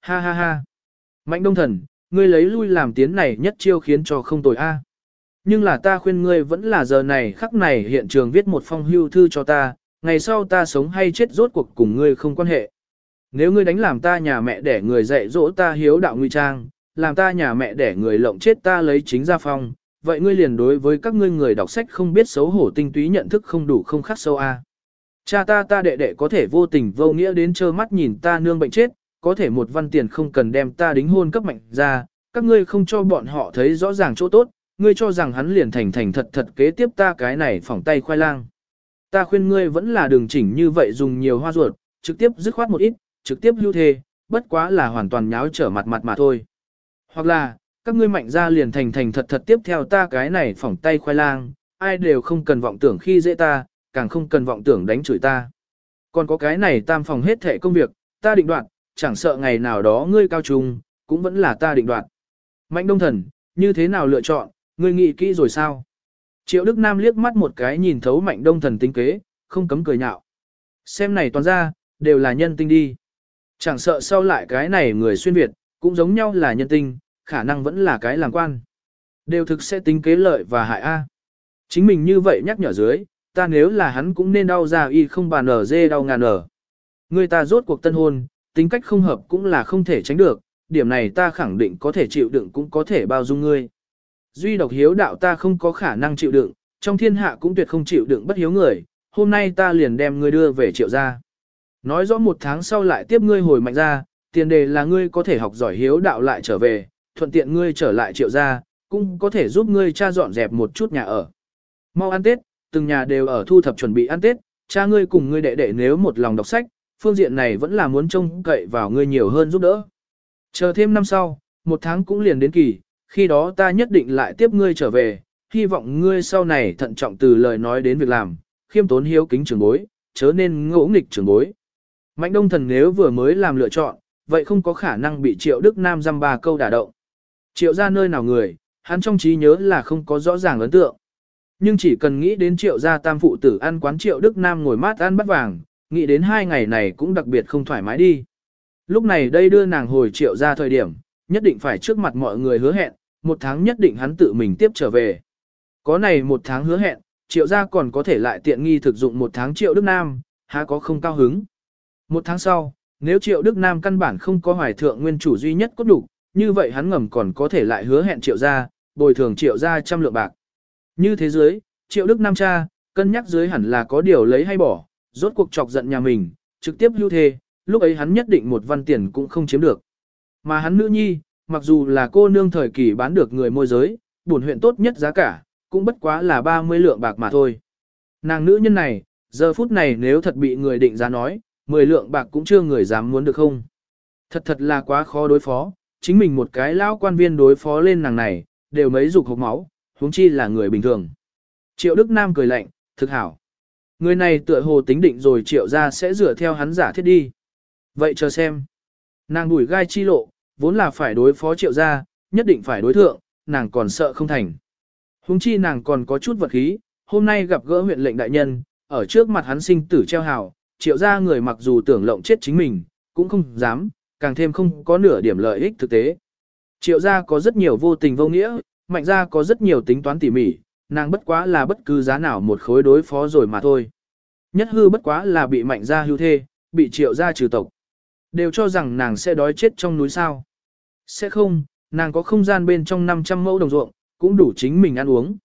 Ha ha ha. Mạnh đông thần, ngươi lấy lui làm tiến này nhất chiêu khiến cho không tồi a. Nhưng là ta khuyên ngươi vẫn là giờ này khắc này hiện trường viết một phong hưu thư cho ta, ngày sau ta sống hay chết rốt cuộc cùng ngươi không quan hệ. Nếu ngươi đánh làm ta nhà mẹ để người dạy dỗ ta hiếu đạo nguy trang, làm ta nhà mẹ để người lộng chết ta lấy chính ra phong, vậy ngươi liền đối với các ngươi người đọc sách không biết xấu hổ tinh túy nhận thức không đủ không khắc sâu a. Cha ta ta đệ đệ có thể vô tình vô nghĩa đến trơ mắt nhìn ta nương bệnh chết, có thể một văn tiền không cần đem ta đính hôn cấp mạnh ra, các ngươi không cho bọn họ thấy rõ ràng chỗ tốt, ngươi cho rằng hắn liền thành thành thật thật kế tiếp ta cái này phỏng tay khoai lang. Ta khuyên ngươi vẫn là đường chỉnh như vậy dùng nhiều hoa ruột, trực tiếp dứt khoát một ít, trực tiếp lưu thê, bất quá là hoàn toàn nháo trở mặt mặt mà thôi. Hoặc là, các ngươi mạnh ra liền thành thành thật thật tiếp theo ta cái này phỏng tay khoai lang, ai đều không cần vọng tưởng khi dễ ta, càng không cần vọng tưởng đánh chửi ta. Còn có cái này tam phòng hết thể công việc, ta định đoạn chẳng sợ ngày nào đó ngươi cao trung, cũng vẫn là ta định đoạt. Mạnh đông thần, như thế nào lựa chọn, ngươi nghĩ kỹ rồi sao? Triệu Đức Nam liếc mắt một cái nhìn thấu mạnh đông thần tính kế, không cấm cười nhạo. Xem này toàn ra, đều là nhân tinh đi. Chẳng sợ sau lại cái này người xuyên Việt, cũng giống nhau là nhân tinh, khả năng vẫn là cái làm quan. Đều thực sẽ tính kế lợi và hại A. Chính mình như vậy nhắc nhở dưới, ta nếu là hắn cũng nên đau ra y không bàn ở dê đau ngàn ở. Người ta rốt cuộc tân hôn, tính cách không hợp cũng là không thể tránh được, điểm này ta khẳng định có thể chịu đựng cũng có thể bao dung ngươi. Duy độc hiếu đạo ta không có khả năng chịu đựng, trong thiên hạ cũng tuyệt không chịu đựng bất hiếu người, hôm nay ta liền đem ngươi đưa về triệu gia. Nói rõ một tháng sau lại tiếp ngươi hồi mạnh ra, tiền đề là ngươi có thể học giỏi hiếu đạo lại trở về, thuận tiện ngươi trở lại triệu gia, cũng có thể giúp ngươi cha dọn dẹp một chút nhà ở. Mau ăn Tết, từng nhà đều ở thu thập chuẩn bị ăn Tết, cha ngươi cùng ngươi đệ đệ nếu một lòng đọc sách, phương diện này vẫn là muốn trông cậy vào ngươi nhiều hơn giúp đỡ. Chờ thêm năm sau, một tháng cũng liền đến kỳ, khi đó ta nhất định lại tiếp ngươi trở về, hy vọng ngươi sau này thận trọng từ lời nói đến việc làm, khiêm tốn hiếu kính trưởng bối, chớ nên ngỗ nghịch trưởng bối. Mạnh đông thần nếu vừa mới làm lựa chọn, vậy không có khả năng bị triệu Đức Nam dăm ba câu đả động. Triệu ra nơi nào người, hắn trong trí nhớ là không có rõ ràng ấn tượng. Nhưng chỉ cần nghĩ đến triệu gia tam phụ tử ăn quán triệu Đức Nam ngồi mát ăn bắt vàng, nghĩ đến hai ngày này cũng đặc biệt không thoải mái đi. Lúc này đây đưa nàng hồi triệu ra thời điểm, nhất định phải trước mặt mọi người hứa hẹn, một tháng nhất định hắn tự mình tiếp trở về. Có này một tháng hứa hẹn, triệu gia còn có thể lại tiện nghi thực dụng một tháng triệu Đức Nam, há có không cao hứng. Một tháng sau, nếu triệu Đức Nam căn bản không có hoài thượng nguyên chủ duy nhất cốt đủ, như vậy hắn ngầm còn có thể lại hứa hẹn triệu gia, bồi thường triệu gia trăm lượng bạc. Như thế giới, triệu Đức Nam cha, cân nhắc dưới hẳn là có điều lấy hay bỏ, rốt cuộc chọc giận nhà mình, trực tiếp lưu thề, lúc ấy hắn nhất định một văn tiền cũng không chiếm được. Mà hắn nữ nhi, mặc dù là cô nương thời kỳ bán được người môi giới, buồn huyện tốt nhất giá cả, cũng bất quá là 30 lượng bạc mà thôi. Nàng nữ nhân này, giờ phút này nếu thật bị người định giá nói, 10 lượng bạc cũng chưa người dám muốn được không. Thật thật là quá khó đối phó, chính mình một cái lão quan viên đối phó lên nàng này, đều mấy dục hộp máu, huống chi là người bình thường. Triệu Đức Nam cười lạnh, thực hảo. Người này tựa hồ tính định rồi triệu ra sẽ dựa theo hắn giả thiết đi. Vậy chờ xem. Nàng đuổi gai chi lộ, vốn là phải đối phó triệu ra, nhất định phải đối thượng, nàng còn sợ không thành. Hùng chi nàng còn có chút vật khí, hôm nay gặp gỡ huyện lệnh đại nhân, ở trước mặt hắn sinh tử treo hào, triệu ra người mặc dù tưởng lộng chết chính mình, cũng không dám, càng thêm không có nửa điểm lợi ích thực tế. Triệu ra có rất nhiều vô tình vô nghĩa, mạnh ra có rất nhiều tính toán tỉ mỉ, nàng bất quá là bất cứ giá nào một khối đối phó rồi mà thôi. Nhất hư bất quá là bị mạnh gia hưu thê, bị triệu gia trừ tộc. Đều cho rằng nàng sẽ đói chết trong núi sao. Sẽ không, nàng có không gian bên trong 500 mẫu đồng ruộng, cũng đủ chính mình ăn uống.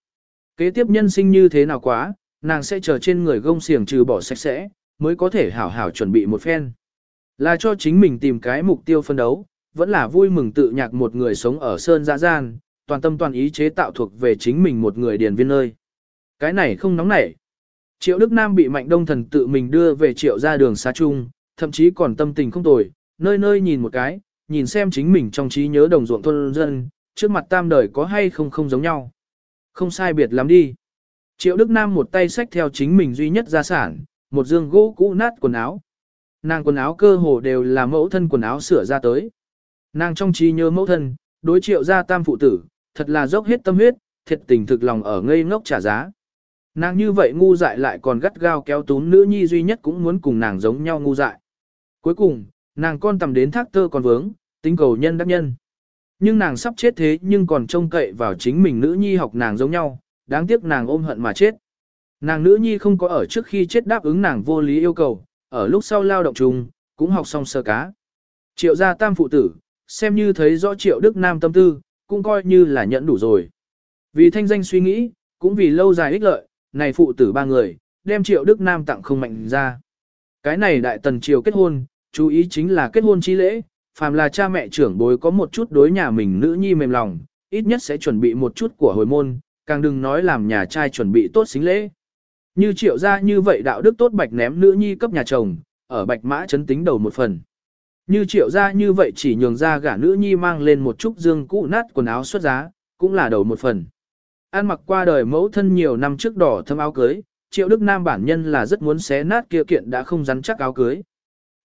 Kế tiếp nhân sinh như thế nào quá, nàng sẽ chờ trên người gông xiềng trừ bỏ sạch sẽ, mới có thể hảo hảo chuẩn bị một phen. Là cho chính mình tìm cái mục tiêu phân đấu, vẫn là vui mừng tự nhạc một người sống ở sơn dã gian, toàn tâm toàn ý chế tạo thuộc về chính mình một người điền viên nơi. Cái này không nóng nảy. Triệu Đức Nam bị Mạnh Đông Thần tự mình đưa về triệu ra đường xa chung, thậm chí còn tâm tình không tồi, nơi nơi nhìn một cái, nhìn xem chính mình trong trí nhớ đồng ruộng thôn dân, trước mặt tam đời có hay không không giống nhau. Không sai biệt lắm đi. Triệu Đức Nam một tay xách theo chính mình duy nhất gia sản, một dương gỗ cũ nát quần áo. Nàng quần áo cơ hồ đều là mẫu thân quần áo sửa ra tới. Nàng trong trí nhớ mẫu thân, đối triệu gia tam phụ tử, thật là dốc hết tâm huyết, thiệt tình thực lòng ở ngây ngốc trả giá. Nàng như vậy ngu dại lại còn gắt gao kéo tún nữ nhi duy nhất cũng muốn cùng nàng giống nhau ngu dại. Cuối cùng, nàng con tầm đến thác tơ còn vướng, Tính cầu nhân đắc nhân. Nhưng nàng sắp chết thế nhưng còn trông cậy vào chính mình nữ nhi học nàng giống nhau, đáng tiếc nàng ôm hận mà chết. Nàng nữ nhi không có ở trước khi chết đáp ứng nàng vô lý yêu cầu, ở lúc sau lao động chung, cũng học xong sơ cá. Triệu gia tam phụ tử, xem như thấy rõ triệu đức nam tâm tư, cũng coi như là nhẫn đủ rồi. Vì thanh danh suy nghĩ, cũng vì lâu dài ích lợi, này phụ tử ba người, đem triệu đức nam tặng không mạnh ra. Cái này đại tần triều kết hôn, chú ý chính là kết hôn chi lễ, phàm là cha mẹ trưởng bối có một chút đối nhà mình nữ nhi mềm lòng, ít nhất sẽ chuẩn bị một chút của hồi môn, càng đừng nói làm nhà trai chuẩn bị tốt xính lễ. Như triệu gia như vậy đạo đức tốt bạch ném nữ nhi cấp nhà chồng, ở bạch mã chấn tính đầu một phần. Như triệu gia như vậy chỉ nhường ra gả nữ nhi mang lên một chút dương cũ nát quần áo xuất giá, cũng là đầu một phần. An mặc qua đời mẫu thân nhiều năm trước đỏ thâm áo cưới, triệu đức nam bản nhân là rất muốn xé nát kia kiện đã không rắn chắc áo cưới.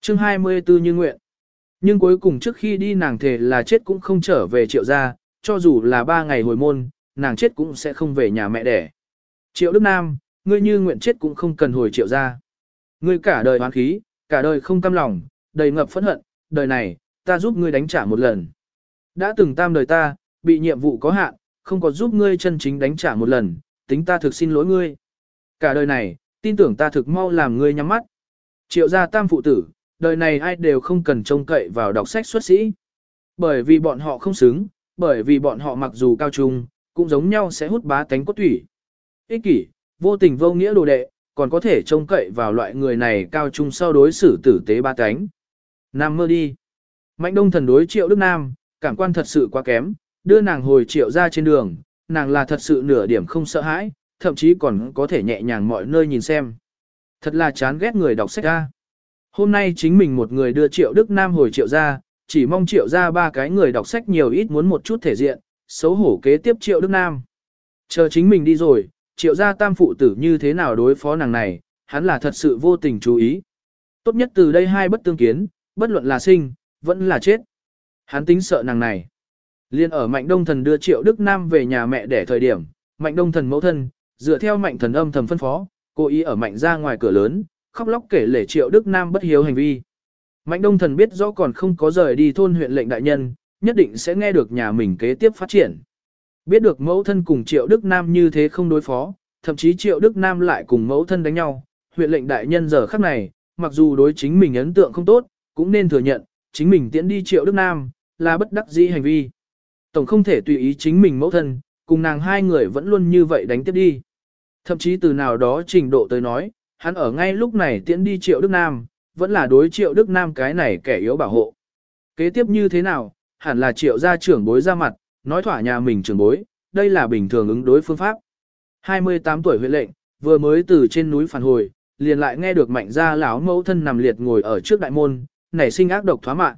chương 24 như nguyện. Nhưng cuối cùng trước khi đi nàng thề là chết cũng không trở về triệu gia, cho dù là ba ngày hồi môn, nàng chết cũng sẽ không về nhà mẹ đẻ. Triệu Đức Nam, ngươi như nguyện chết cũng không cần hồi triệu gia. Ngươi cả đời hoán khí, cả đời không cam lòng, đầy ngập phẫn hận, đời này, ta giúp ngươi đánh trả một lần. Đã từng tam đời ta, bị nhiệm vụ có hạn, không có giúp ngươi chân chính đánh trả một lần, tính ta thực xin lỗi ngươi. Cả đời này, tin tưởng ta thực mau làm ngươi nhắm mắt. Triệu gia tam phụ tử, đời này ai đều không cần trông cậy vào đọc sách xuất sĩ. Bởi vì bọn họ không xứng, bởi vì bọn họ mặc dù cao trung, cũng giống nhau sẽ hút bá tánh cốt thủy. Ích kỷ, vô tình vô nghĩa đồ đệ, còn có thể trông cậy vào loại người này cao trung sau đối xử tử tế ba tánh. Nam mơ đi. Mạnh đông thần đối triệu Đức Nam, cảm quan thật sự quá kém, đưa nàng hồi triệu ra trên đường, nàng là thật sự nửa điểm không sợ hãi, thậm chí còn có thể nhẹ nhàng mọi nơi nhìn xem. Thật là chán ghét người đọc sách ra. Hôm nay chính mình một người đưa triệu Đức Nam hồi triệu ra, chỉ mong triệu ra ba cái người đọc sách nhiều ít muốn một chút thể diện, xấu hổ kế tiếp triệu Đức Nam. Chờ chính mình đi rồi, triệu gia tam phụ tử như thế nào đối phó nàng này, hắn là thật sự vô tình chú ý. Tốt nhất từ đây hai bất tương kiến, bất luận là sinh, vẫn là chết. Hắn tính sợ nàng này. Liên ở Mạnh Đông Thần đưa Triệu Đức Nam về nhà mẹ để thời điểm, Mạnh Đông Thần mẫu thân, dựa theo Mạnh Thần âm thầm phân phó, cố ý ở Mạnh ra ngoài cửa lớn, khóc lóc kể lể Triệu Đức Nam bất hiếu hành vi. Mạnh Đông Thần biết rõ còn không có rời đi thôn huyện lệnh đại nhân, nhất định sẽ nghe được nhà mình kế tiếp phát triển. Biết được mẫu thân cùng Triệu Đức Nam như thế không đối phó, thậm chí Triệu Đức Nam lại cùng mẫu thân đánh nhau, huyện lệnh đại nhân giờ khắc này, mặc dù đối chính mình ấn tượng không tốt, cũng nên thừa nhận, chính mình tiễn đi Triệu Đức Nam, là bất đắc dĩ hành vi. Tổng không thể tùy ý chính mình mẫu thân, cùng nàng hai người vẫn luôn như vậy đánh tiếp đi. Thậm chí từ nào đó trình độ tới nói, hắn ở ngay lúc này tiễn đi Triệu Đức Nam, vẫn là đối Triệu Đức Nam cái này kẻ yếu bảo hộ. Kế tiếp như thế nào, hẳn là Triệu gia trưởng bối ra mặt, nói thỏa nhà mình trưởng bối, đây là bình thường ứng đối phương pháp. 28 tuổi huyện lệnh, vừa mới từ trên núi phản hồi, liền lại nghe được mạnh gia lão mẫu thân nằm liệt ngồi ở trước đại môn, nảy sinh ác độc thoá mạng.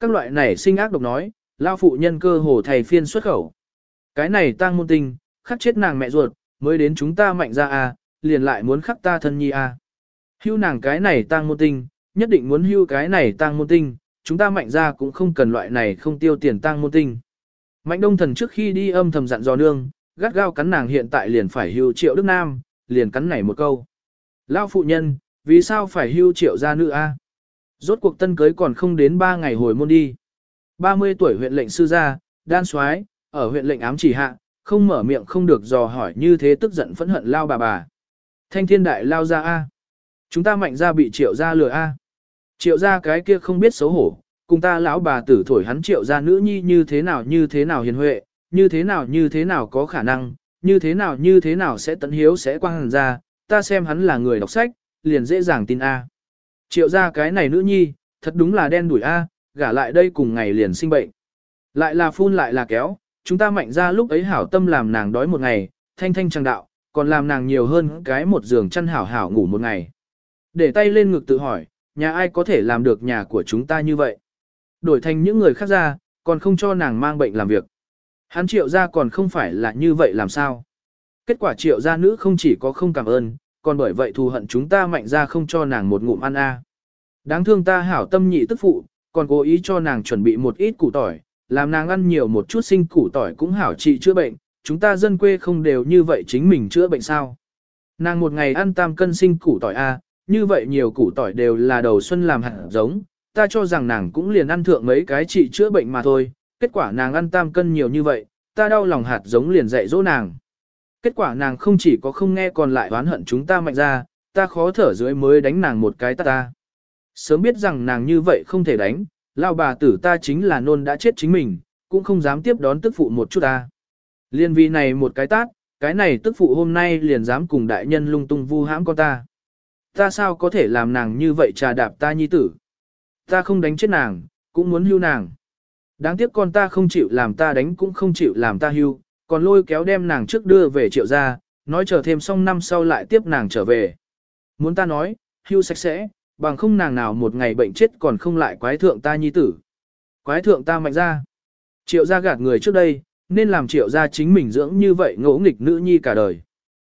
Các loại nảy sinh ác độc nói, lao phụ nhân cơ hồ thầy phiên xuất khẩu. Cái này tang môn tinh, khắc chết nàng mẹ ruột, mới đến chúng ta mạnh ra à, liền lại muốn khắc ta thân nhi à. Hưu nàng cái này tang môn tinh, nhất định muốn hưu cái này tang môn tinh, chúng ta mạnh ra cũng không cần loại này không tiêu tiền tang môn tinh. Mạnh đông thần trước khi đi âm thầm dặn dò nương, gắt gao cắn nàng hiện tại liền phải hưu triệu Đức Nam, liền cắn này một câu. Lao phụ nhân, vì sao phải hưu triệu gia nữ a? Rốt cuộc tân cưới còn không đến 3 ngày hồi môn đi. 30 tuổi huyện lệnh sư gia, đan soái ở huyện lệnh ám chỉ hạ, không mở miệng không được dò hỏi như thế tức giận phẫn hận lao bà bà. Thanh thiên đại lao ra A. Chúng ta mạnh ra bị triệu ra lừa A. Triệu ra cái kia không biết xấu hổ, cùng ta lão bà tử thổi hắn triệu ra nữ nhi như thế nào như thế nào hiền huệ, như thế nào như thế nào có khả năng, như thế nào như thế nào sẽ tận hiếu sẽ quang hẳn ra, ta xem hắn là người đọc sách, liền dễ dàng tin A. Triệu ra cái này nữ nhi, thật đúng là đen đuổi A, gả lại đây cùng ngày liền sinh bệnh. Lại là phun lại là kéo, chúng ta mạnh ra lúc ấy hảo tâm làm nàng đói một ngày, thanh thanh trang đạo, còn làm nàng nhiều hơn cái một giường chăn hảo hảo ngủ một ngày. Để tay lên ngực tự hỏi, nhà ai có thể làm được nhà của chúng ta như vậy? Đổi thành những người khác ra, còn không cho nàng mang bệnh làm việc. Hắn triệu ra còn không phải là như vậy làm sao? Kết quả triệu gia nữ không chỉ có không cảm ơn, còn bởi vậy thù hận chúng ta mạnh ra không cho nàng một ngụm ăn a. Đáng thương ta hảo tâm nhị tức phụ, còn cố ý cho nàng chuẩn bị một ít củ tỏi, làm nàng ăn nhiều một chút sinh củ tỏi cũng hảo trị chữa bệnh, chúng ta dân quê không đều như vậy chính mình chữa bệnh sao. Nàng một ngày ăn tam cân sinh củ tỏi A, như vậy nhiều củ tỏi đều là đầu xuân làm hạt giống, ta cho rằng nàng cũng liền ăn thượng mấy cái trị chữa bệnh mà thôi, kết quả nàng ăn tam cân nhiều như vậy, ta đau lòng hạt giống liền dạy dỗ nàng. Kết quả nàng không chỉ có không nghe còn lại oán hận chúng ta mạnh ra, ta khó thở dưới mới đánh nàng một cái ta ta. Sớm biết rằng nàng như vậy không thể đánh, lao bà tử ta chính là nôn đã chết chính mình, cũng không dám tiếp đón tức phụ một chút ta. Liên vi này một cái tát, cái này tức phụ hôm nay liền dám cùng đại nhân lung tung vu hãm con ta. Ta sao có thể làm nàng như vậy trà đạp ta nhi tử. Ta không đánh chết nàng, cũng muốn hưu nàng. Đáng tiếc con ta không chịu làm ta đánh cũng không chịu làm ta hưu, còn lôi kéo đem nàng trước đưa về triệu gia, nói chờ thêm xong năm sau lại tiếp nàng trở về. Muốn ta nói, hưu sạch sẽ, bằng không nàng nào một ngày bệnh chết còn không lại quái thượng ta nhi tử. Quái thượng ta mạnh ra. Triệu gia gạt người trước đây, nên làm triệu gia chính mình dưỡng như vậy ngỗ nghịch nữ nhi cả đời.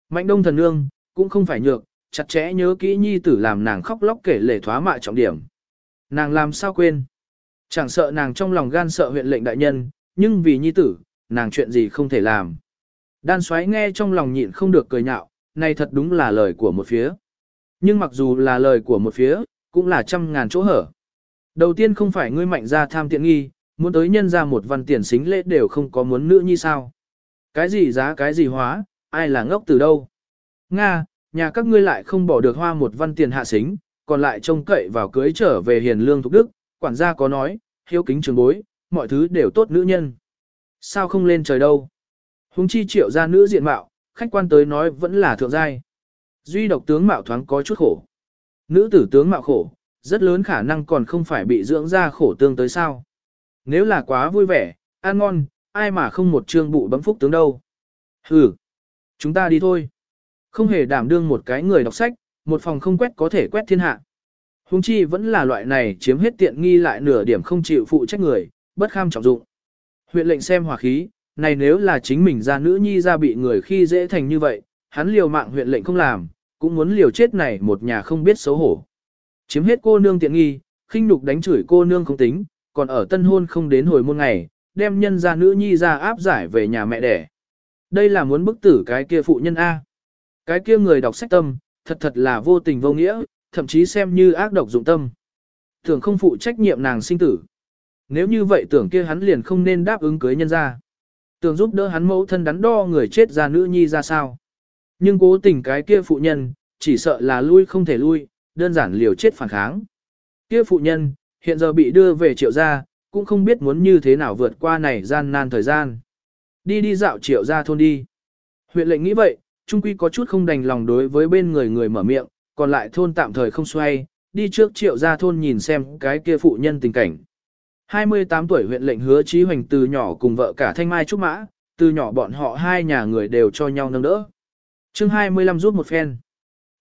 Mạnh đông thần nương, cũng không phải nhược, chặt chẽ nhớ kỹ nhi tử làm nàng khóc lóc kể lể thoá mạ trọng điểm. Nàng làm sao quên. Chẳng sợ nàng trong lòng gan sợ huyện lệnh đại nhân, nhưng vì nhi tử, nàng chuyện gì không thể làm. Đan xoáy nghe trong lòng nhịn không được cười nhạo, này thật đúng là lời của một phía. Nhưng mặc dù là lời của một phía, cũng là trăm ngàn chỗ hở. Đầu tiên không phải ngươi mạnh ra tham tiện nghi, muốn tới nhân ra một văn tiền xính lễ đều không có muốn nữ như sao. Cái gì giá cái gì hóa, ai là ngốc từ đâu. Nga, nhà các ngươi lại không bỏ được hoa một văn tiền hạ xính, còn lại trông cậy vào cưới trở về hiền lương thục đức, quản gia có nói, hiếu kính trường bối, mọi thứ đều tốt nữ nhân. Sao không lên trời đâu? Hùng chi triệu ra nữ diện mạo, khách quan tới nói vẫn là thượng giai. Duy độc tướng mạo thoáng có chút khổ. Nữ tử tướng mạo khổ, rất lớn khả năng còn không phải bị dưỡng ra khổ tương tới sao. Nếu là quá vui vẻ, ăn ngon, ai mà không một trương bụ bấm phúc tướng đâu. Hừ, chúng ta đi thôi. Không hề đảm đương một cái người đọc sách, một phòng không quét có thể quét thiên hạ. Hùng chi vẫn là loại này chiếm hết tiện nghi lại nửa điểm không chịu phụ trách người, bất kham trọng dụng. Huyện lệnh xem hòa khí, này nếu là chính mình ra nữ nhi ra bị người khi dễ thành như vậy, hắn liều mạng huyện lệnh không làm, cũng muốn liều chết này một nhà không biết xấu hổ. Chiếm hết cô nương tiện nghi, khinh nhục đánh chửi cô nương không tính, còn ở tân hôn không đến hồi môn ngày, đem nhân ra nữ nhi ra áp giải về nhà mẹ đẻ. Đây là muốn bức tử cái kia phụ nhân A. Cái kia người đọc sách tâm, thật thật là vô tình vô nghĩa, thậm chí xem như ác độc dụng tâm. thường không phụ trách nhiệm nàng sinh tử. Nếu như vậy tưởng kia hắn liền không nên đáp ứng cưới nhân ra. Tưởng giúp đỡ hắn mẫu thân đắn đo người chết ra nữ nhi ra sao. Nhưng cố tình cái kia phụ nhân, chỉ sợ là lui không thể lui, đơn giản liều chết phản kháng. Kia phụ nhân, hiện giờ bị đưa về triệu gia, cũng không biết muốn như thế nào vượt qua này gian nan thời gian. Đi đi dạo triệu gia thôn đi. Huyện lệnh nghĩ vậy, trung quy có chút không đành lòng đối với bên người người mở miệng, còn lại thôn tạm thời không xoay, đi trước triệu gia thôn nhìn xem cái kia phụ nhân tình cảnh. 28 tuổi huyện lệnh hứa Chí Hoành từ nhỏ cùng vợ cả Thanh Mai Trúc Mã, từ nhỏ bọn họ hai nhà người đều cho nhau nâng đỡ. chương 25 rút một phen.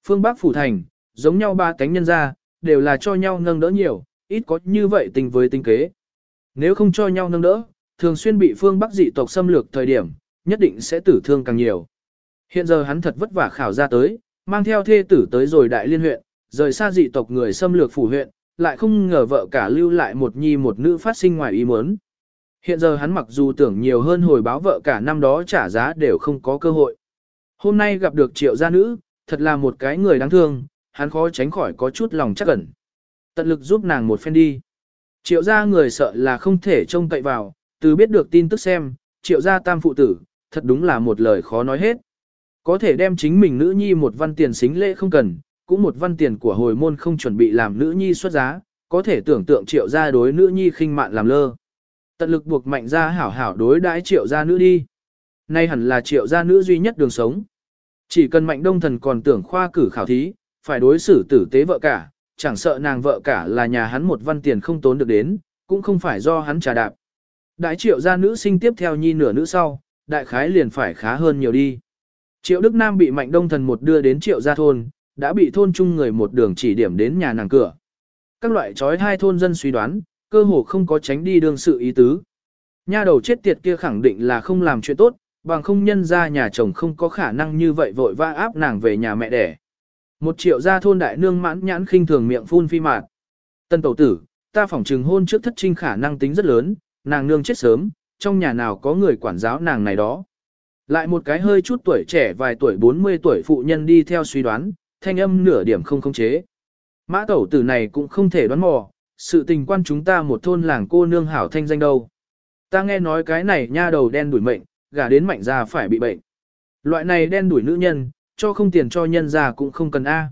Phương Bắc Phủ Thành, giống nhau ba cánh nhân ra, đều là cho nhau nâng đỡ nhiều, ít có như vậy tình với tinh kế. Nếu không cho nhau nâng đỡ, thường xuyên bị phương Bắc dị tộc xâm lược thời điểm, nhất định sẽ tử thương càng nhiều. Hiện giờ hắn thật vất vả khảo ra tới, mang theo thê tử tới rồi đại liên huyện, rời xa dị tộc người xâm lược phủ huyện, lại không ngờ vợ cả lưu lại một nhi một nữ phát sinh ngoài ý muốn. Hiện giờ hắn mặc dù tưởng nhiều hơn hồi báo vợ cả năm đó trả giá đều không có cơ hội. Hôm nay gặp được triệu gia nữ, thật là một cái người đáng thương, hắn khó tránh khỏi có chút lòng chắc ẩn. Tận lực giúp nàng một phen đi. Triệu gia người sợ là không thể trông cậy vào, từ biết được tin tức xem, triệu gia tam phụ tử, thật đúng là một lời khó nói hết. Có thể đem chính mình nữ nhi một văn tiền xính lễ không cần, cũng một văn tiền của hồi môn không chuẩn bị làm nữ nhi xuất giá, có thể tưởng tượng triệu gia đối nữ nhi khinh mạn làm lơ. Tận lực buộc mạnh gia hảo hảo đối đãi triệu gia nữ đi. Nay hẳn là triệu gia nữ duy nhất đường sống. Chỉ cần mạnh đông thần còn tưởng khoa cử khảo thí, phải đối xử tử tế vợ cả, chẳng sợ nàng vợ cả là nhà hắn một văn tiền không tốn được đến, cũng không phải do hắn trả đạp. Đại triệu gia nữ sinh tiếp theo nhi nửa nữ sau, đại khái liền phải khá hơn nhiều đi. Triệu Đức Nam bị mạnh đông thần một đưa đến triệu gia thôn, đã bị thôn chung người một đường chỉ điểm đến nhà nàng cửa. Các loại trói hai thôn dân suy đoán, cơ hồ không có tránh đi đương sự ý tứ. Nha đầu chết tiệt kia khẳng định là không làm chuyện tốt, bằng không nhân ra nhà chồng không có khả năng như vậy vội vã áp nàng về nhà mẹ đẻ. Một triệu gia thôn đại nương mãn nhãn khinh thường miệng phun phi mạt. Tân tẩu tử, ta phỏng trừng hôn trước thất trinh khả năng tính rất lớn, nàng nương chết sớm, trong nhà nào có người quản giáo nàng này đó. Lại một cái hơi chút tuổi trẻ vài tuổi 40 tuổi phụ nhân đi theo suy đoán, thanh âm nửa điểm không khống chế. Mã tẩu tử này cũng không thể đoán mò, sự tình quan chúng ta một thôn làng cô nương hảo thanh danh đâu. Ta nghe nói cái này nha đầu đen đuổi mệnh, gả đến mạnh ra phải bị bệnh. Loại này đen đuổi nữ nhân, cho không tiền cho nhân ra cũng không cần A.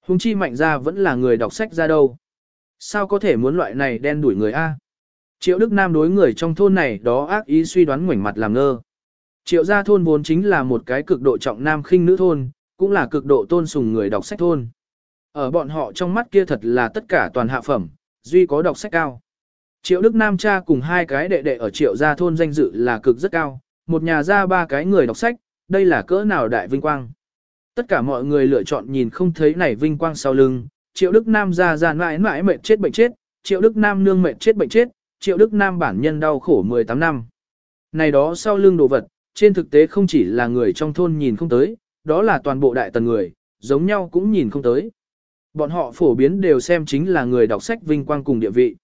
Hùng chi mạnh ra vẫn là người đọc sách ra đâu. Sao có thể muốn loại này đen đuổi người A? Triệu Đức Nam đối người trong thôn này đó ác ý suy đoán ngoảnh mặt làm ngơ. Triệu gia thôn vốn chính là một cái cực độ trọng nam khinh nữ thôn, cũng là cực độ tôn sùng người đọc sách thôn. Ở bọn họ trong mắt kia thật là tất cả toàn hạ phẩm, duy có đọc sách cao. Triệu Đức Nam cha cùng hai cái đệ đệ ở triệu gia thôn danh dự là cực rất cao, một nhà ra ba cái người đọc sách, đây là cỡ nào đại vinh quang. Tất cả mọi người lựa chọn nhìn không thấy này vinh quang sau lưng, triệu Đức Nam ra ra mãi mãi mệt chết bệnh chết, triệu Đức Nam nương mệt chết bệnh chết, triệu Đức Nam bản nhân đau khổ 18 năm. Này đó sau lưng đồ vật, trên thực tế không chỉ là người trong thôn nhìn không tới, đó là toàn bộ đại tần người, giống nhau cũng nhìn không tới. Bọn họ phổ biến đều xem chính là người đọc sách vinh quang cùng địa vị.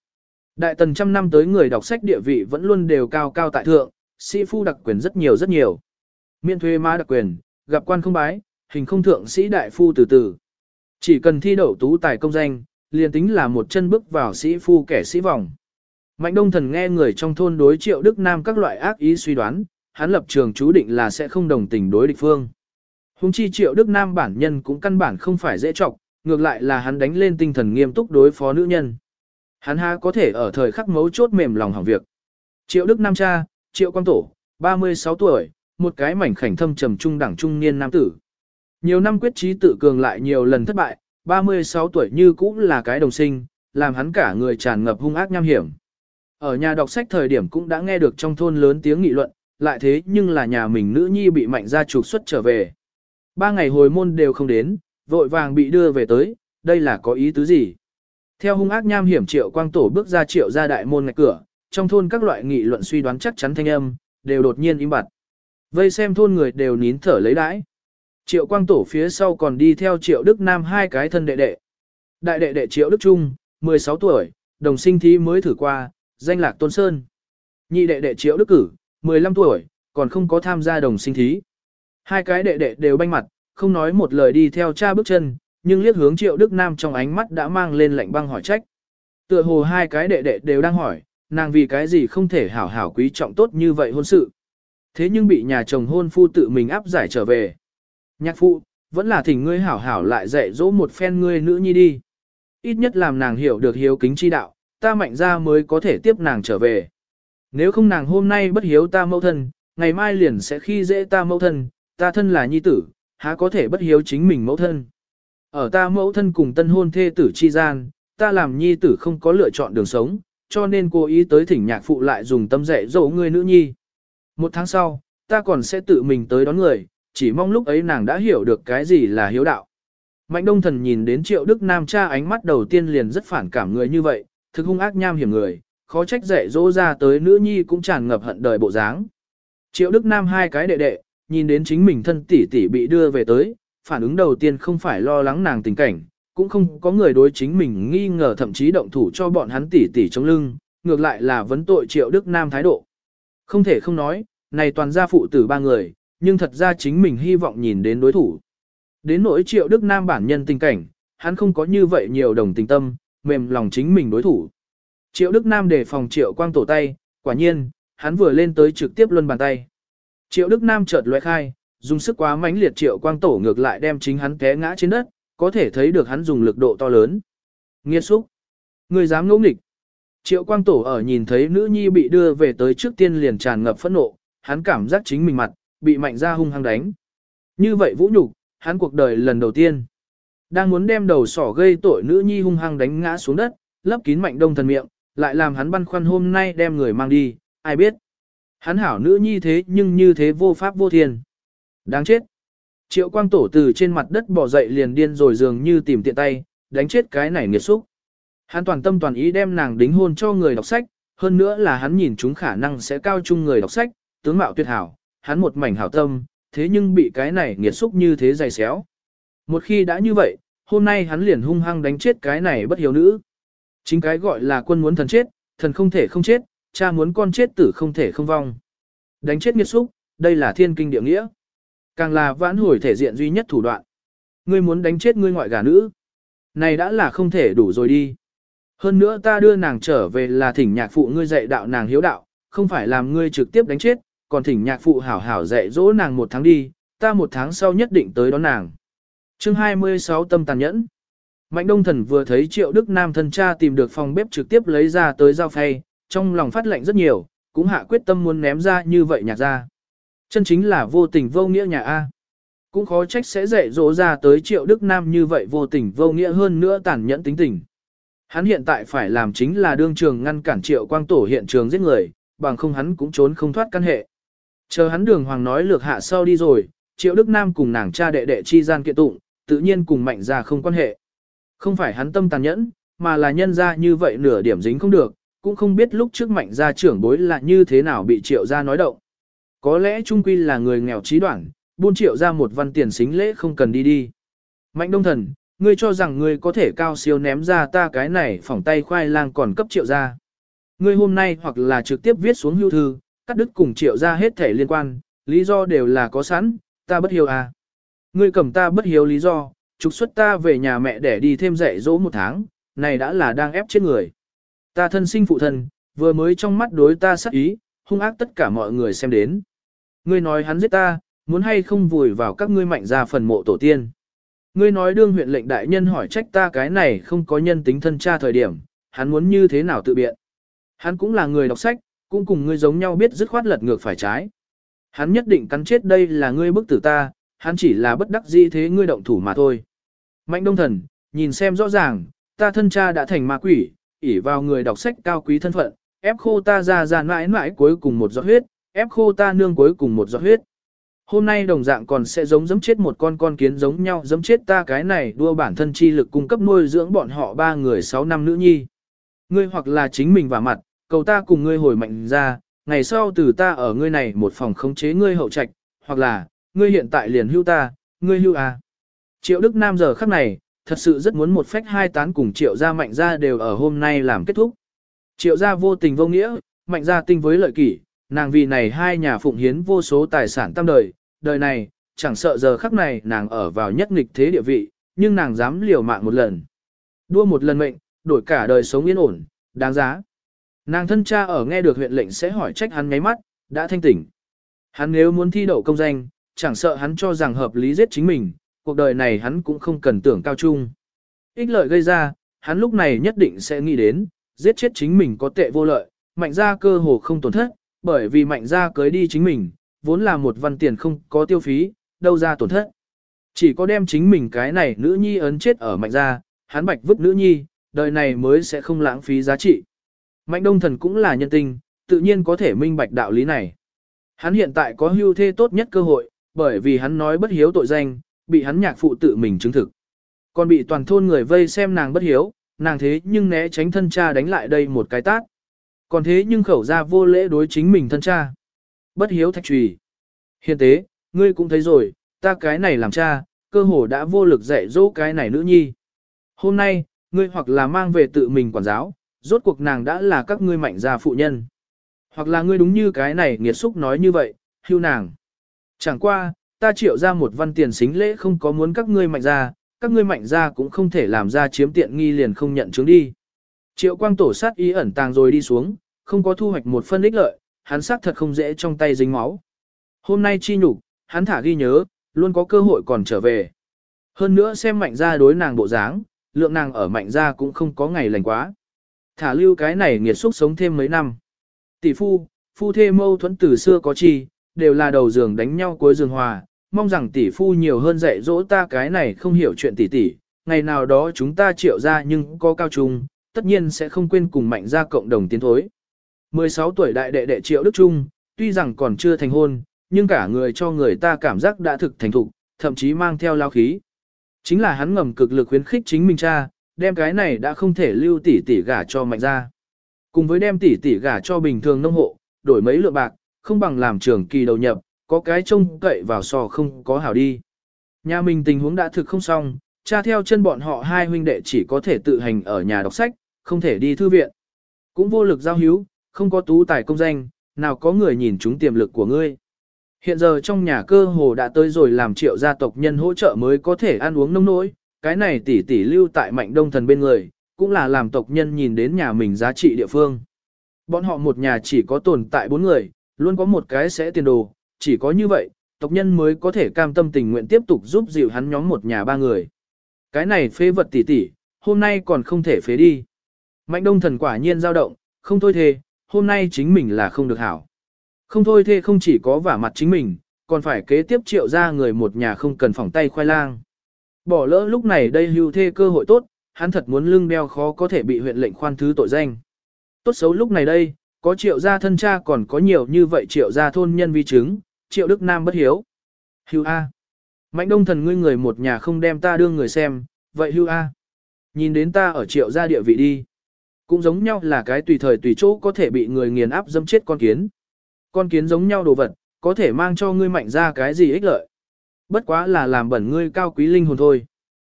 Đại tần trăm năm tới người đọc sách địa vị vẫn luôn đều cao cao tại thượng, sĩ phu đặc quyền rất nhiều rất nhiều. Miễn thuê má đặc quyền, gặp quan không bái, hình không thượng sĩ đại phu từ từ. Chỉ cần thi đậu tú tài công danh, liền tính là một chân bước vào sĩ phu kẻ sĩ vòng. Mạnh đông thần nghe người trong thôn đối triệu Đức Nam các loại ác ý suy đoán, hắn lập trường chú định là sẽ không đồng tình đối địch phương. Hùng chi triệu Đức Nam bản nhân cũng căn bản không phải dễ trọng, ngược lại là hắn đánh lên tinh thần nghiêm túc đối phó nữ nhân. Hắn ha có thể ở thời khắc mấu chốt mềm lòng hỏng việc. Triệu Đức Nam cha, Triệu Quang Tổ, 36 tuổi, một cái mảnh khảnh thâm trầm trung đẳng trung niên nam tử. Nhiều năm quyết trí tự cường lại nhiều lần thất bại, 36 tuổi như cũng là cái đồng sinh, làm hắn cả người tràn ngập hung ác nham hiểm. Ở nhà đọc sách thời điểm cũng đã nghe được trong thôn lớn tiếng nghị luận, lại thế nhưng là nhà mình nữ nhi bị mạnh gia trục xuất trở về. Ba ngày hồi môn đều không đến, vội vàng bị đưa về tới, đây là có ý tứ gì? Theo hung ác nham hiểm triệu quang tổ bước ra triệu ra đại môn ngạch cửa, trong thôn các loại nghị luận suy đoán chắc chắn thanh âm, đều đột nhiên im bặt. Vây xem thôn người đều nín thở lấy đãi. Triệu quang tổ phía sau còn đi theo triệu đức nam hai cái thân đệ đệ. Đại đệ đệ triệu đức trung, 16 tuổi, đồng sinh thí mới thử qua, danh lạc tôn sơn. Nhị đệ đệ triệu đức cử, 15 tuổi, còn không có tham gia đồng sinh thí. Hai cái đệ đệ đều banh mặt, không nói một lời đi theo cha bước chân, nhưng liếc hướng triệu đức nam trong ánh mắt đã mang lên lạnh băng hỏi trách. Tựa hồ hai cái đệ đệ đều đang hỏi, nàng vì cái gì không thể hảo hảo quý trọng tốt như vậy hôn sự. Thế nhưng bị nhà chồng hôn phu tự mình áp giải trở về. Nhạc phụ, vẫn là thỉnh ngươi hảo hảo lại dạy dỗ một phen ngươi nữ nhi đi. Ít nhất làm nàng hiểu được hiếu kính chi đạo, ta mạnh ra mới có thể tiếp nàng trở về. Nếu không nàng hôm nay bất hiếu ta mẫu thân, ngày mai liền sẽ khi dễ ta mẫu thân, ta thân là nhi tử, há có thể bất hiếu chính mình mẫu thân. Ở ta mẫu thân cùng tân hôn thê tử chi gian, ta làm nhi tử không có lựa chọn đường sống, cho nên cô ý tới thỉnh nhạc phụ lại dùng tâm dạy dỗ người nữ nhi. Một tháng sau, ta còn sẽ tự mình tới đón người, chỉ mong lúc ấy nàng đã hiểu được cái gì là hiếu đạo. Mạnh đông thần nhìn đến triệu đức nam cha ánh mắt đầu tiên liền rất phản cảm người như vậy, thực hung ác nham hiểm người, khó trách dạy dỗ ra tới nữ nhi cũng tràn ngập hận đời bộ dáng. Triệu đức nam hai cái đệ đệ, nhìn đến chính mình thân tỷ tỷ bị đưa về tới, phản ứng đầu tiên không phải lo lắng nàng tình cảnh, cũng không có người đối chính mình nghi ngờ thậm chí động thủ cho bọn hắn tỷ tỷ trong lưng, ngược lại là vấn tội triệu Đức Nam thái độ. Không thể không nói, này toàn gia phụ tử ba người, nhưng thật ra chính mình hy vọng nhìn đến đối thủ. Đến nỗi triệu Đức Nam bản nhân tình cảnh, hắn không có như vậy nhiều đồng tình tâm, mềm lòng chính mình đối thủ. Triệu Đức Nam đề phòng triệu quang tổ tay, quả nhiên, hắn vừa lên tới trực tiếp luân bàn tay. Triệu Đức Nam chợt lóe khai, dùng sức quá mãnh liệt triệu quang tổ ngược lại đem chính hắn té ngã trên đất, có thể thấy được hắn dùng lực độ to lớn. Nghiệt xúc. Người dám ngỗ nghịch. Triệu quang tổ ở nhìn thấy nữ nhi bị đưa về tới trước tiên liền tràn ngập phẫn nộ, hắn cảm giác chính mình mặt, bị mạnh ra hung hăng đánh. Như vậy vũ nhục, hắn cuộc đời lần đầu tiên. Đang muốn đem đầu sỏ gây tội nữ nhi hung hăng đánh ngã xuống đất, lấp kín mạnh đông thần miệng, lại làm hắn băn khoăn hôm nay đem người mang đi, ai biết. Hắn hảo nữ nhi thế nhưng như thế vô pháp vô thiên. Đáng chết. Triệu quang tổ từ trên mặt đất bỏ dậy liền điên rồi dường như tìm tiện tay, đánh chết cái này nghiệt xúc. Hắn toàn tâm toàn ý đem nàng đính hôn cho người đọc sách, hơn nữa là hắn nhìn chúng khả năng sẽ cao chung người đọc sách, tướng mạo tuyệt hảo, hắn một mảnh hảo tâm, thế nhưng bị cái này nghiệt xúc như thế dày xéo. Một khi đã như vậy, hôm nay hắn liền hung hăng đánh chết cái này bất hiếu nữ. Chính cái gọi là quân muốn thần chết, thần không thể không chết, cha muốn con chết tử không thể không vong. Đánh chết nghiệt xúc, đây là thiên kinh địa nghĩa. Càng là vãn hồi thể diện duy nhất thủ đoạn. Ngươi muốn đánh chết ngươi ngoại gà nữ. Này đã là không thể đủ rồi đi. Hơn nữa ta đưa nàng trở về là thỉnh nhạc phụ ngươi dạy đạo nàng hiếu đạo, không phải làm ngươi trực tiếp đánh chết, còn thỉnh nhạc phụ hảo hảo dạy dỗ nàng một tháng đi, ta một tháng sau nhất định tới đón nàng. chương 26 tâm tàn nhẫn. Mạnh Đông Thần vừa thấy Triệu Đức Nam thân cha tìm được phòng bếp trực tiếp lấy ra tới giao phay, trong lòng phát lệnh rất nhiều, cũng hạ quyết tâm muốn ném ra như vậy nhạc ra. Chân chính là vô tình vô nghĩa nhà A. Cũng khó trách sẽ dạy dỗ ra tới Triệu Đức Nam như vậy vô tình vô nghĩa hơn nữa tàn nhẫn tính tình. Hắn hiện tại phải làm chính là đương trường ngăn cản Triệu Quang Tổ hiện trường giết người, bằng không hắn cũng trốn không thoát căn hệ. Chờ hắn đường hoàng nói lược hạ sau đi rồi, Triệu Đức Nam cùng nàng cha đệ đệ chi gian kiện tụng, tự nhiên cùng mạnh ra không quan hệ. Không phải hắn tâm tàn nhẫn, mà là nhân ra như vậy nửa điểm dính không được, cũng không biết lúc trước mạnh gia trưởng bối là như thế nào bị triệu gia nói động. Có lẽ trung quy là người nghèo trí đoạn, buôn triệu ra một văn tiền xính lễ không cần đi đi. Mạnh đông thần, ngươi cho rằng ngươi có thể cao siêu ném ra ta cái này phỏng tay khoai lang còn cấp triệu gia. Ngươi hôm nay hoặc là trực tiếp viết xuống hưu thư, cắt đứt cùng triệu gia hết thể liên quan, lý do đều là có sẵn, ta bất hiếu à. Ngươi cầm ta bất hiếu lý do, trục xuất ta về nhà mẹ để đi thêm dạy dỗ một tháng, này đã là đang ép chết người. Ta thân sinh phụ thân, vừa mới trong mắt đối ta sắc ý, hung ác tất cả mọi người xem đến. Ngươi nói hắn giết ta, muốn hay không vùi vào các ngươi mạnh ra phần mộ tổ tiên. Ngươi nói đương huyện lệnh đại nhân hỏi trách ta cái này không có nhân tính thân cha thời điểm, hắn muốn như thế nào tự biện. Hắn cũng là người đọc sách, cũng cùng ngươi giống nhau biết dứt khoát lật ngược phải trái. Hắn nhất định cắn chết đây là ngươi bức tử ta, hắn chỉ là bất đắc dĩ thế ngươi động thủ mà thôi. Mạnh đông thần, nhìn xem rõ ràng, ta thân cha đã thành ma quỷ, ỉ vào người đọc sách cao quý thân phận, ép khô ta ra ra mãi mãi cuối cùng một giọt huyết, ép khô ta nương cuối cùng một giọt huyết. Hôm nay đồng dạng còn sẽ giống giấm chết một con con kiến giống nhau giấm chết ta cái này đua bản thân chi lực cung cấp nuôi dưỡng bọn họ ba người sáu năm nữ nhi. Ngươi hoặc là chính mình vào mặt, cầu ta cùng ngươi hồi mạnh ra, ngày sau từ ta ở ngươi này một phòng khống chế ngươi hậu trạch, hoặc là, ngươi hiện tại liền hưu ta, ngươi hưu à. Triệu Đức Nam giờ khắc này, thật sự rất muốn một phách hai tán cùng triệu gia mạnh gia đều ở hôm nay làm kết thúc. Triệu gia vô tình vô nghĩa, mạnh gia tinh với lợi kỷ, nàng vì này hai nhà phụng hiến vô số tài sản tam đời, đời này, chẳng sợ giờ khắc này nàng ở vào nhất nghịch thế địa vị, nhưng nàng dám liều mạng một lần. Đua một lần mệnh, đổi cả đời sống yên ổn, đáng giá. Nàng thân cha ở nghe được huyện lệnh sẽ hỏi trách hắn ngáy mắt, đã thanh tỉnh. Hắn nếu muốn thi đậu công danh, chẳng sợ hắn cho rằng hợp lý giết chính mình, cuộc đời này hắn cũng không cần tưởng cao trung. Ích lợi gây ra, hắn lúc này nhất định sẽ nghĩ đến, giết chết chính mình có tệ vô lợi, mạnh ra cơ hồ không tổn thất, bởi vì mạnh ra cưới đi chính mình, vốn là một văn tiền không có tiêu phí, đâu ra tổn thất. Chỉ có đem chính mình cái này nữ nhi ấn chết ở mạnh ra, hắn bạch vứt nữ nhi, đời này mới sẽ không lãng phí giá trị. Mạnh đông thần cũng là nhân tình, tự nhiên có thể minh bạch đạo lý này. Hắn hiện tại có hưu thê tốt nhất cơ hội, bởi vì hắn nói bất hiếu tội danh, bị hắn nhạc phụ tự mình chứng thực. Còn bị toàn thôn người vây xem nàng bất hiếu, nàng thế nhưng né tránh thân cha đánh lại đây một cái tát. Còn thế nhưng khẩu ra vô lễ đối chính mình thân cha. Bất hiếu thạch trùy. Hiện tế, ngươi cũng thấy rồi, ta cái này làm cha, cơ hồ đã vô lực dạy dỗ cái này nữ nhi. Hôm nay, ngươi hoặc là mang về tự mình quản giáo, rốt cuộc nàng đã là các ngươi mạnh gia phụ nhân. Hoặc là ngươi đúng như cái này nghiệt xúc nói như vậy, hưu nàng. Chẳng qua, ta triệu ra một văn tiền xính lễ không có muốn các ngươi mạnh ra, các ngươi mạnh ra cũng không thể làm ra chiếm tiện nghi liền không nhận chứng đi. Triệu quang tổ sát ý ẩn tàng rồi đi xuống, không có thu hoạch một phân ích lợi, hắn sát thật không dễ trong tay dính máu. Hôm nay chi nhục, hắn thả ghi nhớ, luôn có cơ hội còn trở về. Hơn nữa xem mạnh ra đối nàng bộ dáng, lượng nàng ở mạnh ra cũng không có ngày lành quá. Thả lưu cái này nghiệt xúc sống thêm mấy năm. Tỷ phu, phu thê mâu thuẫn từ xưa có chi, đều là đầu giường đánh nhau cuối giường hòa, mong rằng tỷ phu nhiều hơn dạy dỗ ta cái này không hiểu chuyện tỷ tỷ, ngày nào đó chúng ta triệu ra nhưng có cao trung, tất nhiên sẽ không quên cùng mạnh ra cộng đồng tiến thối. 16 tuổi đại đệ đệ triệu Đức Trung, tuy rằng còn chưa thành hôn, nhưng cả người cho người ta cảm giác đã thực thành thục, thậm chí mang theo lao khí. Chính là hắn ngầm cực lực khuyến khích chính mình cha, đem cái này đã không thể lưu tỷ tỷ gả cho mạnh ra. Cùng với đem tỷ tỷ gả cho bình thường nông hộ, đổi mấy lượng bạc, không bằng làm trường kỳ đầu nhập, có cái trông cậy vào sò không có hảo đi. Nhà mình tình huống đã thực không xong, cha theo chân bọn họ hai huynh đệ chỉ có thể tự hành ở nhà đọc sách, không thể đi thư viện. Cũng vô lực giao hữu, không có tú tài công danh, nào có người nhìn chúng tiềm lực của ngươi. Hiện giờ trong nhà cơ hồ đã tới rồi làm triệu gia tộc nhân hỗ trợ mới có thể ăn uống nông nỗi, cái này tỷ tỷ lưu tại mạnh đông thần bên người, cũng là làm tộc nhân nhìn đến nhà mình giá trị địa phương. Bọn họ một nhà chỉ có tồn tại bốn người, luôn có một cái sẽ tiền đồ, chỉ có như vậy, tộc nhân mới có thể cam tâm tình nguyện tiếp tục giúp dịu hắn nhóm một nhà ba người. Cái này phế vật tỉ tỉ, hôm nay còn không thể phế đi. Mạnh đông thần quả nhiên dao động, không thôi thề, hôm nay chính mình là không được hảo. Không thôi thề không chỉ có vả mặt chính mình, còn phải kế tiếp triệu ra người một nhà không cần phỏng tay khoai lang. Bỏ lỡ lúc này đây hưu thê cơ hội tốt, hắn thật muốn lưng đeo khó có thể bị huyện lệnh khoan thứ tội danh. Tốt xấu lúc này đây, có triệu gia thân cha còn có nhiều như vậy triệu gia thôn nhân vi chứng, triệu đức nam bất hiếu. Hưu A. Mạnh đông thần ngươi người một nhà không đem ta đưa người xem, vậy hưu A. Nhìn đến ta ở triệu gia địa vị đi. Cũng giống nhau là cái tùy thời tùy chỗ có thể bị người nghiền áp dâm chết con kiến. Con kiến giống nhau đồ vật, có thể mang cho ngươi mạnh ra cái gì ích lợi. Bất quá là làm bẩn ngươi cao quý linh hồn thôi.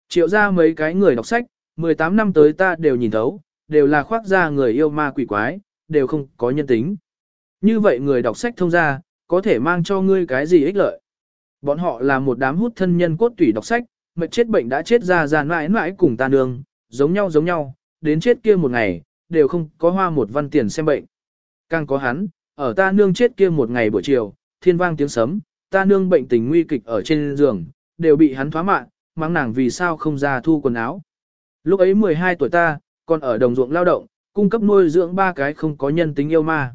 Triệu ra mấy cái người đọc sách, 18 năm tới ta đều nhìn thấu, đều là khoác ra người yêu ma quỷ quái, đều không có nhân tính. Như vậy người đọc sách thông ra, có thể mang cho ngươi cái gì ích lợi. Bọn họ là một đám hút thân nhân cốt tủy đọc sách, mệt chết bệnh đã chết ra ra mãi mãi cùng ta nương, giống nhau giống nhau, đến chết kia một ngày, đều không có hoa một văn tiền xem bệnh. Càng có hắn, ở ta nương chết kia một ngày buổi chiều, thiên vang tiếng sấm, ta nương bệnh tình nguy kịch ở trên giường, đều bị hắn thoá mạng, mắng nàng vì sao không ra thu quần áo. Lúc ấy 12 tuổi ta, còn ở đồng ruộng lao động, cung cấp nuôi dưỡng ba cái không có nhân tính yêu ma.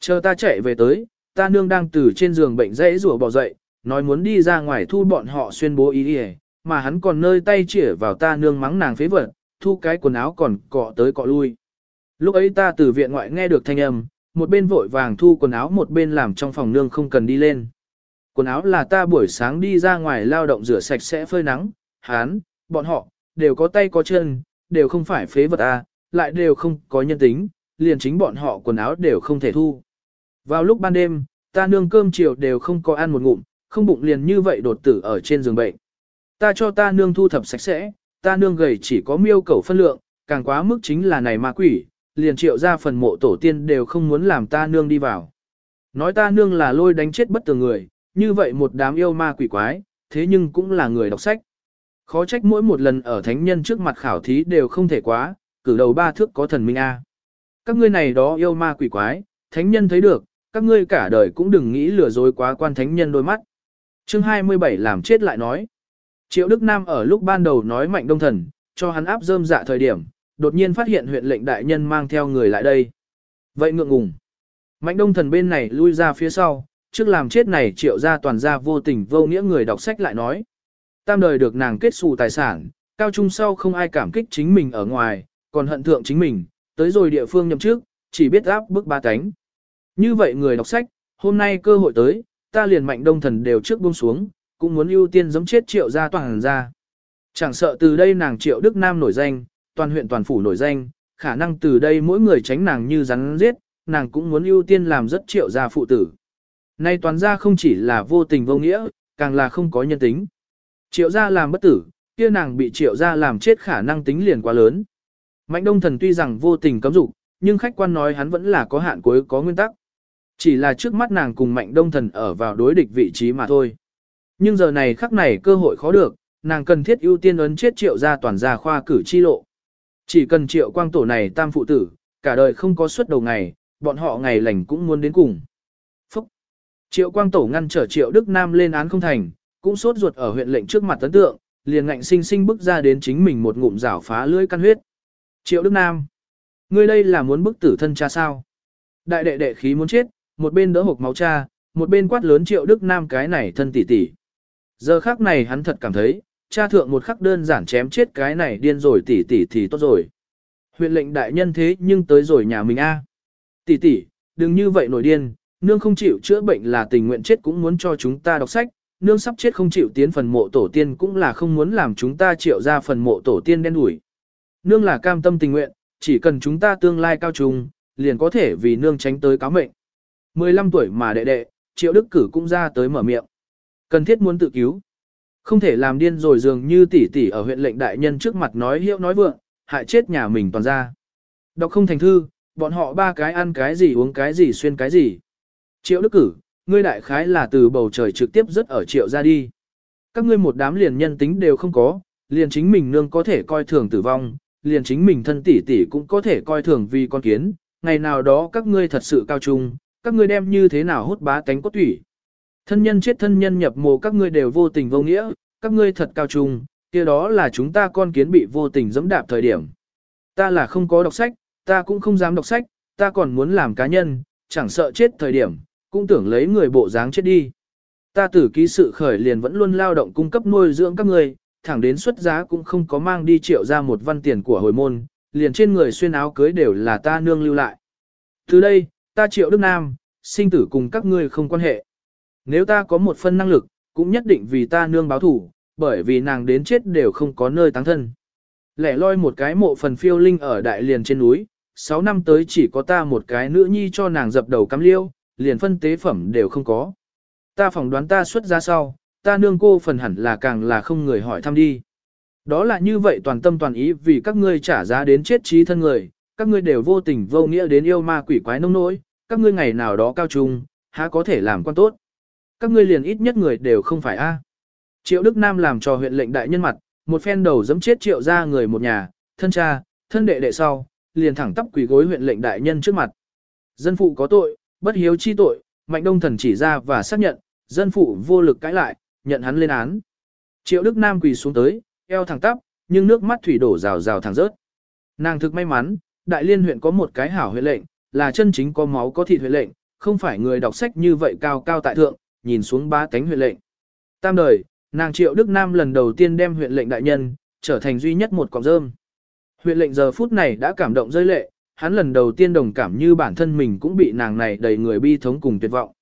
Chờ ta chạy về tới, ta nương đang từ trên giường bệnh dãy rủa bỏ dậy, nói muốn đi ra ngoài thu bọn họ xuyên bố ý đi mà hắn còn nơi tay chĩa vào ta nương mắng nàng phế vật, thu cái quần áo còn cọ tới cọ lui. Lúc ấy ta từ viện ngoại nghe được thanh âm, một bên vội vàng thu quần áo một bên làm trong phòng nương không cần đi lên. Quần áo là ta buổi sáng đi ra ngoài lao động rửa sạch sẽ phơi nắng, hán, bọn họ, đều có tay có chân, đều không phải phế vật à, lại đều không có nhân tính, liền chính bọn họ quần áo đều không thể thu. Vào lúc ban đêm, ta nương cơm chiều đều không có ăn một ngụm, không bụng liền như vậy đột tử ở trên giường bệnh. Ta cho ta nương thu thập sạch sẽ, ta nương gầy chỉ có miêu cầu phân lượng, càng quá mức chính là này ma quỷ, liền triệu ra phần mộ tổ tiên đều không muốn làm ta nương đi vào. Nói ta nương là lôi đánh chết bất tường người, như vậy một đám yêu ma quỷ quái, thế nhưng cũng là người đọc sách. Khó trách mỗi một lần ở thánh nhân trước mặt khảo thí đều không thể quá, cử đầu ba thước có thần minh A. Các ngươi này đó yêu ma quỷ quái, thánh nhân thấy được, các ngươi cả đời cũng đừng nghĩ lừa dối quá quan thánh nhân đôi mắt. chương 27 làm chết lại nói. Triệu Đức Nam ở lúc ban đầu nói mạnh đông thần, cho hắn áp dơm dạ thời điểm, đột nhiên phát hiện huyện lệnh đại nhân mang theo người lại đây. Vậy ngượng ngùng. Mạnh đông thần bên này lui ra phía sau, trước làm chết này triệu ra toàn ra vô tình vô nghĩa người đọc sách lại nói. Tam đời được nàng kết xù tài sản, cao trung sau không ai cảm kích chính mình ở ngoài, còn hận thượng chính mình, tới rồi địa phương nhậm trước, chỉ biết áp bức ba cánh. Như vậy người đọc sách, hôm nay cơ hội tới, ta liền mạnh đông thần đều trước buông xuống, cũng muốn ưu tiên giấm chết triệu gia toàn ra. Chẳng sợ từ đây nàng triệu Đức Nam nổi danh, toàn huyện toàn phủ nổi danh, khả năng từ đây mỗi người tránh nàng như rắn giết, nàng cũng muốn ưu tiên làm rất triệu gia phụ tử. Nay toàn gia không chỉ là vô tình vô nghĩa, càng là không có nhân tính. Triệu gia làm bất tử, kia nàng bị triệu gia làm chết khả năng tính liền quá lớn. Mạnh đông thần tuy rằng vô tình cấm dục, nhưng khách quan nói hắn vẫn là có hạn cuối có nguyên tắc. Chỉ là trước mắt nàng cùng mạnh đông thần ở vào đối địch vị trí mà thôi. Nhưng giờ này khắc này cơ hội khó được, nàng cần thiết ưu tiên ấn chết triệu gia toàn gia khoa cử chi lộ. Chỉ cần triệu quang tổ này tam phụ tử, cả đời không có suất đầu ngày, bọn họ ngày lành cũng muốn đến cùng. Phúc! Triệu quang tổ ngăn trở triệu Đức Nam lên án không thành, cũng sốt ruột ở huyện lệnh trước mặt tấn tượng, liền ngạnh sinh sinh bước ra đến chính mình một ngụm rảo phá lưỡi căn huyết. Triệu Đức Nam! Ngươi đây là muốn bức tử thân cha sao? Đại đệ đệ khí muốn chết, một bên đỡ hộp máu cha, một bên quát lớn triệu Đức Nam cái này thân tỷ tỷ. Giờ khắc này hắn thật cảm thấy, cha thượng một khắc đơn giản chém chết cái này điên rồi tỷ tỷ thì tốt rồi. Huyện lệnh đại nhân thế nhưng tới rồi nhà mình a. Tỷ tỷ, đừng như vậy nổi điên, nương không chịu chữa bệnh là tình nguyện chết cũng muốn cho chúng ta đọc sách, nương sắp chết không chịu tiến phần mộ tổ tiên cũng là không muốn làm chúng ta chịu ra phần mộ tổ tiên đen đủi. Nương là cam tâm tình nguyện, chỉ cần chúng ta tương lai cao trùng, liền có thể vì nương tránh tới cáo mệnh. 15 tuổi mà đệ đệ, triệu đức cử cũng ra tới mở miệng. Cần thiết muốn tự cứu. Không thể làm điên rồi dường như tỷ tỷ ở huyện lệnh đại nhân trước mặt nói hiệu nói vượng, hại chết nhà mình toàn ra. Đọc không thành thư, bọn họ ba cái ăn cái gì uống cái gì xuyên cái gì. Triệu đức cử, ngươi đại khái là từ bầu trời trực tiếp rất ở triệu ra đi. Các ngươi một đám liền nhân tính đều không có, liền chính mình nương có thể coi thường tử vong, liền chính mình thân tỷ tỷ cũng có thể coi thường vì con kiến, ngày nào đó các ngươi thật sự cao trung, các ngươi đem như thế nào hút bá tánh cốt thủy. Thân nhân chết thân nhân nhập mồ các ngươi đều vô tình vô nghĩa, các ngươi thật cao trung, kia đó là chúng ta con kiến bị vô tình dẫm đạp thời điểm. Ta là không có đọc sách, ta cũng không dám đọc sách, ta còn muốn làm cá nhân, chẳng sợ chết thời điểm, cũng tưởng lấy người bộ dáng chết đi. Ta tử ký sự khởi liền vẫn luôn lao động cung cấp nuôi dưỡng các ngươi, thẳng đến xuất giá cũng không có mang đi triệu ra một văn tiền của hồi môn, liền trên người xuyên áo cưới đều là ta nương lưu lại. Từ đây, ta triệu Đức Nam, sinh tử cùng các ngươi không quan hệ. Nếu ta có một phân năng lực, cũng nhất định vì ta nương báo thủ, bởi vì nàng đến chết đều không có nơi táng thân. Lẻ loi một cái mộ phần phiêu linh ở đại liền trên núi, 6 năm tới chỉ có ta một cái nữ nhi cho nàng dập đầu cắm liêu, liền phân tế phẩm đều không có. Ta phỏng đoán ta xuất ra sau, ta nương cô phần hẳn là càng là không người hỏi thăm đi. Đó là như vậy toàn tâm toàn ý vì các ngươi trả giá đến chết trí thân người, các ngươi đều vô tình vô nghĩa đến yêu ma quỷ quái nông nỗi, các ngươi ngày nào đó cao trung, há có thể làm quan tốt. Các ngươi liền ít nhất người đều không phải a. Triệu Đức Nam làm cho huyện lệnh đại nhân mặt, một phen đầu giẫm chết triệu ra người một nhà, thân cha, thân đệ đệ sau, liền thẳng tắp quỳ gối huyện lệnh đại nhân trước mặt. Dân phụ có tội, bất hiếu chi tội, mạnh đông thần chỉ ra và xác nhận, dân phụ vô lực cãi lại, nhận hắn lên án. Triệu Đức Nam quỳ xuống tới, eo thẳng tắp, nhưng nước mắt thủy đổ rào rào thẳng rớt. Nàng thực may mắn, đại liên huyện có một cái hảo huyện lệnh, là chân chính có máu có thịt huệ lệnh, không phải người đọc sách như vậy cao cao tại thượng, nhìn xuống ba cánh huệ lệnh. Tam đời, nàng Triệu Đức Nam lần đầu tiên đem huyện lệnh đại nhân, trở thành duy nhất một cọng rơm. Huyện lệnh giờ phút này đã cảm động rơi lệ, hắn lần đầu tiên đồng cảm như bản thân mình cũng bị nàng này đầy người bi thống cùng tuyệt vọng.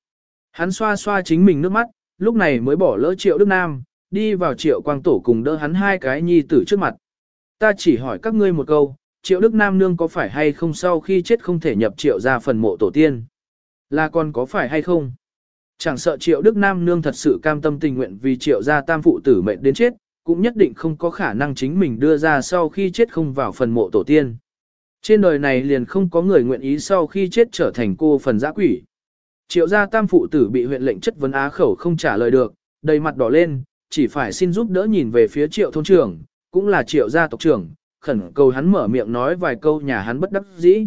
Hắn xoa xoa chính mình nước mắt, lúc này mới bỏ lỡ Triệu Đức Nam, đi vào Triệu Quang Tổ cùng đỡ hắn hai cái nhi tử trước mặt. Ta chỉ hỏi các ngươi một câu, Triệu Đức Nam nương có phải hay không sau khi chết không thể nhập Triệu ra phần mộ tổ tiên? Là còn có phải hay không? Chẳng sợ Triệu Đức Nam nương thật sự cam tâm tình nguyện vì Triệu gia tam phụ tử mệnh đến chết, cũng nhất định không có khả năng chính mình đưa ra sau khi chết không vào phần mộ tổ tiên. Trên đời này liền không có người nguyện ý sau khi chết trở thành cô phần giã quỷ. Triệu gia tam phụ tử bị huyện lệnh chất vấn á khẩu không trả lời được, đầy mặt đỏ lên, chỉ phải xin giúp đỡ nhìn về phía triệu thôn trưởng, cũng là triệu gia tộc trưởng, khẩn cầu hắn mở miệng nói vài câu nhà hắn bất đắc dĩ.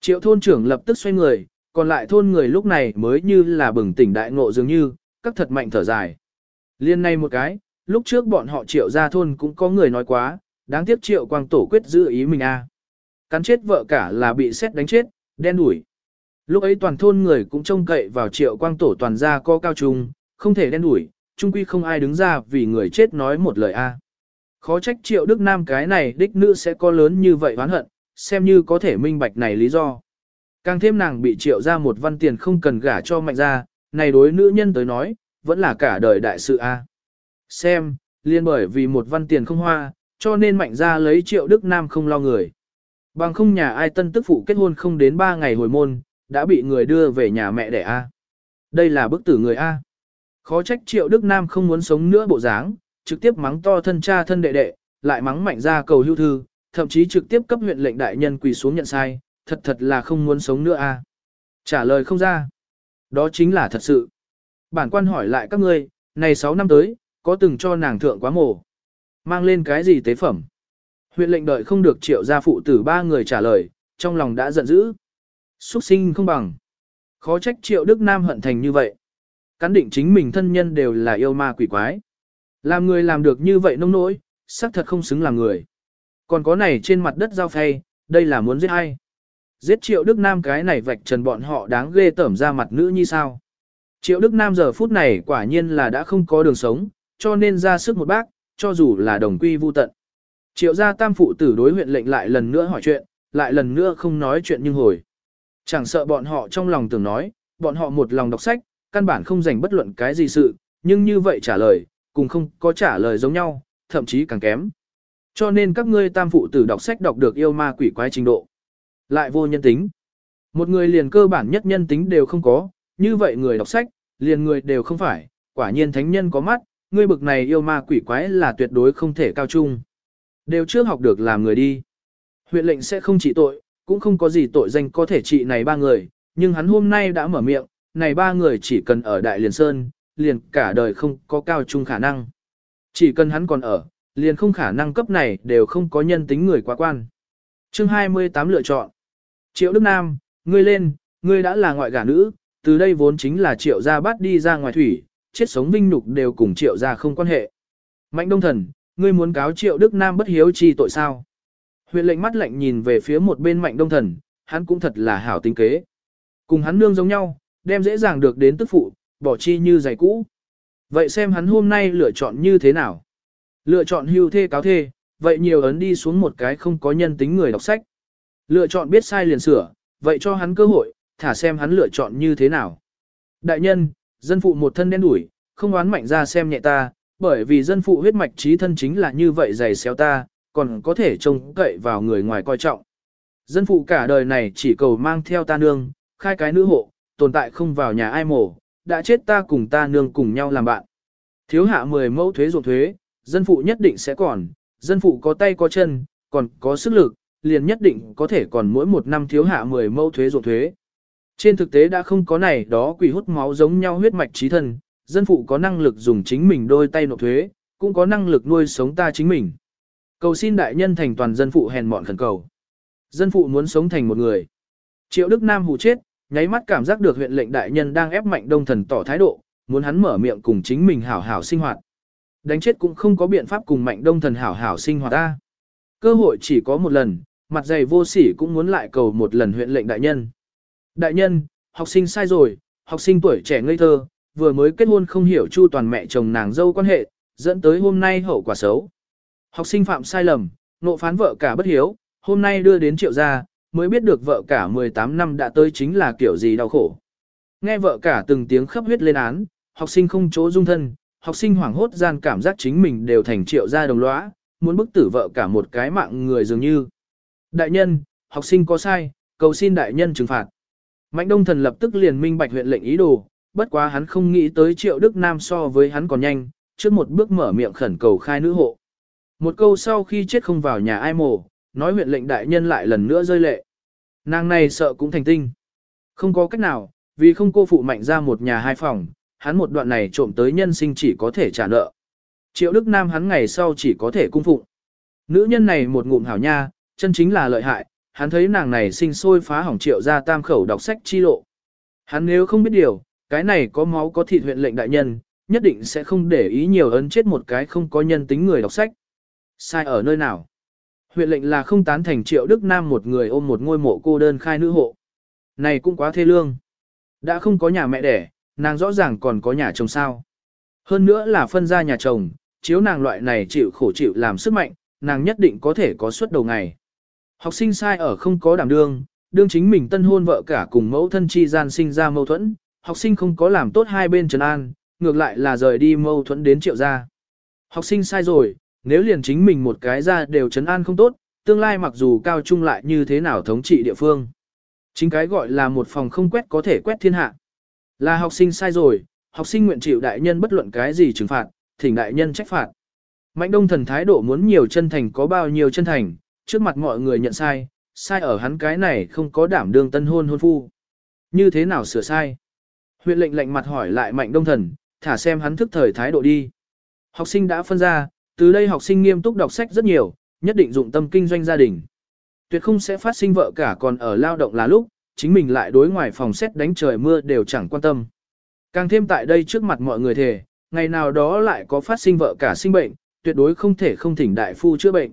Triệu thôn trưởng lập tức xoay người, còn lại thôn người lúc này mới như là bừng tỉnh đại ngộ dường như, các thật mạnh thở dài. Liên này một cái, lúc trước bọn họ triệu gia thôn cũng có người nói quá, đáng tiếc triệu quang tổ quyết giữ ý mình a. À. Cắn chết vợ cả là bị xét đánh chết, đen đuổi. Lúc ấy toàn thôn người cũng trông cậy vào triệu quang tổ toàn gia có cao trung, không thể đen đuổi, chung quy không ai đứng ra vì người chết nói một lời a. À. Khó trách triệu đức nam cái này đích nữ sẽ có lớn như vậy oán hận, xem như có thể minh bạch này lý do. Càng thêm nàng bị triệu ra một văn tiền không cần gả cho mạnh ra, này đối nữ nhân tới nói, vẫn là cả đời đại sự a. Xem, liên bởi vì một văn tiền không hoa, cho nên mạnh ra lấy triệu đức nam không lo người. Bằng không nhà ai tân tức phụ kết hôn không đến 3 ngày hồi môn, đã bị người đưa về nhà mẹ đẻ A. Đây là bức tử người A. Khó trách triệu Đức Nam không muốn sống nữa bộ dáng, trực tiếp mắng to thân cha thân đệ đệ, lại mắng mạnh ra cầu hưu thư, thậm chí trực tiếp cấp huyện lệnh đại nhân quỳ xuống nhận sai, thật thật là không muốn sống nữa A. Trả lời không ra. Đó chính là thật sự. Bản quan hỏi lại các ngươi, này 6 năm tới, có từng cho nàng thượng quá mổ. Mang lên cái gì tế phẩm? Huyện lệnh đợi không được triệu gia phụ tử ba người trả lời, trong lòng đã giận dữ. Xuất sinh không bằng. Khó trách triệu Đức Nam hận thành như vậy. Cắn định chính mình thân nhân đều là yêu ma quỷ quái. Làm người làm được như vậy nông nỗi, xác thật không xứng làm người. Còn có này trên mặt đất giao phay, đây là muốn giết ai? Giết triệu Đức Nam cái này vạch trần bọn họ đáng ghê tởm ra mặt nữ như sao? Triệu Đức Nam giờ phút này quả nhiên là đã không có đường sống, cho nên ra sức một bác, cho dù là đồng quy vu tận. Triệu gia tam phụ tử đối huyện lệnh lại lần nữa hỏi chuyện, lại lần nữa không nói chuyện nhưng hồi. Chẳng sợ bọn họ trong lòng tưởng nói, bọn họ một lòng đọc sách, căn bản không dành bất luận cái gì sự, nhưng như vậy trả lời, cùng không có trả lời giống nhau, thậm chí càng kém. Cho nên các ngươi tam phụ tử đọc sách đọc được yêu ma quỷ quái trình độ. Lại vô nhân tính. Một người liền cơ bản nhất nhân tính đều không có, như vậy người đọc sách, liền người đều không phải, quả nhiên thánh nhân có mắt, ngươi bực này yêu ma quỷ quái là tuyệt đối không thể cao trung. Đều chưa học được làm người đi. Huyện lệnh sẽ không trị tội, cũng không có gì tội danh có thể trị này ba người, nhưng hắn hôm nay đã mở miệng, này ba người chỉ cần ở Đại Liền Sơn, liền cả đời không có cao trung khả năng. Chỉ cần hắn còn ở, liền không khả năng cấp này đều không có nhân tính người quá quan. Chương 28 lựa chọn. Triệu Đức Nam, ngươi lên, ngươi đã là ngoại gả nữ, từ đây vốn chính là triệu gia bắt đi ra ngoài thủy, chết sống vinh nhục đều cùng triệu gia không quan hệ. Mạnh Đông Thần, ngươi muốn cáo triệu Đức Nam bất hiếu chi tội sao? Huyện lệnh mắt lạnh nhìn về phía một bên Mạnh Đông Thần, hắn cũng thật là hảo tính kế. Cùng hắn nương giống nhau, đem dễ dàng được đến tức phụ, bỏ chi như giày cũ. Vậy xem hắn hôm nay lựa chọn như thế nào? Lựa chọn hưu thê cáo thê, vậy nhiều ấn đi xuống một cái không có nhân tính người đọc sách. Lựa chọn biết sai liền sửa, vậy cho hắn cơ hội, thả xem hắn lựa chọn như thế nào. Đại nhân, dân phụ một thân đen đủi, không oán mạnh ra xem nhẹ ta, bởi vì dân phụ huyết mạch trí thân chính là như vậy dày xéo ta, còn có thể trông cậy vào người ngoài coi trọng. Dân phụ cả đời này chỉ cầu mang theo ta nương, khai cái nữ hộ, tồn tại không vào nhà ai mổ, đã chết ta cùng ta nương cùng nhau làm bạn. Thiếu hạ 10 mẫu thuế ruộng thuế, dân phụ nhất định sẽ còn, dân phụ có tay có chân, còn có sức lực, liền nhất định có thể còn mỗi một năm thiếu hạ 10 mẫu thuế ruộng thuế. Trên thực tế đã không có này đó quỷ hút máu giống nhau huyết mạch trí thân, dân phụ có năng lực dùng chính mình đôi tay nộp thuế, cũng có năng lực nuôi sống ta chính mình. Cầu xin đại nhân thành toàn dân phụ hèn mọn khẩn cầu. Dân phụ muốn sống thành một người. Triệu Đức Nam hù chết, nháy mắt cảm giác được huyện lệnh đại nhân đang ép mạnh đông thần tỏ thái độ, muốn hắn mở miệng cùng chính mình hảo hảo sinh hoạt. Đánh chết cũng không có biện pháp cùng mạnh đông thần hảo hảo sinh hoạt ta. Cơ hội chỉ có một lần, mặt dày vô sỉ cũng muốn lại cầu một lần huyện lệnh đại nhân. Đại nhân, học sinh sai rồi, học sinh tuổi trẻ ngây thơ, vừa mới kết hôn không hiểu chu toàn mẹ chồng nàng dâu quan hệ, dẫn tới hôm nay hậu quả xấu. Học sinh phạm sai lầm, nộ phán vợ cả bất hiếu, hôm nay đưa đến triệu gia, mới biết được vợ cả 18 năm đã tới chính là kiểu gì đau khổ. Nghe vợ cả từng tiếng khắp huyết lên án, học sinh không chỗ dung thân, học sinh hoảng hốt gian cảm giác chính mình đều thành triệu gia đồng lõa, muốn bức tử vợ cả một cái mạng người dường như. Đại nhân, học sinh có sai, cầu xin đại nhân trừng phạt. Mạnh đông thần lập tức liền minh bạch huyện lệnh ý đồ, bất quá hắn không nghĩ tới triệu Đức Nam so với hắn còn nhanh, trước một bước mở miệng khẩn cầu khai nữ hộ. Một câu sau khi chết không vào nhà ai mồ, nói huyện lệnh đại nhân lại lần nữa rơi lệ. Nàng này sợ cũng thành tinh. Không có cách nào, vì không cô phụ mạnh ra một nhà hai phòng, hắn một đoạn này trộm tới nhân sinh chỉ có thể trả nợ. Triệu Đức Nam hắn ngày sau chỉ có thể cung phụng. Nữ nhân này một ngụm hảo nha, chân chính là lợi hại, hắn thấy nàng này sinh sôi phá hỏng triệu ra tam khẩu đọc sách chi lộ. Hắn nếu không biết điều, cái này có máu có thịt huyện lệnh đại nhân, nhất định sẽ không để ý nhiều ấn chết một cái không có nhân tính người đọc sách. Sai ở nơi nào? Huyện lệnh là không tán thành triệu Đức Nam một người ôm một ngôi mộ cô đơn khai nữ hộ. Này cũng quá thê lương. Đã không có nhà mẹ đẻ, nàng rõ ràng còn có nhà chồng sao. Hơn nữa là phân ra nhà chồng, chiếu nàng loại này chịu khổ chịu làm sức mạnh, nàng nhất định có thể có suất đầu ngày. Học sinh sai ở không có đảm đương, đương chính mình tân hôn vợ cả cùng mẫu thân chi gian sinh ra mâu thuẫn, học sinh không có làm tốt hai bên trấn an, ngược lại là rời đi mâu thuẫn đến triệu gia. Học sinh sai rồi, nếu liền chính mình một cái ra đều chấn an không tốt, tương lai mặc dù cao trung lại như thế nào thống trị địa phương. Chính cái gọi là một phòng không quét có thể quét thiên hạ. Là học sinh sai rồi, học sinh nguyện chịu đại nhân bất luận cái gì trừng phạt, thỉnh đại nhân trách phạt. Mạnh đông thần thái độ muốn nhiều chân thành có bao nhiêu chân thành, trước mặt mọi người nhận sai, sai ở hắn cái này không có đảm đương tân hôn hôn phu. Như thế nào sửa sai? Huyện lệnh lệnh mặt hỏi lại mạnh đông thần, thả xem hắn thức thời thái độ đi. Học sinh đã phân ra, từ đây học sinh nghiêm túc đọc sách rất nhiều, nhất định dụng tâm kinh doanh gia đình. Tuyệt không sẽ phát sinh vợ cả còn ở lao động là lúc, chính mình lại đối ngoài phòng xét đánh trời mưa đều chẳng quan tâm. Càng thêm tại đây trước mặt mọi người thề, ngày nào đó lại có phát sinh vợ cả sinh bệnh, tuyệt đối không thể không thỉnh đại phu chữa bệnh.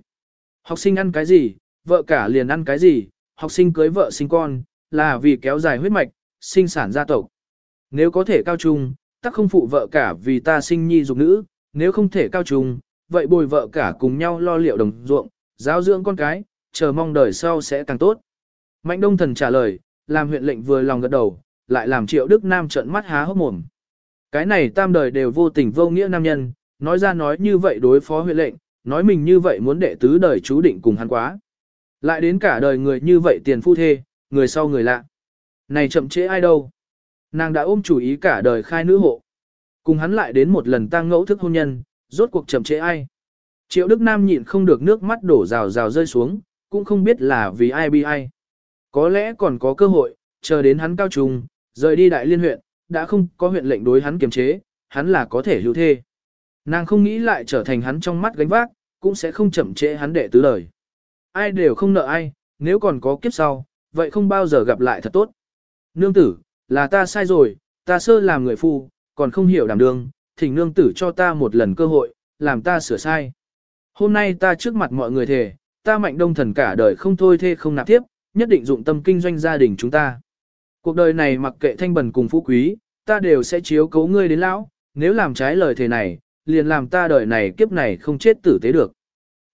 Học sinh ăn cái gì, vợ cả liền ăn cái gì, học sinh cưới vợ sinh con, là vì kéo dài huyết mạch, sinh sản gia tộc. Nếu có thể cao trung, tắc không phụ vợ cả vì ta sinh nhi dục nữ, nếu không thể cao trung, vậy bồi vợ cả cùng nhau lo liệu đồng ruộng, giáo dưỡng con cái, chờ mong đời sau sẽ càng tốt. Mạnh Đông Thần trả lời, làm huyện lệnh vừa lòng gật đầu, lại làm Triệu Đức Nam trợn mắt há hốc mồm. Cái này tam đời đều vô tình vô nghĩa nam nhân, nói ra nói như vậy đối phó huyện lệnh, nói mình như vậy muốn đệ tứ đời chú định cùng hắn quá. Lại đến cả đời người như vậy tiền phu thê, người sau người lạ. Này chậm chế ai đâu. Nàng đã ôm chủ ý cả đời khai nữ hộ. Cùng hắn lại đến một lần tăng ngẫu thức hôn nhân, rốt cuộc chậm trễ ai. Triệu Đức Nam nhịn không được nước mắt đổ rào rào rơi xuống, cũng không biết là vì ai bi ai. Có lẽ còn có cơ hội, chờ đến hắn cao trùng, rời đi đại liên huyện, đã không có huyện lệnh đối hắn kiềm chế, hắn là có thể hữu thê. Nàng không nghĩ lại trở thành hắn trong mắt gánh vác, cũng sẽ không chậm trễ hắn đệ tứ lời. Ai đều không nợ ai, nếu còn có kiếp sau, vậy không bao giờ gặp lại thật tốt. Nương tử, là ta sai rồi, ta sơ làm người phu, còn không hiểu đảm đương, thỉnh nương tử cho ta một lần cơ hội, làm ta sửa sai. Hôm nay ta trước mặt mọi người thề, ta mạnh đông thần cả đời không thôi thê không nạp tiếp, nhất định dụng tâm kinh doanh gia đình chúng ta. Cuộc đời này mặc kệ thanh bần cùng phú quý, ta đều sẽ chiếu cấu ngươi đến lão, nếu làm trái lời thề này, liền làm ta đời này kiếp này không chết tử tế được.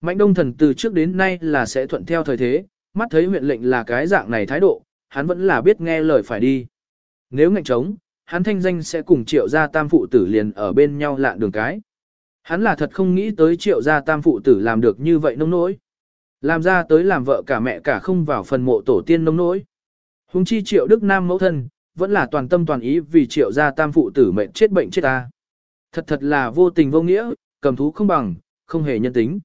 Mạnh đông thần từ trước đến nay là sẽ thuận theo thời thế, mắt thấy huyện lệnh là cái dạng này thái độ, hắn vẫn là biết nghe lời phải đi. Nếu ngạnh trống, hắn thanh danh sẽ cùng triệu gia tam phụ tử liền ở bên nhau lạn đường cái. Hắn là thật không nghĩ tới triệu gia tam phụ tử làm được như vậy nông nỗi. Làm ra tới làm vợ cả mẹ cả không vào phần mộ tổ tiên nông nỗi. Hùng chi triệu đức nam mẫu thân, vẫn là toàn tâm toàn ý vì triệu gia tam phụ tử mệnh chết bệnh chết ta. Thật thật là vô tình vô nghĩa, cầm thú không bằng, không hề nhân tính.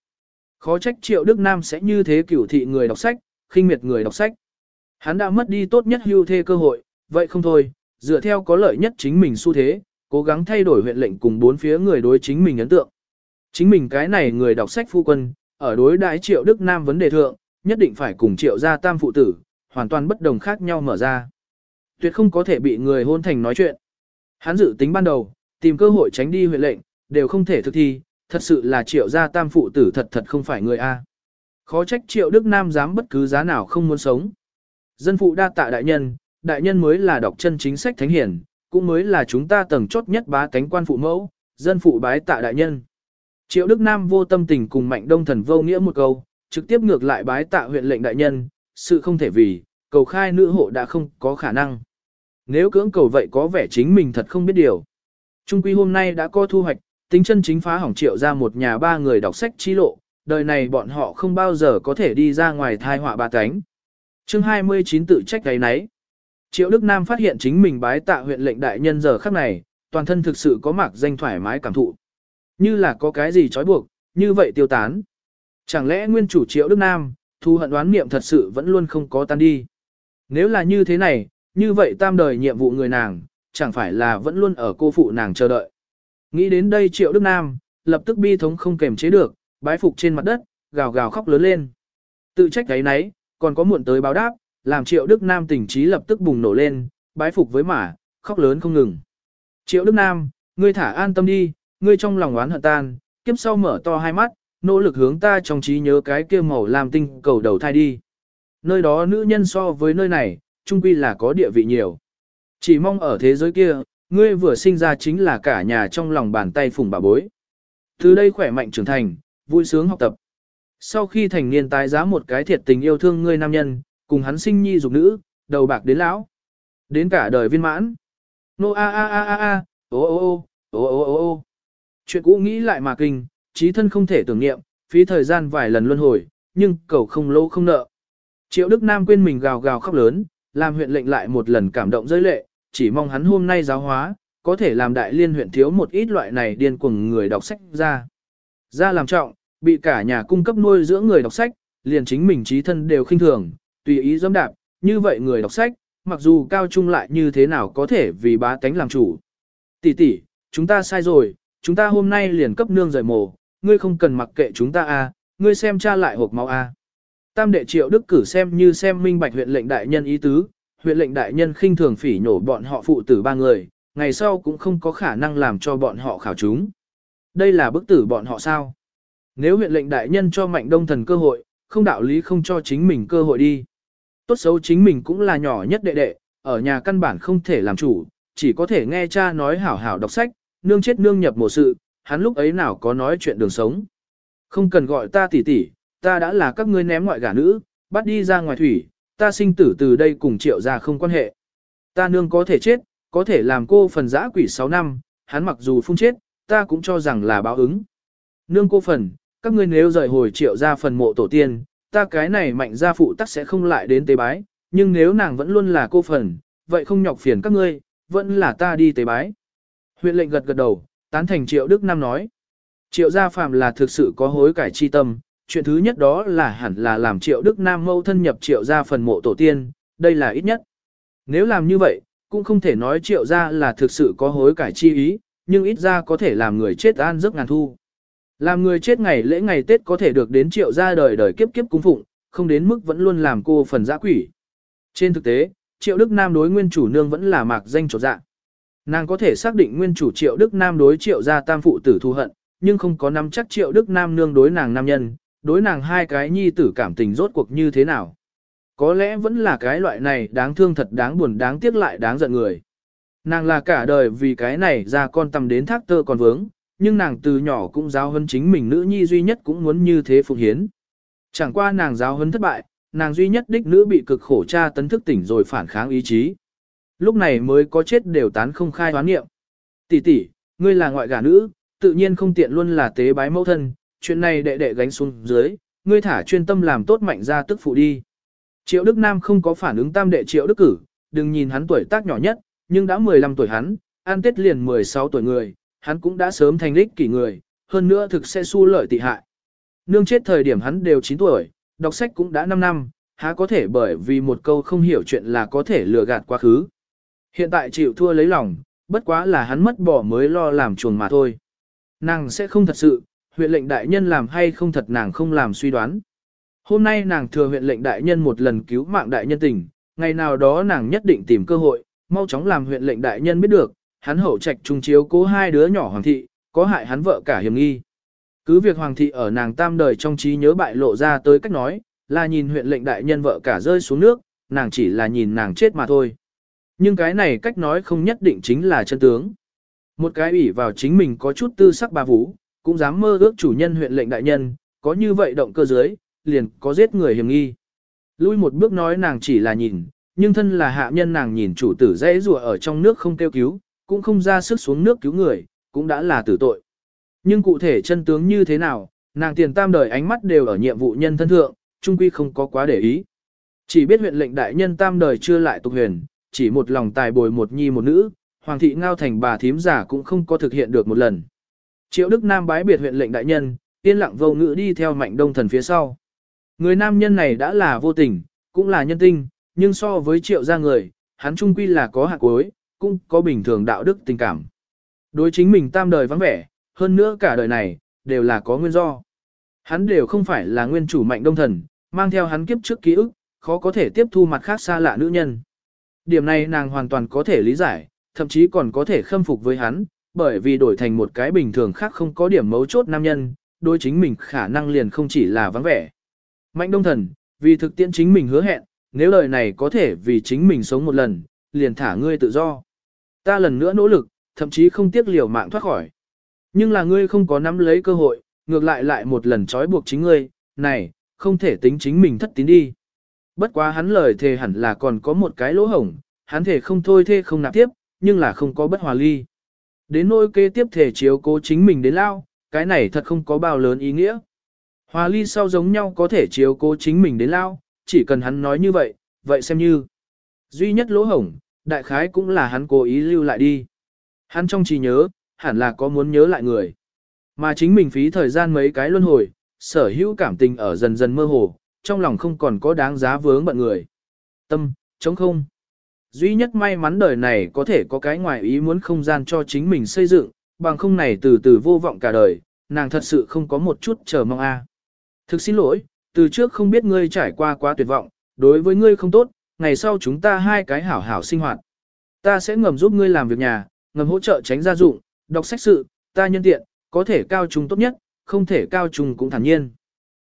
Khó trách triệu đức nam sẽ như thế cửu thị người đọc sách, khinh miệt người đọc sách. Hắn đã mất đi tốt nhất hưu thê cơ hội, vậy không thôi, dựa theo có lợi nhất chính mình xu thế, cố gắng thay đổi huyện lệnh cùng bốn phía người đối chính mình ấn tượng. Chính mình cái này người đọc sách phu quân, ở đối đại triệu Đức Nam vấn đề thượng, nhất định phải cùng triệu gia tam phụ tử, hoàn toàn bất đồng khác nhau mở ra. Tuyệt không có thể bị người hôn thành nói chuyện. Hắn dự tính ban đầu, tìm cơ hội tránh đi huyện lệnh, đều không thể thực thi, thật sự là triệu gia tam phụ tử thật thật không phải người A. Khó trách triệu Đức Nam dám bất cứ giá nào không muốn sống. Dân phụ đa tạ đại nhân, đại nhân mới là đọc chân chính sách thánh hiển, cũng mới là chúng ta tầng chốt nhất bá tánh quan phụ mẫu, dân phụ bái tạ đại nhân. Triệu Đức Nam vô tâm tình cùng mạnh đông thần vô nghĩa một câu, trực tiếp ngược lại bái tạ huyện lệnh đại nhân, sự không thể vì, cầu khai nữ hộ đã không có khả năng. Nếu cưỡng cầu vậy có vẻ chính mình thật không biết điều. Trung quy hôm nay đã có thu hoạch, tính chân chính phá hỏng triệu ra một nhà ba người đọc sách chi lộ, đời này bọn họ không bao giờ có thể đi ra ngoài thai họa ba cánh. chương 29 tự trách gáy nấy. Triệu Đức Nam phát hiện chính mình bái tạ huyện lệnh đại nhân giờ khắc này, toàn thân thực sự có mạc danh thoải mái cảm thụ. Như là có cái gì trói buộc, như vậy tiêu tán. Chẳng lẽ nguyên chủ Triệu Đức Nam, thu hận đoán niệm thật sự vẫn luôn không có tan đi. Nếu là như thế này, như vậy tam đời nhiệm vụ người nàng, chẳng phải là vẫn luôn ở cô phụ nàng chờ đợi. Nghĩ đến đây Triệu Đức Nam, lập tức bi thống không kềm chế được, bái phục trên mặt đất, gào gào khóc lớn lên. Tự trách cái nấy, còn có muộn tới báo đáp, làm Triệu Đức Nam tình trí lập tức bùng nổ lên, bái phục với mả, khóc lớn không ngừng. Triệu Đức Nam, ngươi thả an tâm đi, ngươi trong lòng oán hận tan, kiếp sau mở to hai mắt, nỗ lực hướng ta trong trí nhớ cái kia màu làm tinh cầu đầu thai đi. Nơi đó nữ nhân so với nơi này, trung quy là có địa vị nhiều. Chỉ mong ở thế giới kia, ngươi vừa sinh ra chính là cả nhà trong lòng bàn tay phùng bà bối. Từ đây khỏe mạnh trưởng thành, vui sướng học tập. Sau khi thành niên tái giá một cái thiệt tình yêu thương ngươi nam nhân, cùng hắn sinh nhi dục nữ, đầu bạc đến lão. Đến cả đời viên mãn. Nô a a a a a, ô ô ô, ô ô ô ô. Chuyện cũ nghĩ lại mà kinh, trí thân không thể tưởng niệm, phí thời gian vài lần luân hồi, nhưng cầu không lâu không nợ. Triệu Đức Nam quên mình gào gào khóc lớn, làm huyện lệnh lại một lần cảm động rơi lệ, chỉ mong hắn hôm nay giáo hóa, có thể làm đại liên huyện thiếu một ít loại này điên cuồng người đọc sách ra. Ra làm trọng, bị cả nhà cung cấp nuôi dưỡng người đọc sách, liền chính mình trí thân đều khinh thường, tùy ý dâm đạp, như vậy người đọc sách, mặc dù cao trung lại như thế nào có thể vì bá tánh làm chủ. Tỷ tỷ, chúng ta sai rồi, chúng ta hôm nay liền cấp nương rời mồ, ngươi không cần mặc kệ chúng ta a, à, ngươi xem cha lại hộp máu a. À. Tam đệ triệu đức cử xem như xem minh bạch huyện lệnh đại nhân ý tứ, huyện lệnh đại nhân khinh thường phỉ nhổ bọn họ phụ tử ba người, ngày sau cũng không có khả năng làm cho bọn họ khảo chúng. Đây là bức tử bọn họ sao? Nếu huyện lệnh đại nhân cho mạnh đông thần cơ hội, không đạo lý không cho chính mình cơ hội đi. Tốt xấu chính mình cũng là nhỏ nhất đệ đệ, ở nhà căn bản không thể làm chủ, chỉ có thể nghe cha nói hảo hảo đọc sách, nương chết nương nhập mộ sự, hắn lúc ấy nào có nói chuyện đường sống. Không cần gọi ta tỷ tỷ, ta đã là các ngươi ném ngoại gả nữ, bắt đi ra ngoài thủy, ta sinh tử từ đây cùng triệu ra không quan hệ. Ta nương có thể chết, có thể làm cô phần giã quỷ 6 năm, hắn mặc dù phun chết, ta cũng cho rằng là báo ứng. Nương cô phần, các ngươi nếu rời hồi triệu ra phần mộ tổ tiên, ta cái này mạnh gia phụ tắc sẽ không lại đến tế bái, nhưng nếu nàng vẫn luôn là cô phần, vậy không nhọc phiền các ngươi, vẫn là ta đi tế bái. Huyện lệnh gật gật đầu, tán thành triệu Đức Nam nói. Triệu gia phàm là thực sự có hối cải chi tâm, chuyện thứ nhất đó là hẳn là làm triệu Đức Nam mâu thân nhập triệu gia phần mộ tổ tiên, đây là ít nhất. Nếu làm như vậy, cũng không thể nói triệu gia là thực sự có hối cải chi ý, nhưng ít ra có thể làm người chết an giấc ngàn thu. Làm người chết ngày lễ ngày Tết có thể được đến triệu gia đời đời kiếp kiếp cung phụng, không đến mức vẫn luôn làm cô phần giã quỷ. Trên thực tế, triệu Đức Nam đối nguyên chủ nương vẫn là mạc danh trột dạ. Nàng có thể xác định nguyên chủ triệu Đức Nam đối triệu gia tam phụ tử thù hận, nhưng không có nắm chắc triệu Đức Nam nương đối nàng nam nhân, đối nàng hai cái nhi tử cảm tình rốt cuộc như thế nào. Có lẽ vẫn là cái loại này đáng thương thật đáng buồn đáng tiếc lại đáng giận người. Nàng là cả đời vì cái này ra con tầm đến thác tơ còn vướng, nhưng nàng từ nhỏ cũng giáo hơn chính mình nữ nhi duy nhất cũng muốn như thế phục hiến. Chẳng qua nàng giáo hơn thất bại, nàng duy nhất đích nữ bị cực khổ tra tấn thức tỉnh rồi phản kháng ý chí. Lúc này mới có chết đều tán không khai hoán nghiệm. Tỷ tỷ, ngươi là ngoại gả nữ, tự nhiên không tiện luôn là tế bái mẫu thân, chuyện này đệ đệ gánh xuống dưới, ngươi thả chuyên tâm làm tốt mạnh ra tức phụ đi. Triệu Đức Nam không có phản ứng tam đệ Triệu Đức Cử, đừng nhìn hắn tuổi tác nhỏ nhất, nhưng đã 15 tuổi hắn, an tết liền 16 tuổi người, hắn cũng đã sớm thành lích kỷ người, hơn nữa thực sẽ su lợi tị hại. Nương chết thời điểm hắn đều 9 tuổi, đọc sách cũng đã 5 năm, há có thể bởi vì một câu không hiểu chuyện là có thể lừa gạt quá khứ. Hiện tại chịu thua lấy lòng, bất quá là hắn mất bỏ mới lo làm chuồng mà thôi. Nàng sẽ không thật sự, huyện lệnh đại nhân làm hay không thật nàng không làm suy đoán. Hôm nay nàng thừa huyện lệnh đại nhân một lần cứu mạng đại nhân tình, ngày nào đó nàng nhất định tìm cơ hội, mau chóng làm huyện lệnh đại nhân biết được, hắn hậu trạch trung chiếu cố hai đứa nhỏ hoàng thị, có hại hắn vợ cả hiểm nghi. Cứ việc hoàng thị ở nàng tam đời trong trí nhớ bại lộ ra tới cách nói, là nhìn huyện lệnh đại nhân vợ cả rơi xuống nước, nàng chỉ là nhìn nàng chết mà thôi. Nhưng cái này cách nói không nhất định chính là chân tướng. Một cái ủy vào chính mình có chút tư sắc bà vũ, cũng dám mơ ước chủ nhân huyện lệnh đại nhân, có như vậy động cơ dưới, liền có giết người hiểm nghi. Lui một bước nói nàng chỉ là nhìn, nhưng thân là hạ nhân nàng nhìn chủ tử dễ rùa ở trong nước không kêu cứu, cũng không ra sức xuống nước cứu người, cũng đã là tử tội. Nhưng cụ thể chân tướng như thế nào, nàng tiền tam đời ánh mắt đều ở nhiệm vụ nhân thân thượng, trung quy không có quá để ý. Chỉ biết huyện lệnh đại nhân tam đời chưa lại tục huyền, chỉ một lòng tài bồi một nhi một nữ, hoàng thị ngao thành bà thím giả cũng không có thực hiện được một lần. Triệu Đức Nam bái biệt huyện lệnh đại nhân, yên lặng vô ngữ đi theo mạnh đông thần phía sau. Người nam nhân này đã là vô tình, cũng là nhân tinh, nhưng so với triệu gia người, hắn trung quy là có hạ cuối, cũng có bình thường đạo đức tình cảm. Đối chính mình tam đời vắng vẻ, hơn nữa cả đời này, đều là có nguyên do. Hắn đều không phải là nguyên chủ mạnh đông thần, mang theo hắn kiếp trước ký ức, khó có thể tiếp thu mặt khác xa lạ nữ nhân. Điểm này nàng hoàn toàn có thể lý giải, thậm chí còn có thể khâm phục với hắn, bởi vì đổi thành một cái bình thường khác không có điểm mấu chốt nam nhân, đối chính mình khả năng liền không chỉ là vắng vẻ. Mạnh đông thần, vì thực tiễn chính mình hứa hẹn, nếu lời này có thể vì chính mình sống một lần, liền thả ngươi tự do. Ta lần nữa nỗ lực, thậm chí không tiếc liều mạng thoát khỏi. Nhưng là ngươi không có nắm lấy cơ hội, ngược lại lại một lần trói buộc chính ngươi, này, không thể tính chính mình thất tín đi. Bất quá hắn lời thề hẳn là còn có một cái lỗ hổng, hắn thể không thôi thê không nạp tiếp, nhưng là không có bất hòa ly. Đến nỗi kế tiếp thể chiếu cố chính mình đến lao, cái này thật không có bao lớn ý nghĩa. Hòa ly sau giống nhau có thể chiếu cố chính mình đến lao, chỉ cần hắn nói như vậy, vậy xem như. Duy nhất lỗ hổng, đại khái cũng là hắn cố ý lưu lại đi. Hắn trong trí nhớ, hẳn là có muốn nhớ lại người. Mà chính mình phí thời gian mấy cái luân hồi, sở hữu cảm tình ở dần dần mơ hồ, trong lòng không còn có đáng giá vướng bận người. Tâm, chống không. Duy nhất may mắn đời này có thể có cái ngoài ý muốn không gian cho chính mình xây dựng, bằng không này từ từ vô vọng cả đời, nàng thật sự không có một chút chờ mong a. Thực xin lỗi, từ trước không biết ngươi trải qua quá tuyệt vọng, đối với ngươi không tốt, ngày sau chúng ta hai cái hảo hảo sinh hoạt. Ta sẽ ngầm giúp ngươi làm việc nhà, ngầm hỗ trợ tránh gia dụng, đọc sách sự, ta nhân tiện, có thể cao trung tốt nhất, không thể cao trung cũng thản nhiên.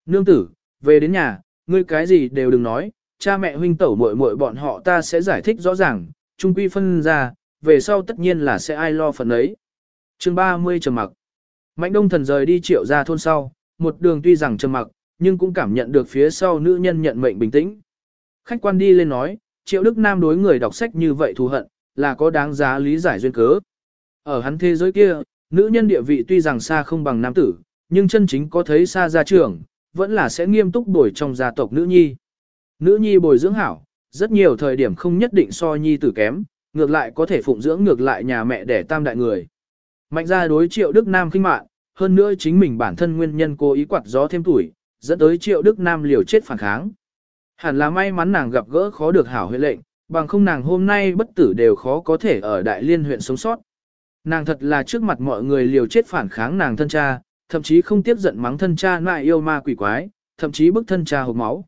Nương tử, về đến nhà, ngươi cái gì đều đừng nói, cha mẹ huynh tẩu muội muội bọn họ ta sẽ giải thích rõ ràng, trung quy phân ra, về sau tất nhiên là sẽ ai lo phần ấy. chương 30 trầm mặc. Mạnh đông thần rời đi triệu ra thôn sau, một đường tuy rằng trầm mặc, nhưng cũng cảm nhận được phía sau nữ nhân nhận mệnh bình tĩnh. Khách quan đi lên nói, triệu đức nam đối người đọc sách như vậy thù hận, là có đáng giá lý giải duyên cớ. Ở hắn thế giới kia, nữ nhân địa vị tuy rằng xa không bằng nam tử, nhưng chân chính có thấy xa gia trưởng, vẫn là sẽ nghiêm túc bồi trong gia tộc nữ nhi. Nữ nhi bồi dưỡng hảo, rất nhiều thời điểm không nhất định so nhi tử kém, ngược lại có thể phụng dưỡng ngược lại nhà mẹ đẻ tam đại người. Mạnh ra đối triệu Đức Nam khinh mạn, hơn nữa chính mình bản thân nguyên nhân cố ý quạt gió thêm tuổi, dẫn tới triệu Đức Nam liều chết phản kháng. Hẳn là may mắn nàng gặp gỡ khó được hảo huyện lệnh, bằng không nàng hôm nay bất tử đều khó có thể ở Đại Liên huyện sống sót. Nàng thật là trước mặt mọi người liều chết phản kháng nàng thân cha, thậm chí không tiếp giận mắng thân cha lại yêu ma quỷ quái, thậm chí bức thân cha hộp máu.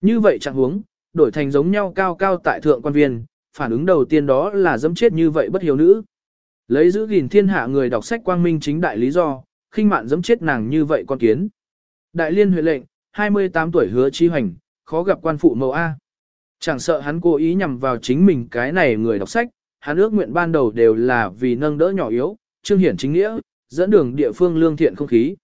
Như vậy chẳng huống, đổi thành giống nhau cao cao tại thượng quan viên, phản ứng đầu tiên đó là dẫm chết như vậy bất hiếu nữ. Lấy giữ gìn thiên hạ người đọc sách quang minh chính đại lý do, khinh mạn dẫm chết nàng như vậy con kiến. Đại liên huyện lệnh, 28 tuổi hứa chi hoành, khó gặp quan phụ mẫu A. Chẳng sợ hắn cố ý nhằm vào chính mình cái này người đọc sách, hắn ước nguyện ban đầu đều là vì nâng đỡ nhỏ yếu, trương hiển chính nghĩa, dẫn đường địa phương lương thiện không khí.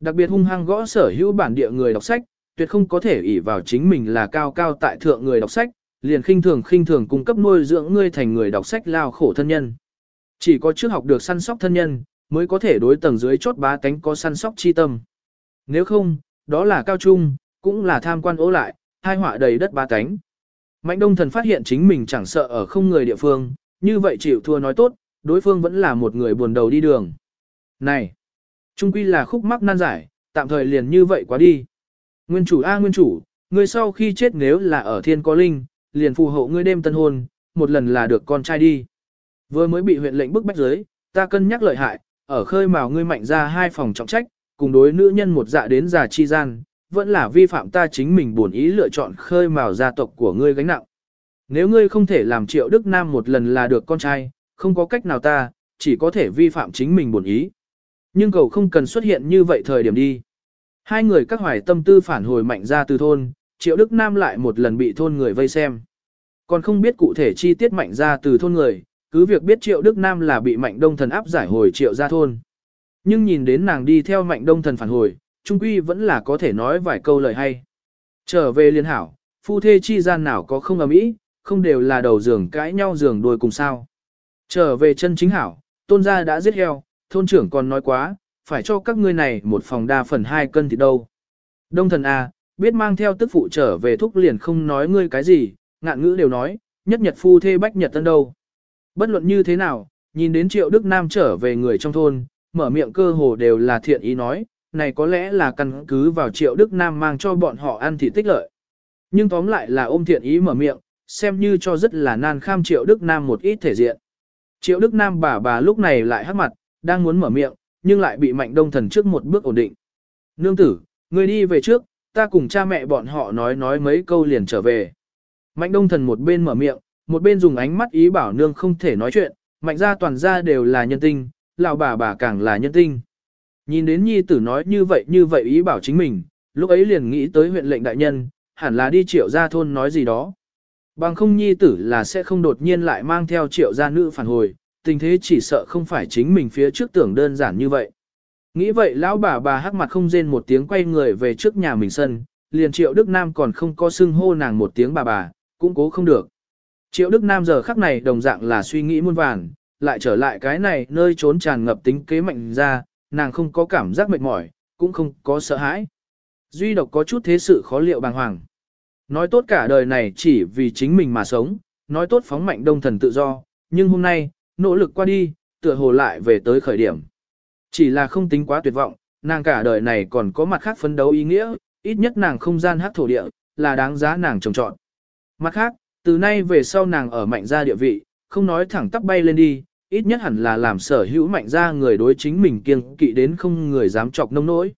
Đặc biệt hung hăng gõ sở hữu bản địa người đọc sách, tuyệt không có thể ỷ vào chính mình là cao cao tại thượng người đọc sách, liền khinh thường khinh thường cung cấp nuôi dưỡng ngươi thành người đọc sách lao khổ thân nhân. Chỉ có trước học được săn sóc thân nhân, mới có thể đối tầng dưới chốt bá tánh có săn sóc chi tâm. Nếu không, đó là cao trung, cũng là tham quan ố lại, hai họa đầy đất ba cánh. Mạnh đông thần phát hiện chính mình chẳng sợ ở không người địa phương, như vậy chịu thua nói tốt, đối phương vẫn là một người buồn đầu đi đường. Này, trung quy là khúc mắc nan giải, tạm thời liền như vậy quá đi. Nguyên chủ A nguyên chủ, người sau khi chết nếu là ở thiên có linh, liền phù hộ ngươi đêm tân hôn, một lần là được con trai đi. Vừa mới bị huyện lệnh bức bách giới, ta cân nhắc lợi hại, ở khơi mào ngươi mạnh ra hai phòng trọng trách, cùng đối nữ nhân một dạ đến già chi gian, vẫn là vi phạm ta chính mình buồn ý lựa chọn khơi mào gia tộc của ngươi gánh nặng. Nếu ngươi không thể làm triệu Đức Nam một lần là được con trai, không có cách nào ta, chỉ có thể vi phạm chính mình buồn ý. Nhưng cầu không cần xuất hiện như vậy thời điểm đi. Hai người các hoài tâm tư phản hồi mạnh ra từ thôn, triệu Đức Nam lại một lần bị thôn người vây xem. Còn không biết cụ thể chi tiết mạnh ra từ thôn người, cứ việc biết triệu Đức Nam là bị mạnh đông thần áp giải hồi triệu ra thôn. Nhưng nhìn đến nàng đi theo mạnh đông thần phản hồi, trung quy vẫn là có thể nói vài câu lời hay. Trở về liên hảo, phu thê chi gian nào có không ầm ĩ, không đều là đầu giường cãi nhau giường đuôi cùng sao. Trở về chân chính hảo, tôn gia đã giết heo, thôn trưởng còn nói quá, phải cho các ngươi này một phòng đa phần hai cân thì đâu. Đông thần A, biết mang theo tức phụ trở về thúc liền không nói ngươi cái gì, ngạn ngữ đều nói, nhất nhật phu thê bách nhật tân đâu. Bất luận như thế nào, nhìn đến triệu Đức Nam trở về người trong thôn, mở miệng cơ hồ đều là thiện ý nói, này có lẽ là căn cứ vào triệu Đức Nam mang cho bọn họ ăn thịt tích lợi. Nhưng tóm lại là ôm thiện ý mở miệng, xem như cho rất là nan kham triệu Đức Nam một ít thể diện. Triệu Đức Nam bà bà lúc này lại hắc mặt, đang muốn mở miệng, nhưng lại bị mạnh đông thần trước một bước ổn định. Nương tử, người đi về trước, ta cùng cha mẹ bọn họ nói nói mấy câu liền trở về. Mạnh đông thần một bên mở miệng, một bên dùng ánh mắt ý bảo nương không thể nói chuyện, mạnh ra toàn ra đều là nhân tinh, lão bà bà càng là nhân tinh. Nhìn đến nhi tử nói như vậy như vậy ý bảo chính mình, lúc ấy liền nghĩ tới huyện lệnh đại nhân, hẳn là đi triệu gia thôn nói gì đó. Bằng không nhi tử là sẽ không đột nhiên lại mang theo triệu gia nữ phản hồi, tình thế chỉ sợ không phải chính mình phía trước tưởng đơn giản như vậy. Nghĩ vậy lão bà bà hắc mặt không rên một tiếng quay người về trước nhà mình sân, liền triệu Đức Nam còn không có xưng hô nàng một tiếng bà bà, cũng cố không được. Triệu Đức Nam giờ khắc này đồng dạng là suy nghĩ muôn vàn, lại trở lại cái này nơi trốn tràn ngập tính kế mạnh ra, nàng không có cảm giác mệt mỏi, cũng không có sợ hãi. Duy độc có chút thế sự khó liệu bàng hoàng. Nói tốt cả đời này chỉ vì chính mình mà sống, nói tốt phóng mạnh đông thần tự do, nhưng hôm nay, nỗ lực qua đi, tựa hồ lại về tới khởi điểm. Chỉ là không tính quá tuyệt vọng, nàng cả đời này còn có mặt khác phấn đấu ý nghĩa, ít nhất nàng không gian hát thổ địa, là đáng giá nàng trồng trọn. Mặt khác, từ nay về sau nàng ở mạnh gia địa vị, không nói thẳng tắp bay lên đi, ít nhất hẳn là làm sở hữu mạnh gia người đối chính mình kiêng kỵ đến không người dám chọc nông nỗi.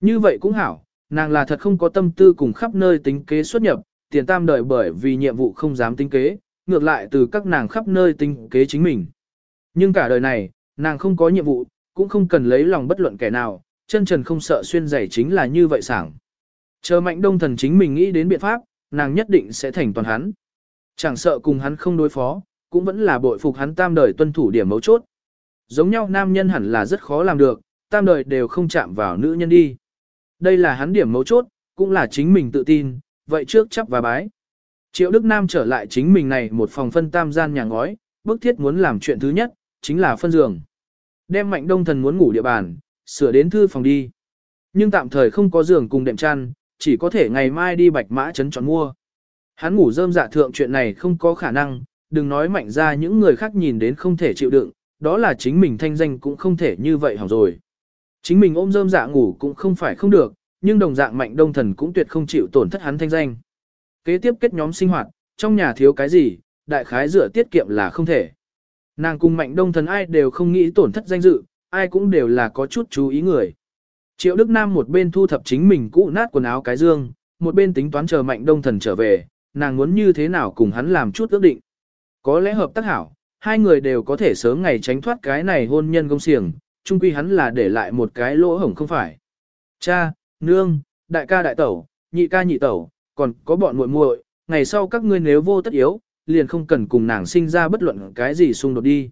Như vậy cũng hảo, nàng là thật không có tâm tư cùng khắp nơi tính kế xuất nhập, tiền tam đợi bởi vì nhiệm vụ không dám tính kế, ngược lại từ các nàng khắp nơi tính kế chính mình. Nhưng cả đời này, nàng không có nhiệm vụ, cũng không cần lấy lòng bất luận kẻ nào, chân trần không sợ xuyên giày chính là như vậy sảng. Chờ mạnh đông thần chính mình nghĩ đến biện pháp, nàng nhất định sẽ thành toàn hắn. Chẳng sợ cùng hắn không đối phó, cũng vẫn là bội phục hắn tam đời tuân thủ điểm mấu chốt. Giống nhau nam nhân hẳn là rất khó làm được, tam đời đều không chạm vào nữ nhân đi. Đây là hắn điểm mấu chốt, cũng là chính mình tự tin, vậy trước chấp và bái. Triệu Đức Nam trở lại chính mình này một phòng phân tam gian nhà ngói, bức thiết muốn làm chuyện thứ nhất, chính là phân giường. Đem mạnh đông thần muốn ngủ địa bàn, sửa đến thư phòng đi. Nhưng tạm thời không có giường cùng đệm chăn, chỉ có thể ngày mai đi bạch mã trấn chọn mua. Hắn ngủ rơm dạ thượng chuyện này không có khả năng, đừng nói mạnh ra những người khác nhìn đến không thể chịu đựng, đó là chính mình thanh danh cũng không thể như vậy hỏng rồi. Chính mình ôm rơm dạ ngủ cũng không phải không được, nhưng đồng dạng mạnh đông thần cũng tuyệt không chịu tổn thất hắn thanh danh. Kế tiếp kết nhóm sinh hoạt, trong nhà thiếu cái gì, đại khái rửa tiết kiệm là không thể. Nàng cùng mạnh đông thần ai đều không nghĩ tổn thất danh dự, ai cũng đều là có chút chú ý người. Triệu Đức Nam một bên thu thập chính mình cũ nát quần áo cái dương, một bên tính toán chờ mạnh đông thần trở về, nàng muốn như thế nào cùng hắn làm chút ước định. Có lẽ hợp tác hảo, hai người đều có thể sớm ngày tránh thoát cái này hôn nhân công xiềng, chung quy hắn là để lại một cái lỗ hổng không phải. Cha, nương, đại ca đại tẩu, nhị ca nhị tẩu, còn có bọn muội muội, ngày sau các ngươi nếu vô tất yếu, liền không cần cùng nàng sinh ra bất luận cái gì xung đột đi.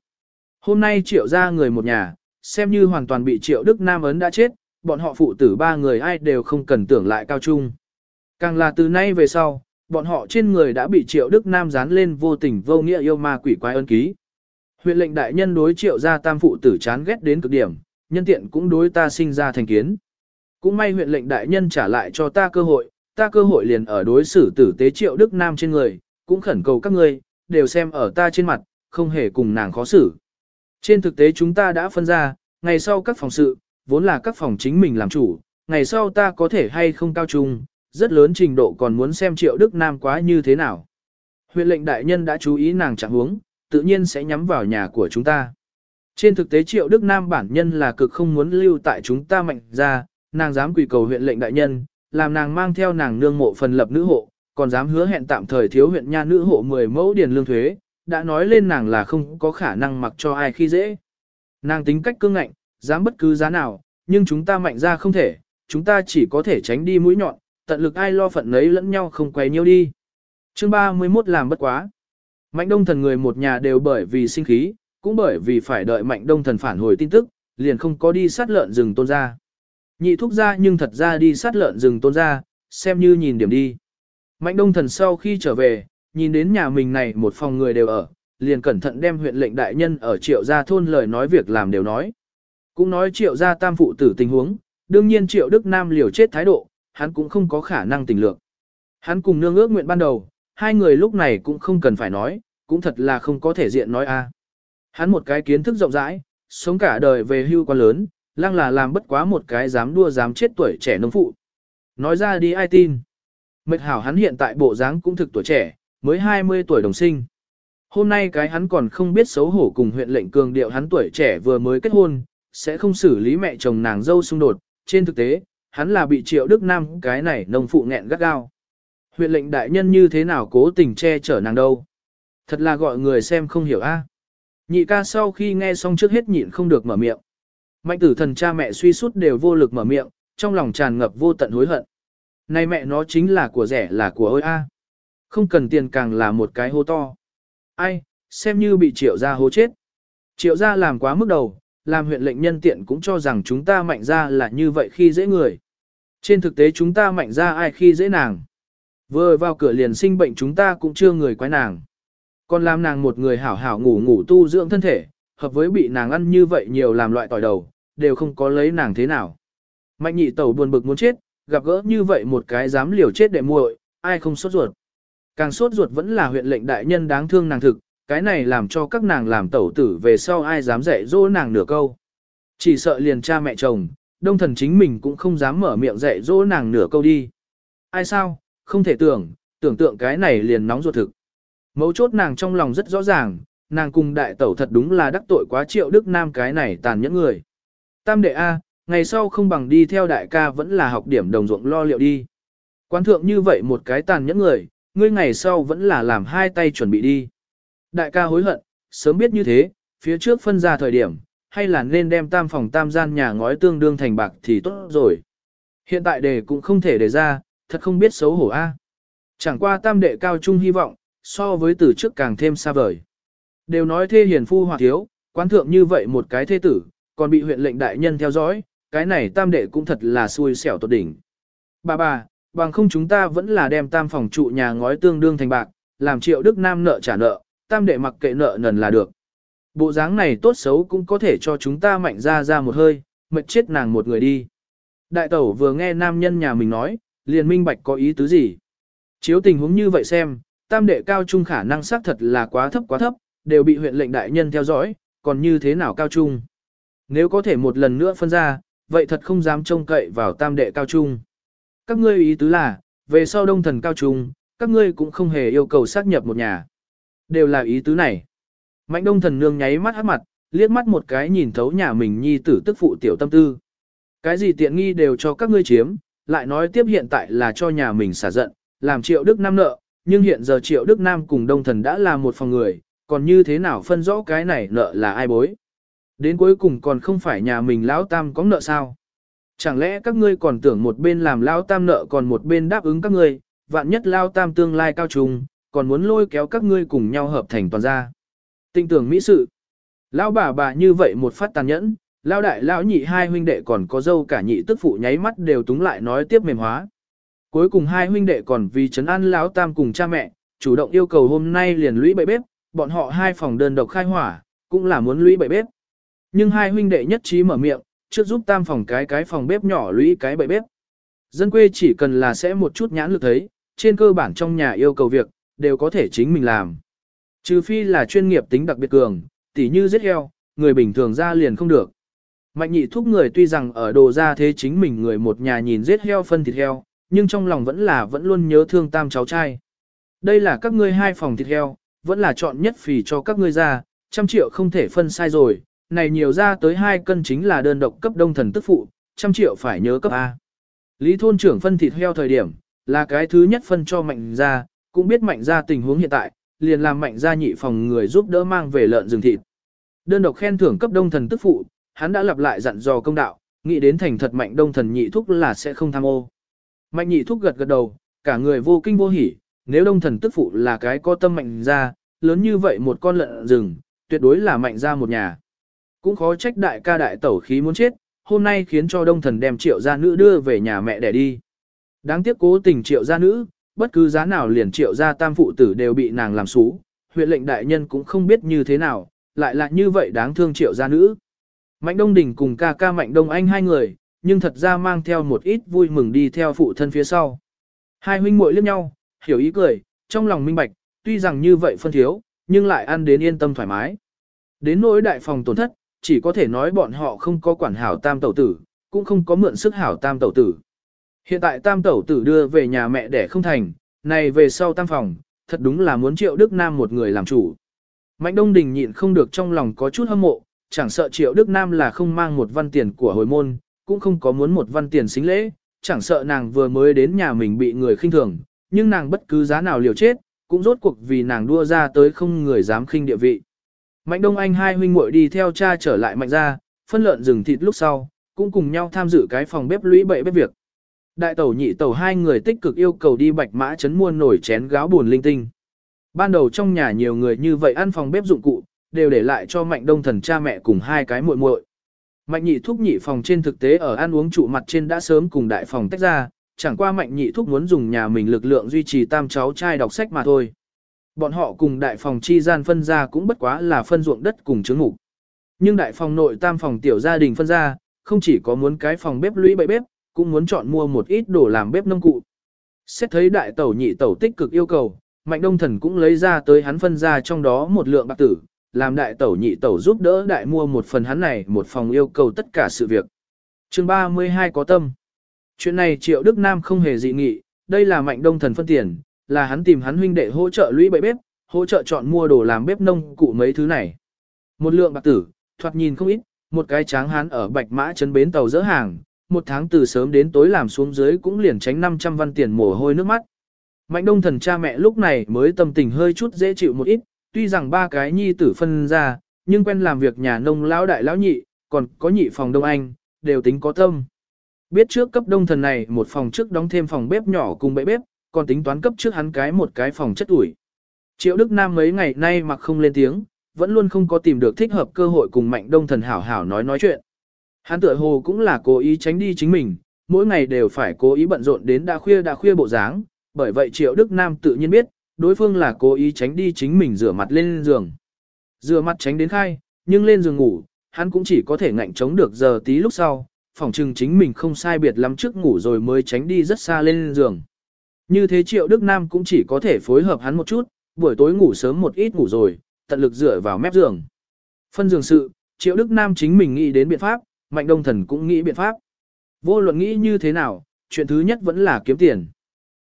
Hôm nay triệu ra người một nhà, xem như hoàn toàn bị triệu Đức Nam ấn đã chết, bọn họ phụ tử ba người ai đều không cần tưởng lại cao trung. Càng là từ nay về sau, bọn họ trên người đã bị triệu Đức Nam dán lên vô tình vô nghĩa yêu ma quỷ quái ân ký. Huyện lệnh đại nhân đối triệu gia tam phụ tử chán ghét đến cực điểm, nhân tiện cũng đối ta sinh ra thành kiến. Cũng may huyện lệnh đại nhân trả lại cho ta cơ hội, ta cơ hội liền ở đối xử tử tế triệu Đức Nam trên người, cũng khẩn cầu các ngươi, đều xem ở ta trên mặt, không hề cùng nàng khó xử. Trên thực tế chúng ta đã phân ra, ngày sau các phòng sự, vốn là các phòng chính mình làm chủ, ngày sau ta có thể hay không cao trung, rất lớn trình độ còn muốn xem triệu Đức Nam quá như thế nào. Huyện lệnh đại nhân đã chú ý nàng trạng huống, tự nhiên sẽ nhắm vào nhà của chúng ta. Trên thực tế triệu Đức Nam bản nhân là cực không muốn lưu tại chúng ta mạnh ra, nàng dám quỳ cầu huyện lệnh đại nhân, làm nàng mang theo nàng nương mộ phần lập nữ hộ, còn dám hứa hẹn tạm thời thiếu huyện nha nữ hộ 10 mẫu điền lương thuế, đã nói lên nàng là không có khả năng mặc cho ai khi dễ. Nàng tính cách cương ngạnh, dám bất cứ giá nào, nhưng chúng ta mạnh ra không thể, chúng ta chỉ có thể tránh đi mũi nhọn, tận lực ai lo phận nấy lẫn nhau không quay nhiêu đi. Chương 31 làm bất quá. Mạnh đông thần người một nhà đều bởi vì sinh khí, cũng bởi vì phải đợi mạnh đông thần phản hồi tin tức, liền không có đi sát lợn rừng tôn ra. Nhị thúc ra nhưng thật ra đi sát lợn rừng tôn ra, xem như nhìn điểm đi. Mạnh đông thần sau khi trở về, nhìn đến nhà mình này một phòng người đều ở, liền cẩn thận đem huyện lệnh đại nhân ở triệu gia thôn lời nói việc làm đều nói. Cũng nói triệu gia tam phụ tử tình huống, đương nhiên triệu Đức Nam liều chết thái độ, hắn cũng không có khả năng tình lượng. Hắn cùng nương ước nguyện ban đầu, hai người lúc này cũng không cần phải nói, cũng thật là không có thể diện nói a. Hắn một cái kiến thức rộng rãi, sống cả đời về hưu quá lớn, lăng là làm bất quá một cái dám đua dám chết tuổi trẻ nông phụ. Nói ra đi ai tin. Mệt hảo hắn hiện tại bộ dáng cũng thực tuổi trẻ, mới 20 tuổi đồng sinh. Hôm nay cái hắn còn không biết xấu hổ cùng huyện lệnh cường điệu hắn tuổi trẻ vừa mới kết hôn, sẽ không xử lý mẹ chồng nàng dâu xung đột. Trên thực tế, hắn là bị triệu Đức Nam cái này nông phụ nghẹn gắt gao. Huyện lệnh đại nhân như thế nào cố tình che chở nàng đâu. Thật là gọi người xem không hiểu a. Nhị ca sau khi nghe xong trước hết nhịn không được mở miệng. Mạnh tử thần cha mẹ suy sút đều vô lực mở miệng, trong lòng tràn ngập vô tận hối hận. Này mẹ nó chính là của rẻ là của ôi a. Không cần tiền càng là một cái hô to. Ai, xem như bị triệu gia hố chết. Triệu gia làm quá mức đầu, làm huyện lệnh nhân tiện cũng cho rằng chúng ta mạnh ra là như vậy khi dễ người. Trên thực tế chúng ta mạnh ra ai khi dễ nàng. Vừa vào cửa liền sinh bệnh chúng ta cũng chưa người quái nàng. Còn làm nàng một người hảo hảo ngủ ngủ tu dưỡng thân thể, hợp với bị nàng ăn như vậy nhiều làm loại tỏi đầu, đều không có lấy nàng thế nào. Mạnh nhị tẩu buồn bực muốn chết, gặp gỡ như vậy một cái dám liều chết để muội, ai không sốt ruột. Càng sốt ruột vẫn là huyện lệnh đại nhân đáng thương nàng thực, cái này làm cho các nàng làm tẩu tử về sau ai dám dạy dỗ nàng nửa câu. Chỉ sợ liền cha mẹ chồng, đông thần chính mình cũng không dám mở miệng dạy dỗ nàng nửa câu đi. Ai sao, không thể tưởng, tưởng tượng cái này liền nóng ruột thực. Mấu chốt nàng trong lòng rất rõ ràng, nàng cùng đại tẩu thật đúng là đắc tội quá triệu đức nam cái này tàn nhẫn người. Tam đệ A, ngày sau không bằng đi theo đại ca vẫn là học điểm đồng ruộng lo liệu đi. Quán thượng như vậy một cái tàn nhẫn người, ngươi ngày sau vẫn là làm hai tay chuẩn bị đi. Đại ca hối hận, sớm biết như thế, phía trước phân ra thời điểm, hay là nên đem tam phòng tam gian nhà ngói tương đương thành bạc thì tốt rồi. Hiện tại đề cũng không thể đề ra, thật không biết xấu hổ a. Chẳng qua tam đệ cao trung hy vọng, so với từ trước càng thêm xa vời. Đều nói thê hiền phu hoặc thiếu, quan thượng như vậy một cái thê tử, còn bị huyện lệnh đại nhân theo dõi, cái này tam đệ cũng thật là xui xẻo tột đỉnh. Bà bà, bằng không chúng ta vẫn là đem tam phòng trụ nhà ngói tương đương thành bạc, làm triệu đức nam nợ trả nợ, tam đệ mặc kệ nợ nần là được. Bộ dáng này tốt xấu cũng có thể cho chúng ta mạnh ra ra một hơi, mệt chết nàng một người đi. Đại tẩu vừa nghe nam nhân nhà mình nói, liền minh bạch có ý tứ gì. Chiếu tình huống như vậy xem, tam đệ cao trung khả năng xác thật là quá thấp quá thấp, đều bị huyện lệnh đại nhân theo dõi, còn như thế nào cao trung. Nếu có thể một lần nữa phân ra, vậy thật không dám trông cậy vào tam đệ cao trung. Các ngươi ý tứ là, về sau đông thần cao trung, các ngươi cũng không hề yêu cầu xác nhập một nhà. Đều là ý tứ này. Mạnh đông thần nương nháy mắt hát mặt, liếc mắt một cái nhìn thấu nhà mình nhi tử tức phụ tiểu tâm tư. Cái gì tiện nghi đều cho các ngươi chiếm, lại nói tiếp hiện tại là cho nhà mình xả giận, làm triệu Đức Nam nợ, nhưng hiện giờ triệu Đức Nam cùng đông thần đã là một phòng người, còn như thế nào phân rõ cái này nợ là ai bối. Đến cuối cùng còn không phải nhà mình lão tam có nợ sao. Chẳng lẽ các ngươi còn tưởng một bên làm lão tam nợ còn một bên đáp ứng các ngươi, vạn nhất lão tam tương lai cao trùng, còn muốn lôi kéo các ngươi cùng nhau hợp thành toàn gia. Tinh tưởng mỹ sự. Lão bà bà như vậy một phát tàn nhẫn, lão đại lão nhị hai huynh đệ còn có dâu cả nhị tức phụ nháy mắt đều túng lại nói tiếp mềm hóa. Cuối cùng hai huynh đệ còn vì trấn an lão tam cùng cha mẹ, chủ động yêu cầu hôm nay liền lũy bậy bếp, bọn họ hai phòng đơn độc khai hỏa, cũng là muốn lũy bậy bếp. Nhưng hai huynh đệ nhất trí mở miệng, trước giúp tam phòng cái cái phòng bếp nhỏ lũy cái bậy bếp. Dân quê chỉ cần là sẽ một chút nhãn lực thấy, trên cơ bản trong nhà yêu cầu việc, đều có thể chính mình làm. Trừ phi là chuyên nghiệp tính đặc biệt cường, tỉ như giết heo, người bình thường ra liền không được. Mạnh nhị thúc người tuy rằng ở đồ ra thế chính mình người một nhà nhìn giết heo phân thịt heo, nhưng trong lòng vẫn là vẫn luôn nhớ thương tam cháu trai. Đây là các ngươi hai phòng thịt heo, vẫn là chọn nhất phì cho các ngươi ra, trăm triệu không thể phân sai rồi, này nhiều ra tới hai cân chính là đơn độc cấp đông thần tức phụ, trăm triệu phải nhớ cấp A. Lý thôn trưởng phân thịt heo thời điểm, là cái thứ nhất phân cho mạnh ra, cũng biết mạnh ra tình huống hiện tại, liền làm mạnh gia nhị phòng người giúp đỡ mang về lợn rừng thịt. Đơn độc khen thưởng cấp đông thần tức phụ, hắn đã lặp lại dặn dò công đạo, nghĩ đến thành thật mạnh đông thần nhị thúc là sẽ không tham ô. Mạnh nhị thúc gật gật đầu, cả người vô kinh vô hỉ, nếu đông thần tức phụ là cái có tâm mạnh gia, lớn như vậy một con lợn rừng, tuyệt đối là mạnh gia một nhà. Cũng khó trách đại ca đại tẩu khí muốn chết, hôm nay khiến cho đông thần đem triệu gia nữ đưa về nhà mẹ để đi. Đáng tiếc cố tình triệu gia nữ, bất cứ giá nào liền triệu gia tam phụ tử đều bị nàng làm xú, huyện lệnh đại nhân cũng không biết như thế nào, lại là như vậy đáng thương triệu gia nữ. Mạnh Đông Đình cùng ca ca Mạnh Đông Anh hai người, nhưng thật ra mang theo một ít vui mừng đi theo phụ thân phía sau. Hai huynh muội liếc nhau, hiểu ý cười, trong lòng minh bạch, tuy rằng như vậy phân thiếu, nhưng lại ăn đến yên tâm thoải mái. Đến nỗi đại phòng tổn thất, chỉ có thể nói bọn họ không có quản hảo tam tẩu tử, cũng không có mượn sức hảo tam tẩu tử. Hiện tại tam tẩu tử đưa về nhà mẹ để không thành, này về sau tam phòng, thật đúng là muốn triệu Đức Nam một người làm chủ. Mạnh Đông Đình nhịn không được trong lòng có chút hâm mộ, chẳng sợ triệu Đức Nam là không mang một văn tiền của hồi môn, cũng không có muốn một văn tiền xính lễ, chẳng sợ nàng vừa mới đến nhà mình bị người khinh thường, nhưng nàng bất cứ giá nào liều chết, cũng rốt cuộc vì nàng đua ra tới không người dám khinh địa vị. Mạnh Đông Anh hai huynh muội đi theo cha trở lại mạnh ra, phân lợn rừng thịt lúc sau, cũng cùng nhau tham dự cái phòng bếp lũy bậy bếp việc. Đại tẩu nhị tẩu hai người tích cực yêu cầu đi bạch mã chấn mua nổi chén gáo buồn linh tinh. Ban đầu trong nhà nhiều người như vậy ăn phòng bếp dụng cụ, đều để lại cho mạnh đông thần cha mẹ cùng hai cái muội muội. Mạnh nhị thúc nhị phòng trên thực tế ở ăn uống trụ mặt trên đã sớm cùng đại phòng tách ra, chẳng qua mạnh nhị thúc muốn dùng nhà mình lực lượng duy trì tam cháu trai đọc sách mà thôi. Bọn họ cùng đại phòng chi gian phân ra cũng bất quá là phân ruộng đất cùng chứng ngủ. Nhưng đại phòng nội tam phòng tiểu gia đình phân ra, không chỉ có muốn cái phòng bếp lũy bậy bếp, cũng muốn chọn mua một ít đồ làm bếp nông cụ. Xét thấy đại tẩu nhị tẩu tích cực yêu cầu, mạnh đông thần cũng lấy ra tới hắn phân ra trong đó một lượng bạc tử, làm đại tẩu nhị tẩu giúp đỡ đại mua một phần hắn này một phòng yêu cầu tất cả sự việc. chương 32 có tâm. Chuyện này triệu Đức Nam không hề dị nghị, đây là mạnh đông thần phân tiền, là hắn tìm hắn huynh đệ hỗ trợ lũy bậy bếp, hỗ trợ chọn mua đồ làm bếp nông cụ mấy thứ này. Một lượng bạc tử, thoạt nhìn không ít, một cái tráng hắn ở bạch mã chấn bến tàu dỡ hàng, một tháng từ sớm đến tối làm xuống dưới cũng liền tránh 500 văn tiền mồ hôi nước mắt. Mạnh đông thần cha mẹ lúc này mới tâm tình hơi chút dễ chịu một ít, tuy rằng ba cái nhi tử phân ra, nhưng quen làm việc nhà nông lão đại lão nhị, còn có nhị phòng đông anh, đều tính có tâm. Biết trước cấp đông thần này một phòng trước đóng thêm phòng bếp nhỏ cùng bệ bếp, còn tính toán cấp trước hắn cái một cái phòng chất ủi. Triệu Đức Nam mấy ngày nay mặc không lên tiếng, vẫn luôn không có tìm được thích hợp cơ hội cùng mạnh đông thần hảo hảo nói nói chuyện. Hắn tựa hồ cũng là cố ý tránh đi chính mình, mỗi ngày đều phải cố ý bận rộn đến đã khuya đã khuya bộ dáng, bởi vậy Triệu Đức Nam tự nhiên biết, đối phương là cố ý tránh đi chính mình rửa mặt lên giường. Rửa mặt tránh đến khai, nhưng lên giường ngủ, hắn cũng chỉ có thể ngạnh chống được giờ tí lúc sau, phòng trừng chính mình không sai biệt lắm trước ngủ rồi mới tránh đi rất xa lên giường. Như thế Triệu Đức Nam cũng chỉ có thể phối hợp hắn một chút, buổi tối ngủ sớm một ít ngủ rồi, tận lực dựa vào mép giường. Phân giường sự, Triệu Đức Nam chính mình nghĩ đến biện pháp, Mạnh Đông Thần cũng nghĩ biện pháp. Vô luận nghĩ như thế nào, chuyện thứ nhất vẫn là kiếm tiền.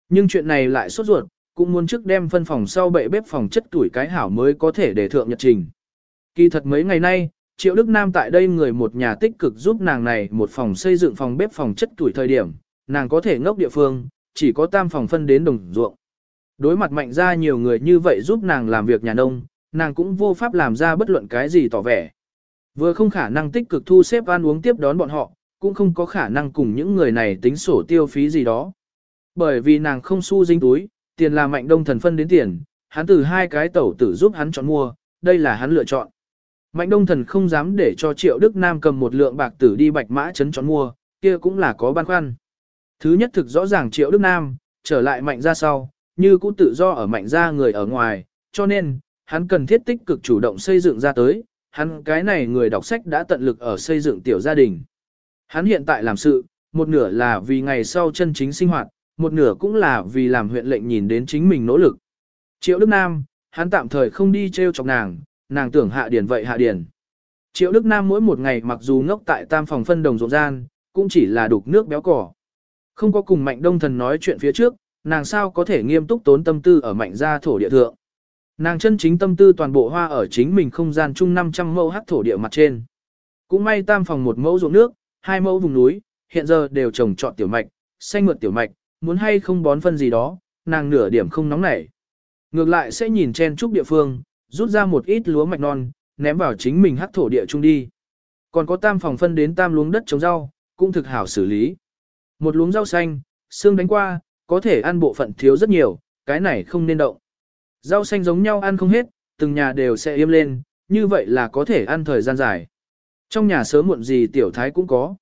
Nhưng chuyện này lại sốt ruột, cũng muốn trước đem phân phòng sau bệ bếp phòng chất tuổi cái hảo mới có thể để thượng nhật trình. Kỳ thật mấy ngày nay, Triệu Đức Nam tại đây người một nhà tích cực giúp nàng này một phòng xây dựng phòng bếp phòng chất tuổi thời điểm, nàng có thể ngốc địa phương, chỉ có tam phòng phân đến đồng ruộng. Đối mặt mạnh ra nhiều người như vậy giúp nàng làm việc nhà nông, nàng cũng vô pháp làm ra bất luận cái gì tỏ vẻ. Vừa không khả năng tích cực thu xếp ăn uống tiếp đón bọn họ, cũng không có khả năng cùng những người này tính sổ tiêu phí gì đó. Bởi vì nàng không xu dính túi, tiền là mạnh đông thần phân đến tiền, hắn từ hai cái tẩu tử giúp hắn chọn mua, đây là hắn lựa chọn. Mạnh đông thần không dám để cho triệu Đức Nam cầm một lượng bạc tử đi bạch mã chấn chọn mua, kia cũng là có băn khoăn. Thứ nhất thực rõ ràng triệu Đức Nam, trở lại mạnh ra sau, như cũng tự do ở mạnh ra người ở ngoài, cho nên, hắn cần thiết tích cực chủ động xây dựng ra tới, hắn cái này người đọc sách đã tận lực ở xây dựng tiểu gia đình. Hắn hiện tại làm sự, một nửa là vì ngày sau chân chính sinh hoạt, một nửa cũng là vì làm huyện lệnh nhìn đến chính mình nỗ lực. Triệu Đức Nam, hắn tạm thời không đi treo chọc nàng, nàng tưởng hạ điển vậy hạ điển. Triệu Đức Nam mỗi một ngày mặc dù ngốc tại tam phòng phân đồng rộn gian, cũng chỉ là đục nước béo cỏ. Không có cùng mạnh đông thần nói chuyện phía trước, nàng sao có thể nghiêm túc tốn tâm tư ở mạnh gia thổ địa thượng. Nàng chân chính tâm tư toàn bộ hoa ở chính mình không gian chung 500 mẫu hắc thổ địa mặt trên. Cũng may tam phòng một mẫu ruộng nước, hai mẫu vùng núi, hiện giờ đều trồng trọt tiểu mạch, xanh mượt tiểu mạch, muốn hay không bón phân gì đó, nàng nửa điểm không nóng nảy. Ngược lại sẽ nhìn chen trúc địa phương, rút ra một ít lúa mạch non, ném vào chính mình hắc thổ địa chung đi. Còn có tam phòng phân đến tam luống đất trồng rau, cũng thực hảo xử lý. Một luống rau xanh, xương đánh qua, có thể ăn bộ phận thiếu rất nhiều, cái này không nên động. Rau xanh giống nhau ăn không hết, từng nhà đều sẽ im lên, như vậy là có thể ăn thời gian dài. Trong nhà sớm muộn gì tiểu thái cũng có.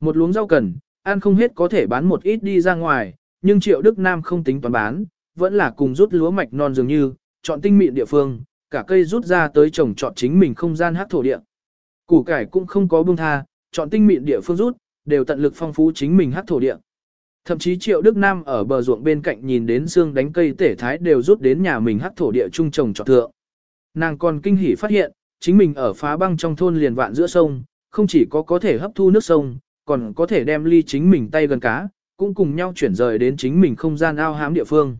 Một luống rau cần, ăn không hết có thể bán một ít đi ra ngoài, nhưng triệu Đức Nam không tính toán bán, vẫn là cùng rút lúa mạch non dường như, chọn tinh mịn địa phương, cả cây rút ra tới trồng chọn chính mình không gian hát thổ địa. Củ cải cũng không có buông tha, chọn tinh mịn địa phương rút, đều tận lực phong phú chính mình hát thổ địa. Thậm chí Triệu Đức Nam ở bờ ruộng bên cạnh nhìn đến xương đánh cây tể thái đều rút đến nhà mình hát thổ địa trung trồng trọt thượng. Nàng còn kinh hỉ phát hiện, chính mình ở phá băng trong thôn liền vạn giữa sông, không chỉ có có thể hấp thu nước sông, còn có thể đem ly chính mình tay gần cá, cũng cùng nhau chuyển rời đến chính mình không gian ao hám địa phương.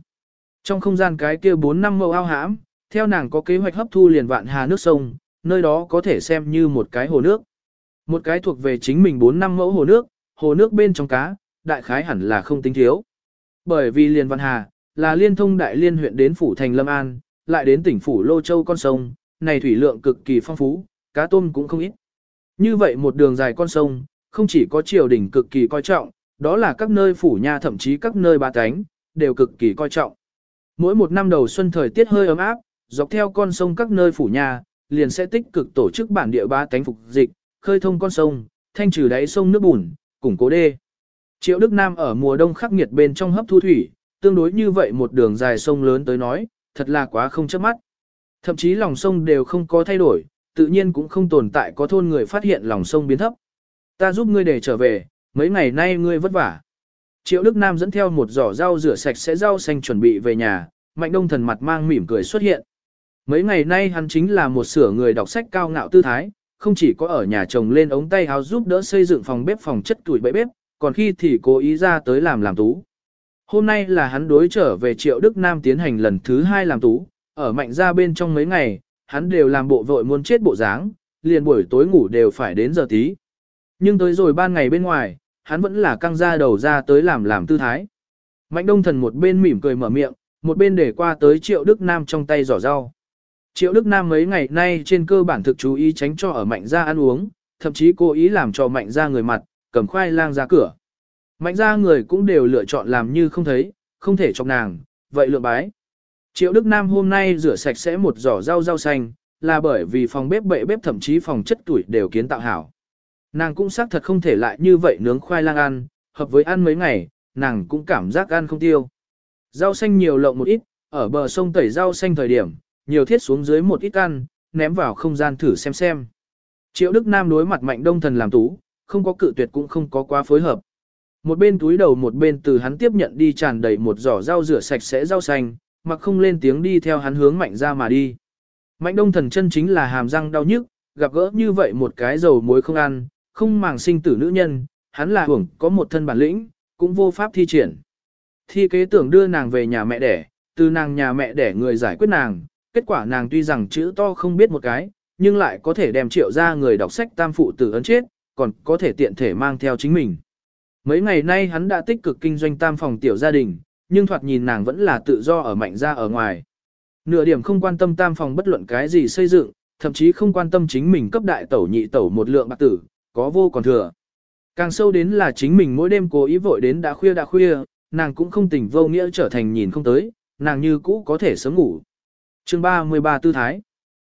Trong không gian cái kia 4 năm mẫu ao hãm, theo nàng có kế hoạch hấp thu liền vạn hà nước sông, nơi đó có thể xem như một cái hồ nước. Một cái thuộc về chính mình 4 năm mẫu hồ nước, hồ nước bên trong cá, đại khái hẳn là không tính thiếu. Bởi vì Liên Văn hà, là liên thông đại liên huyện đến phủ thành Lâm An, lại đến tỉnh phủ Lô Châu con sông, này thủy lượng cực kỳ phong phú, cá tôm cũng không ít. Như vậy một đường dài con sông, không chỉ có triều đình cực kỳ coi trọng, đó là các nơi phủ nha thậm chí các nơi ba cánh, đều cực kỳ coi trọng. Mỗi một năm đầu xuân thời tiết hơi ấm áp, dọc theo con sông các nơi phủ nhà, liền sẽ tích cực tổ chức bản địa ba cánh phục dịch, khơi thông con sông, thanh trừ đáy sông nước bùn, củng cố đê. Triệu Đức Nam ở mùa đông khắc nghiệt bên trong hấp thu thủy, tương đối như vậy một đường dài sông lớn tới nói, thật là quá không chấp mắt. Thậm chí lòng sông đều không có thay đổi, tự nhiên cũng không tồn tại có thôn người phát hiện lòng sông biến thấp. Ta giúp ngươi để trở về, mấy ngày nay ngươi vất vả. Triệu Đức Nam dẫn theo một giỏ rau rửa sạch sẽ rau xanh chuẩn bị về nhà, Mạnh Đông Thần mặt mang mỉm cười xuất hiện. Mấy ngày nay hắn chính là một sửa người đọc sách cao ngạo tư thái, không chỉ có ở nhà chồng lên ống tay áo giúp đỡ xây dựng phòng bếp phòng chất tuổi bẫy bếp, còn khi thì cố ý ra tới làm làm tú. Hôm nay là hắn đối trở về Triệu Đức Nam tiến hành lần thứ hai làm tú, ở mạnh ra bên trong mấy ngày, hắn đều làm bộ vội muốn chết bộ dáng, liền buổi tối ngủ đều phải đến giờ tí. Nhưng tới rồi ban ngày bên ngoài, hắn vẫn là căng ra đầu ra tới làm làm tư thái. Mạnh đông thần một bên mỉm cười mở miệng, một bên để qua tới Triệu Đức Nam trong tay giỏ rau. Triệu Đức Nam mấy ngày nay trên cơ bản thực chú ý tránh cho ở mạnh ra ăn uống, thậm chí cố ý làm cho mạnh ra người mặt, cầm khoai lang ra cửa. Mạnh ra người cũng đều lựa chọn làm như không thấy, không thể chọc nàng, vậy lượng bái. Triệu Đức Nam hôm nay rửa sạch sẽ một giỏ rau rau xanh, là bởi vì phòng bếp bệ bếp thậm chí phòng chất tuổi đều kiến tạo hảo. Nàng cũng xác thật không thể lại như vậy nướng khoai lang ăn, hợp với ăn mấy ngày, nàng cũng cảm giác ăn không tiêu. Rau xanh nhiều lộng một ít, ở bờ sông tẩy rau xanh thời điểm, nhiều thiết xuống dưới một ít ăn, ném vào không gian thử xem xem. Triệu Đức Nam đối mặt mạnh đông thần làm tú, không có cự tuyệt cũng không có quá phối hợp. Một bên túi đầu một bên từ hắn tiếp nhận đi tràn đầy một giỏ rau rửa sạch sẽ rau xanh, mặc không lên tiếng đi theo hắn hướng mạnh ra mà đi. Mạnh đông thần chân chính là hàm răng đau nhức, gặp gỡ như vậy một cái dầu muối không ăn, không màng sinh tử nữ nhân, hắn là hưởng có một thân bản lĩnh, cũng vô pháp thi triển. Thi kế tưởng đưa nàng về nhà mẹ đẻ, từ nàng nhà mẹ đẻ người giải quyết nàng, kết quả nàng tuy rằng chữ to không biết một cái, nhưng lại có thể đem triệu ra người đọc sách tam phụ tử ấn chết, còn có thể tiện thể mang theo chính mình. Mấy ngày nay hắn đã tích cực kinh doanh tam phòng tiểu gia đình, nhưng thoạt nhìn nàng vẫn là tự do ở mạnh ra ở ngoài. Nửa điểm không quan tâm tam phòng bất luận cái gì xây dựng, thậm chí không quan tâm chính mình cấp đại tẩu nhị tẩu một lượng bạc tử, có vô còn thừa. Càng sâu đến là chính mình mỗi đêm cố ý vội đến đã khuya đã khuya, nàng cũng không tỉnh vô nghĩa trở thành nhìn không tới, nàng như cũ có thể sớm ngủ. chương 33 tư thái.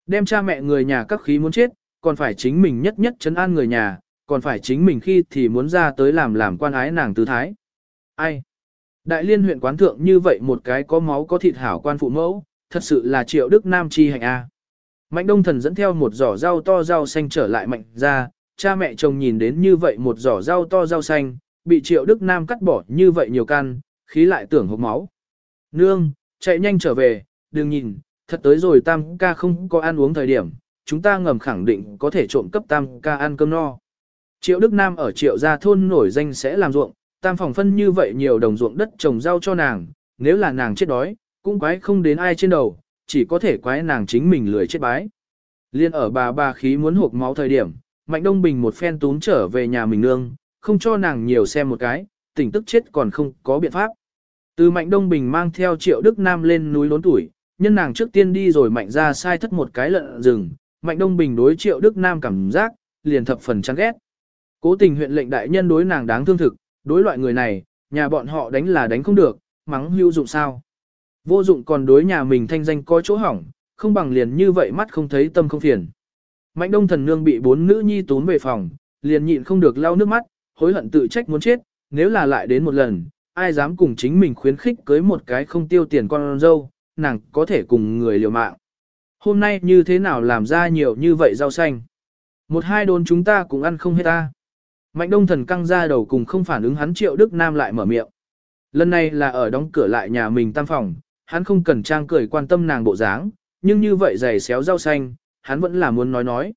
Đem cha mẹ người nhà các khí muốn chết, còn phải chính mình nhất nhất chấn an người nhà, còn phải chính mình khi thì muốn ra tới làm làm quan ái nàng tứ thái. Ai? Đại liên huyện quán thượng như vậy một cái có máu có thịt hảo quan phụ mẫu, thật sự là triệu đức nam chi hành A. Mạnh đông thần dẫn theo một giỏ rau to rau xanh trở lại mạnh ra, cha mẹ chồng nhìn đến như vậy một giỏ rau to rau xanh, bị triệu đức nam cắt bỏ như vậy nhiều căn, khí lại tưởng hộp máu. Nương, chạy nhanh trở về, đừng nhìn, thật tới rồi tam ca không có ăn uống thời điểm, chúng ta ngầm khẳng định có thể trộm cấp tam ca ăn cơm no. Triệu Đức Nam ở triệu gia thôn nổi danh sẽ làm ruộng, tam phòng phân như vậy nhiều đồng ruộng đất trồng rau cho nàng, nếu là nàng chết đói, cũng quái không đến ai trên đầu, chỉ có thể quái nàng chính mình lười chết bái. Liên ở bà bà khí muốn hộp máu thời điểm, Mạnh Đông Bình một phen túm trở về nhà mình nương, không cho nàng nhiều xem một cái, tỉnh tức chết còn không có biện pháp. Từ Mạnh Đông Bình mang theo Triệu Đức Nam lên núi lốn tuổi, nhân nàng trước tiên đi rồi Mạnh ra sai thất một cái lợn rừng, Mạnh Đông Bình đối Triệu Đức Nam cảm giác, liền thập phần chán ghét. Cố tình huyện lệnh đại nhân đối nàng đáng thương thực, đối loại người này, nhà bọn họ đánh là đánh không được, mắng hữu dụng sao. Vô dụng còn đối nhà mình thanh danh có chỗ hỏng, không bằng liền như vậy mắt không thấy tâm không phiền. Mạnh đông thần nương bị bốn nữ nhi tốn về phòng, liền nhịn không được lau nước mắt, hối hận tự trách muốn chết, nếu là lại đến một lần, ai dám cùng chính mình khuyến khích cưới một cái không tiêu tiền con dâu, nàng có thể cùng người liều mạng. Hôm nay như thế nào làm ra nhiều như vậy rau xanh? Một hai đồn chúng ta cũng ăn không hết ta. Mạnh đông thần căng ra đầu cùng không phản ứng hắn triệu Đức Nam lại mở miệng. Lần này là ở đóng cửa lại nhà mình tam phòng, hắn không cần trang cười quan tâm nàng bộ dáng, nhưng như vậy giày xéo rau xanh, hắn vẫn là muốn nói nói.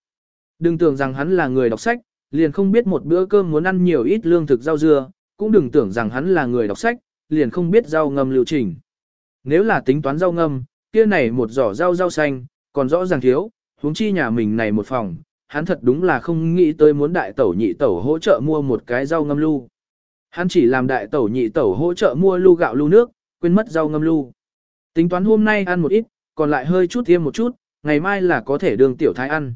Đừng tưởng rằng hắn là người đọc sách, liền không biết một bữa cơm muốn ăn nhiều ít lương thực rau dưa, cũng đừng tưởng rằng hắn là người đọc sách, liền không biết rau ngâm lưu trình. Nếu là tính toán rau ngâm, kia này một giỏ rau rau xanh, còn rõ ràng thiếu, huống chi nhà mình này một phòng, hắn thật đúng là không nghĩ tới muốn đại tẩu nhị tẩu hỗ trợ mua một cái rau ngâm lu, Hắn chỉ làm đại tẩu nhị tẩu hỗ trợ mua lu gạo lu nước, quên mất rau ngâm lu. Tính toán hôm nay ăn một ít, còn lại hơi chút thêm một chút, ngày mai là có thể đường tiểu thái ăn.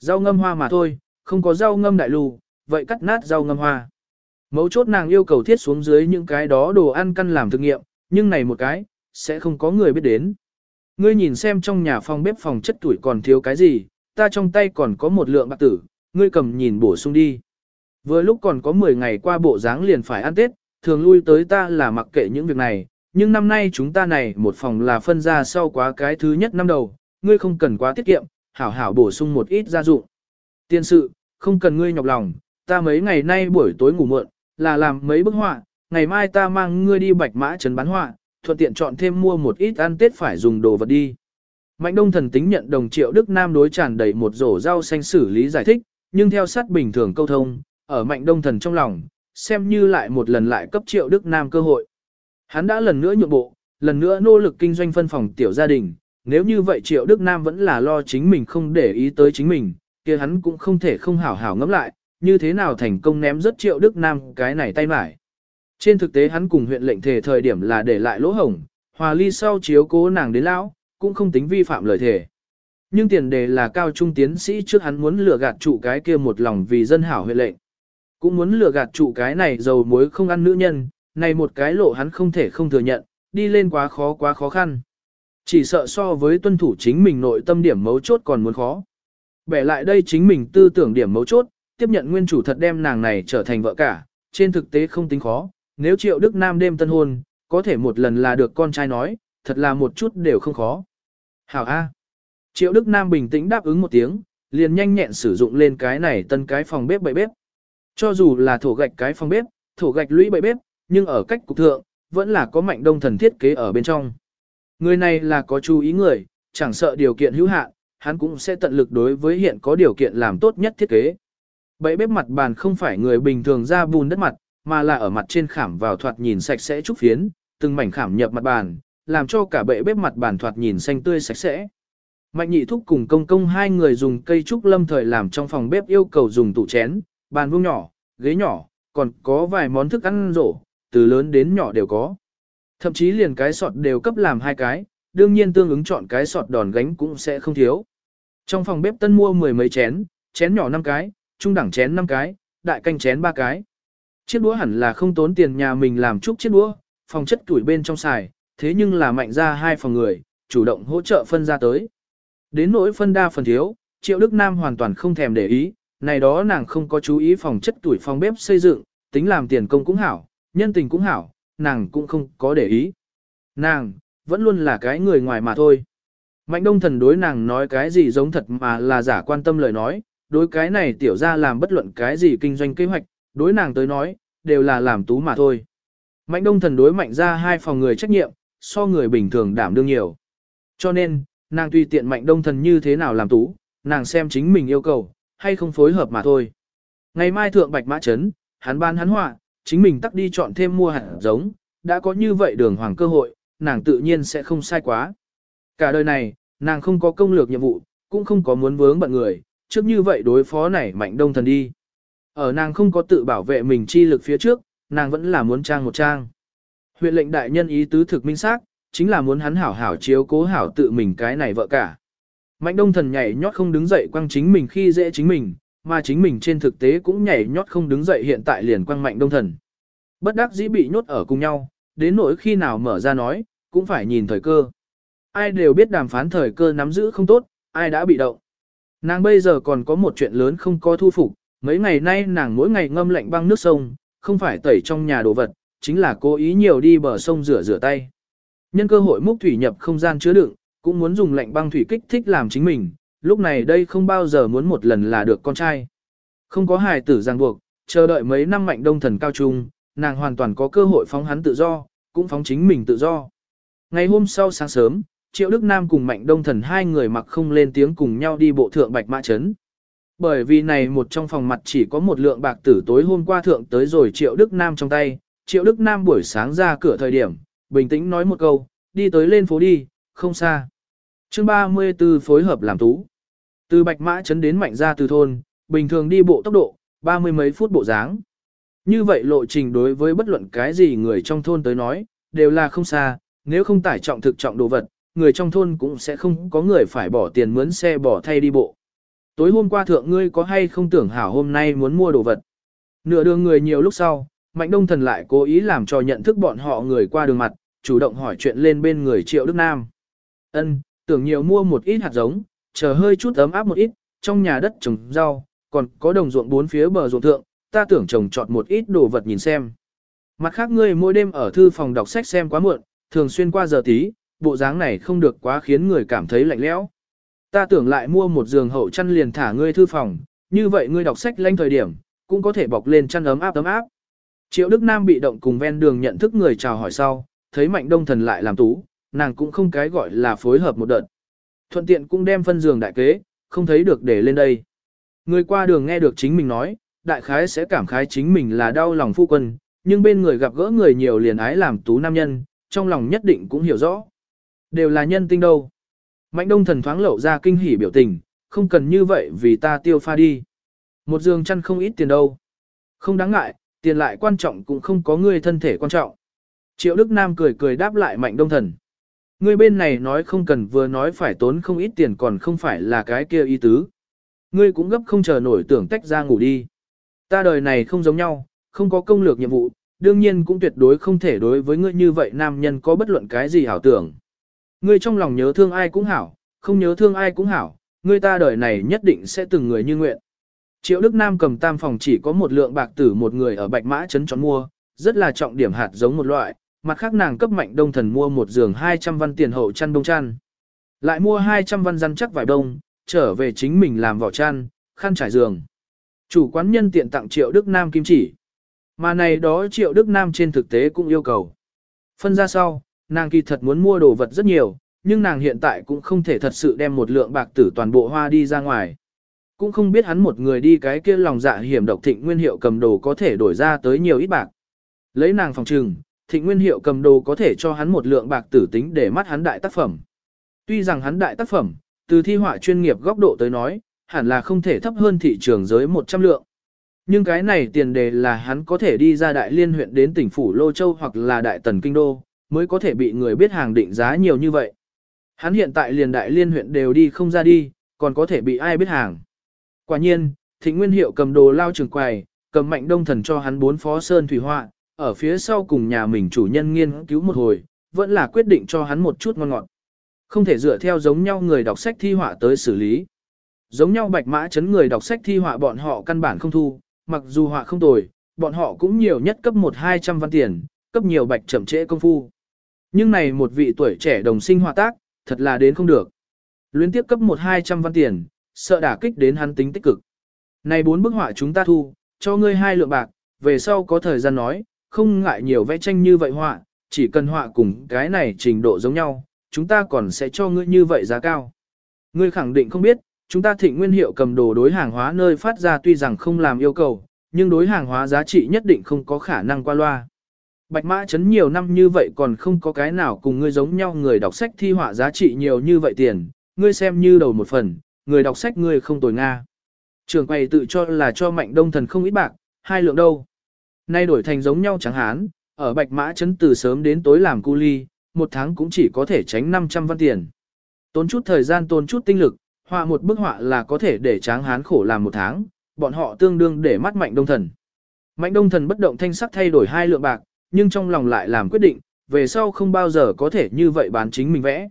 Rau ngâm hoa mà thôi, không có rau ngâm đại lu, vậy cắt nát rau ngâm hoa. Mấu chốt nàng yêu cầu thiết xuống dưới những cái đó đồ ăn căn làm thực nghiệm, nhưng này một cái, sẽ không có người biết đến. Ngươi nhìn xem trong nhà phòng bếp phòng chất tuổi còn thiếu cái gì, ta trong tay còn có một lượng bạc tử, ngươi cầm nhìn bổ sung đi. Vừa lúc còn có 10 ngày qua bộ dáng liền phải ăn Tết, thường lui tới ta là mặc kệ những việc này, nhưng năm nay chúng ta này một phòng là phân ra sau quá cái thứ nhất năm đầu, ngươi không cần quá tiết kiệm, hảo hảo bổ sung một ít gia dụng. Tiên sự, không cần ngươi nhọc lòng, ta mấy ngày nay buổi tối ngủ muộn, là làm mấy bức họa, ngày mai ta mang ngươi đi bạch mã trấn bán họa, thuận tiện chọn thêm mua một ít ăn tết phải dùng đồ vật đi. Mạnh đông thần tính nhận đồng triệu Đức Nam đối tràn đầy một rổ rau xanh xử lý giải thích, nhưng theo sát bình thường câu thông, ở mạnh đông thần trong lòng, xem như lại một lần lại cấp triệu Đức Nam cơ hội. Hắn đã lần nữa nhượng bộ, lần nữa nỗ lực kinh doanh phân phòng tiểu gia đình, nếu như vậy triệu Đức Nam vẫn là lo chính mình không để ý tới chính mình, kia hắn cũng không thể không hảo hảo ngẫm lại, như thế nào thành công ném rất triệu Đức Nam cái này tay mải. Trên thực tế hắn cùng huyện lệnh thể thời điểm là để lại lỗ hổng, hòa ly sau chiếu cố nàng đến lão, cũng không tính vi phạm lời thề. Nhưng tiền đề là cao trung tiến sĩ trước hắn muốn lừa gạt trụ cái kia một lòng vì dân hảo huyện lệnh. Cũng muốn lừa gạt trụ cái này dầu muối không ăn nữ nhân, này một cái lộ hắn không thể không thừa nhận, đi lên quá khó quá khó khăn. Chỉ sợ so với tuân thủ chính mình nội tâm điểm mấu chốt còn muốn khó. Bẻ lại đây chính mình tư tưởng điểm mấu chốt, tiếp nhận nguyên chủ thật đem nàng này trở thành vợ cả, trên thực tế không tính khó, nếu triệu Đức Nam đêm tân hôn, có thể một lần là được con trai nói, thật là một chút đều không khó. Hảo A. Triệu Đức Nam bình tĩnh đáp ứng một tiếng, liền nhanh nhẹn sử dụng lên cái này tân cái phòng bếp bậy bếp. Cho dù là thổ gạch cái phòng bếp, thổ gạch lũy bậy bếp, nhưng ở cách cục thượng, vẫn là có mạnh đông thần thiết kế ở bên trong. Người này là có chú ý người, chẳng sợ điều kiện hữu hạn, hắn cũng sẽ tận lực đối với hiện có điều kiện làm tốt nhất thiết kế. Bậy bếp mặt bàn không phải người bình thường ra bùn đất mặt, mà là ở mặt trên khảm vào thoạt nhìn sạch sẽ trúc phiến, từng mảnh khảm nhập mặt bàn, làm cho cả bệ bếp mặt bàn thoạt nhìn xanh tươi sạch sẽ. Mạnh nhị thúc cùng công công hai người dùng cây trúc lâm thời làm trong phòng bếp yêu cầu dùng tủ chén, bàn vuông nhỏ, ghế nhỏ, còn có vài món thức ăn rổ, từ lớn đến nhỏ đều có. Thậm chí liền cái sọt đều cấp làm hai cái, đương nhiên tương ứng chọn cái sọt đòn gánh cũng sẽ không thiếu. Trong phòng bếp tân mua mười mấy chén, chén nhỏ năm cái, trung đẳng chén năm cái, đại canh chén ba cái. Chiếc đũa hẳn là không tốn tiền nhà mình làm chút chiếc đũa, phòng chất tuổi bên trong xài, thế nhưng là mạnh ra hai phòng người, chủ động hỗ trợ phân ra tới. Đến nỗi phân đa phần thiếu, Triệu Đức Nam hoàn toàn không thèm để ý, này đó nàng không có chú ý phòng chất tuổi phòng bếp xây dựng, tính làm tiền công cũng hảo, nhân tình cũng hảo, nàng cũng không có để ý. Nàng, vẫn luôn là cái người ngoài mà thôi. Mạnh đông thần đối nàng nói cái gì giống thật mà là giả quan tâm lời nói, đối cái này tiểu ra làm bất luận cái gì kinh doanh kế hoạch, đối nàng tới nói, đều là làm tú mà thôi. Mạnh đông thần đối mạnh ra hai phòng người trách nhiệm, so người bình thường đảm đương nhiều. Cho nên, nàng tùy tiện mạnh đông thần như thế nào làm tú, nàng xem chính mình yêu cầu, hay không phối hợp mà thôi. Ngày mai thượng bạch mã chấn, hắn ban hắn họa, chính mình tắt đi chọn thêm mua hạt giống, đã có như vậy đường hoàng cơ hội, nàng tự nhiên sẽ không sai quá. Cả đời này, nàng không có công lược nhiệm vụ, cũng không có muốn vướng bận người, trước như vậy đối phó này mạnh đông thần đi. Ở nàng không có tự bảo vệ mình chi lực phía trước, nàng vẫn là muốn trang một trang. Huyện lệnh đại nhân ý tứ thực minh xác, chính là muốn hắn hảo hảo chiếu cố hảo tự mình cái này vợ cả. Mạnh đông thần nhảy nhót không đứng dậy quăng chính mình khi dễ chính mình, mà chính mình trên thực tế cũng nhảy nhót không đứng dậy hiện tại liền quăng mạnh đông thần. Bất đắc dĩ bị nhốt ở cùng nhau, đến nỗi khi nào mở ra nói, cũng phải nhìn thời cơ. Ai đều biết đàm phán thời cơ nắm giữ không tốt, ai đã bị động. Nàng bây giờ còn có một chuyện lớn không có thu phục, mấy ngày nay nàng mỗi ngày ngâm lạnh băng nước sông, không phải tẩy trong nhà đồ vật, chính là cố ý nhiều đi bờ sông rửa rửa tay. Nhân cơ hội múc thủy nhập không gian chứa đựng, cũng muốn dùng lạnh băng thủy kích thích làm chính mình, lúc này đây không bao giờ muốn một lần là được con trai. Không có hài tử ràng buộc, chờ đợi mấy năm mạnh đông thần cao trung, nàng hoàn toàn có cơ hội phóng hắn tự do, cũng phóng chính mình tự do. Ngày hôm sau sáng sớm, Triệu Đức Nam cùng Mạnh Đông Thần hai người mặc không lên tiếng cùng nhau đi bộ thượng Bạch Mã Trấn. Bởi vì này một trong phòng mặt chỉ có một lượng bạc tử tối hôm qua thượng tới rồi Triệu Đức Nam trong tay, Triệu Đức Nam buổi sáng ra cửa thời điểm, bình tĩnh nói một câu, đi tới lên phố đi, không xa. chương 34 phối hợp làm tú. Từ Bạch Mã Trấn đến Mạnh ra từ thôn, bình thường đi bộ tốc độ, ba mươi mấy phút bộ dáng. Như vậy lộ trình đối với bất luận cái gì người trong thôn tới nói, đều là không xa, nếu không tải trọng thực trọng đồ vật, người trong thôn cũng sẽ không có người phải bỏ tiền mướn xe bỏ thay đi bộ. Tối hôm qua thượng ngươi có hay không tưởng hảo hôm nay muốn mua đồ vật. Nửa đường người nhiều lúc sau, Mạnh Đông Thần lại cố ý làm cho nhận thức bọn họ người qua đường mặt, chủ động hỏi chuyện lên bên người Triệu Đức Nam. Ân, tưởng nhiều mua một ít hạt giống, chờ hơi chút ấm áp một ít, trong nhà đất trồng rau, còn có đồng ruộng bốn phía bờ ruộng thượng, ta tưởng trồng trọt một ít đồ vật nhìn xem. Mặt khác ngươi mỗi đêm ở thư phòng đọc sách xem quá muộn, thường xuyên qua giờ tí, bộ dáng này không được quá khiến người cảm thấy lạnh lẽo. Ta tưởng lại mua một giường hậu chăn liền thả ngươi thư phòng, như vậy ngươi đọc sách lanh thời điểm, cũng có thể bọc lên chăn ấm áp ấm áp. Triệu Đức Nam bị động cùng ven đường nhận thức người chào hỏi sau, thấy Mạnh Đông Thần lại làm tú, nàng cũng không cái gọi là phối hợp một đợt. Thuận tiện cũng đem phân giường đại kế, không thấy được để lên đây. Người qua đường nghe được chính mình nói, đại khái sẽ cảm khái chính mình là đau lòng phu quân, nhưng bên người gặp gỡ người nhiều liền ái làm tú nam nhân, trong lòng nhất định cũng hiểu rõ. Đều là nhân tinh đâu. Mạnh đông thần thoáng lậu ra kinh hỉ biểu tình, không cần như vậy vì ta tiêu pha đi. Một giường chăn không ít tiền đâu. Không đáng ngại, tiền lại quan trọng cũng không có người thân thể quan trọng. Triệu Đức Nam cười cười đáp lại mạnh đông thần. Ngươi bên này nói không cần vừa nói phải tốn không ít tiền còn không phải là cái kia ý tứ. Ngươi cũng gấp không chờ nổi tưởng tách ra ngủ đi. Ta đời này không giống nhau, không có công lược nhiệm vụ, đương nhiên cũng tuyệt đối không thể đối với ngươi như vậy nam nhân có bất luận cái gì hảo tưởng. Ngươi trong lòng nhớ thương ai cũng hảo, không nhớ thương ai cũng hảo, ngươi ta đời này nhất định sẽ từng người như nguyện. Triệu Đức Nam cầm tam phòng chỉ có một lượng bạc tử một người ở Bạch Mã Trấn chọn mua, rất là trọng điểm hạt giống một loại, mặt khác nàng cấp mạnh đông thần mua một giường 200 văn tiền hậu chăn đông chăn. Lại mua 200 văn răn chắc vải đông, trở về chính mình làm vỏ chăn, khăn trải giường. Chủ quán nhân tiện tặng Triệu Đức Nam kim chỉ. Mà này đó Triệu Đức Nam trên thực tế cũng yêu cầu. Phân ra sau, nàng kỳ thật muốn mua đồ vật rất nhiều, nhưng nàng hiện tại cũng không thể thật sự đem một lượng bạc tử toàn bộ hoa đi ra ngoài. Cũng không biết hắn một người đi cái kia lòng dạ hiểm độc thịnh nguyên hiệu cầm đồ có thể đổi ra tới nhiều ít bạc. Lấy nàng phòng trừng, thịnh nguyên hiệu cầm đồ có thể cho hắn một lượng bạc tử tính để mắt hắn đại tác phẩm. Tuy rằng hắn đại tác phẩm, từ thi họa chuyên nghiệp góc độ tới nói, hẳn là không thể thấp hơn thị trường giới 100 lượng. Nhưng cái này tiền đề là hắn có thể đi ra đại liên huyện đến tỉnh phủ Lô Châu hoặc là đại tần kinh đô, mới có thể bị người biết hàng định giá nhiều như vậy. Hắn hiện tại liền đại liên huyện đều đi không ra đi, còn có thể bị ai biết hàng. Quả nhiên, thịnh nguyên hiệu cầm đồ lao trường quầy, cầm mạnh đông thần cho hắn bốn phó sơn thủy họa, ở phía sau cùng nhà mình chủ nhân nghiên cứu một hồi, vẫn là quyết định cho hắn một chút ngon ngọt. Không thể dựa theo giống nhau người đọc sách thi họa tới xử lý. Giống nhau bạch mã chấn người đọc sách thi họa bọn họ căn bản không thu, mặc dù họa không tồi, bọn họ cũng nhiều nhất cấp một hai trăm văn tiền, cấp nhiều bạch chậm trễ công phu. Nhưng này một vị tuổi trẻ đồng sinh họa tác, thật là đến không được. Luyến tiếp cấp một hai trăm văn tiền, sợ đả kích đến hắn tính tích cực. Này bốn bức họa chúng ta thu, cho ngươi hai lượng bạc, về sau có thời gian nói, không ngại nhiều vẽ tranh như vậy họa, chỉ cần họa cùng cái này trình độ giống nhau, chúng ta còn sẽ cho ngươi như vậy giá cao. Ngươi khẳng định không biết, chúng ta thịnh nguyên hiệu cầm đồ đối hàng hóa nơi phát ra tuy rằng không làm yêu cầu, nhưng đối hàng hóa giá trị nhất định không có khả năng qua loa. Bạch mã chấn nhiều năm như vậy còn không có cái nào cùng ngươi giống nhau người đọc sách thi họa giá trị nhiều như vậy tiền, ngươi xem như đầu một phần, người đọc sách ngươi không tồi Nga. Trường quầy tự cho là cho mạnh đông thần không ít bạc, hai lượng đâu. Nay đổi thành giống nhau chẳng hán, ở bạch mã chấn từ sớm đến tối làm cu ly, một tháng cũng chỉ có thể tránh 500 văn tiền. Tốn chút thời gian tốn chút tinh lực, họa một bức họa là có thể để tráng hán khổ làm một tháng, bọn họ tương đương để mắt mạnh đông thần. Mạnh đông thần bất động thanh sắc thay đổi hai lượng bạc, nhưng trong lòng lại làm quyết định, về sau không bao giờ có thể như vậy bán chính mình vẽ.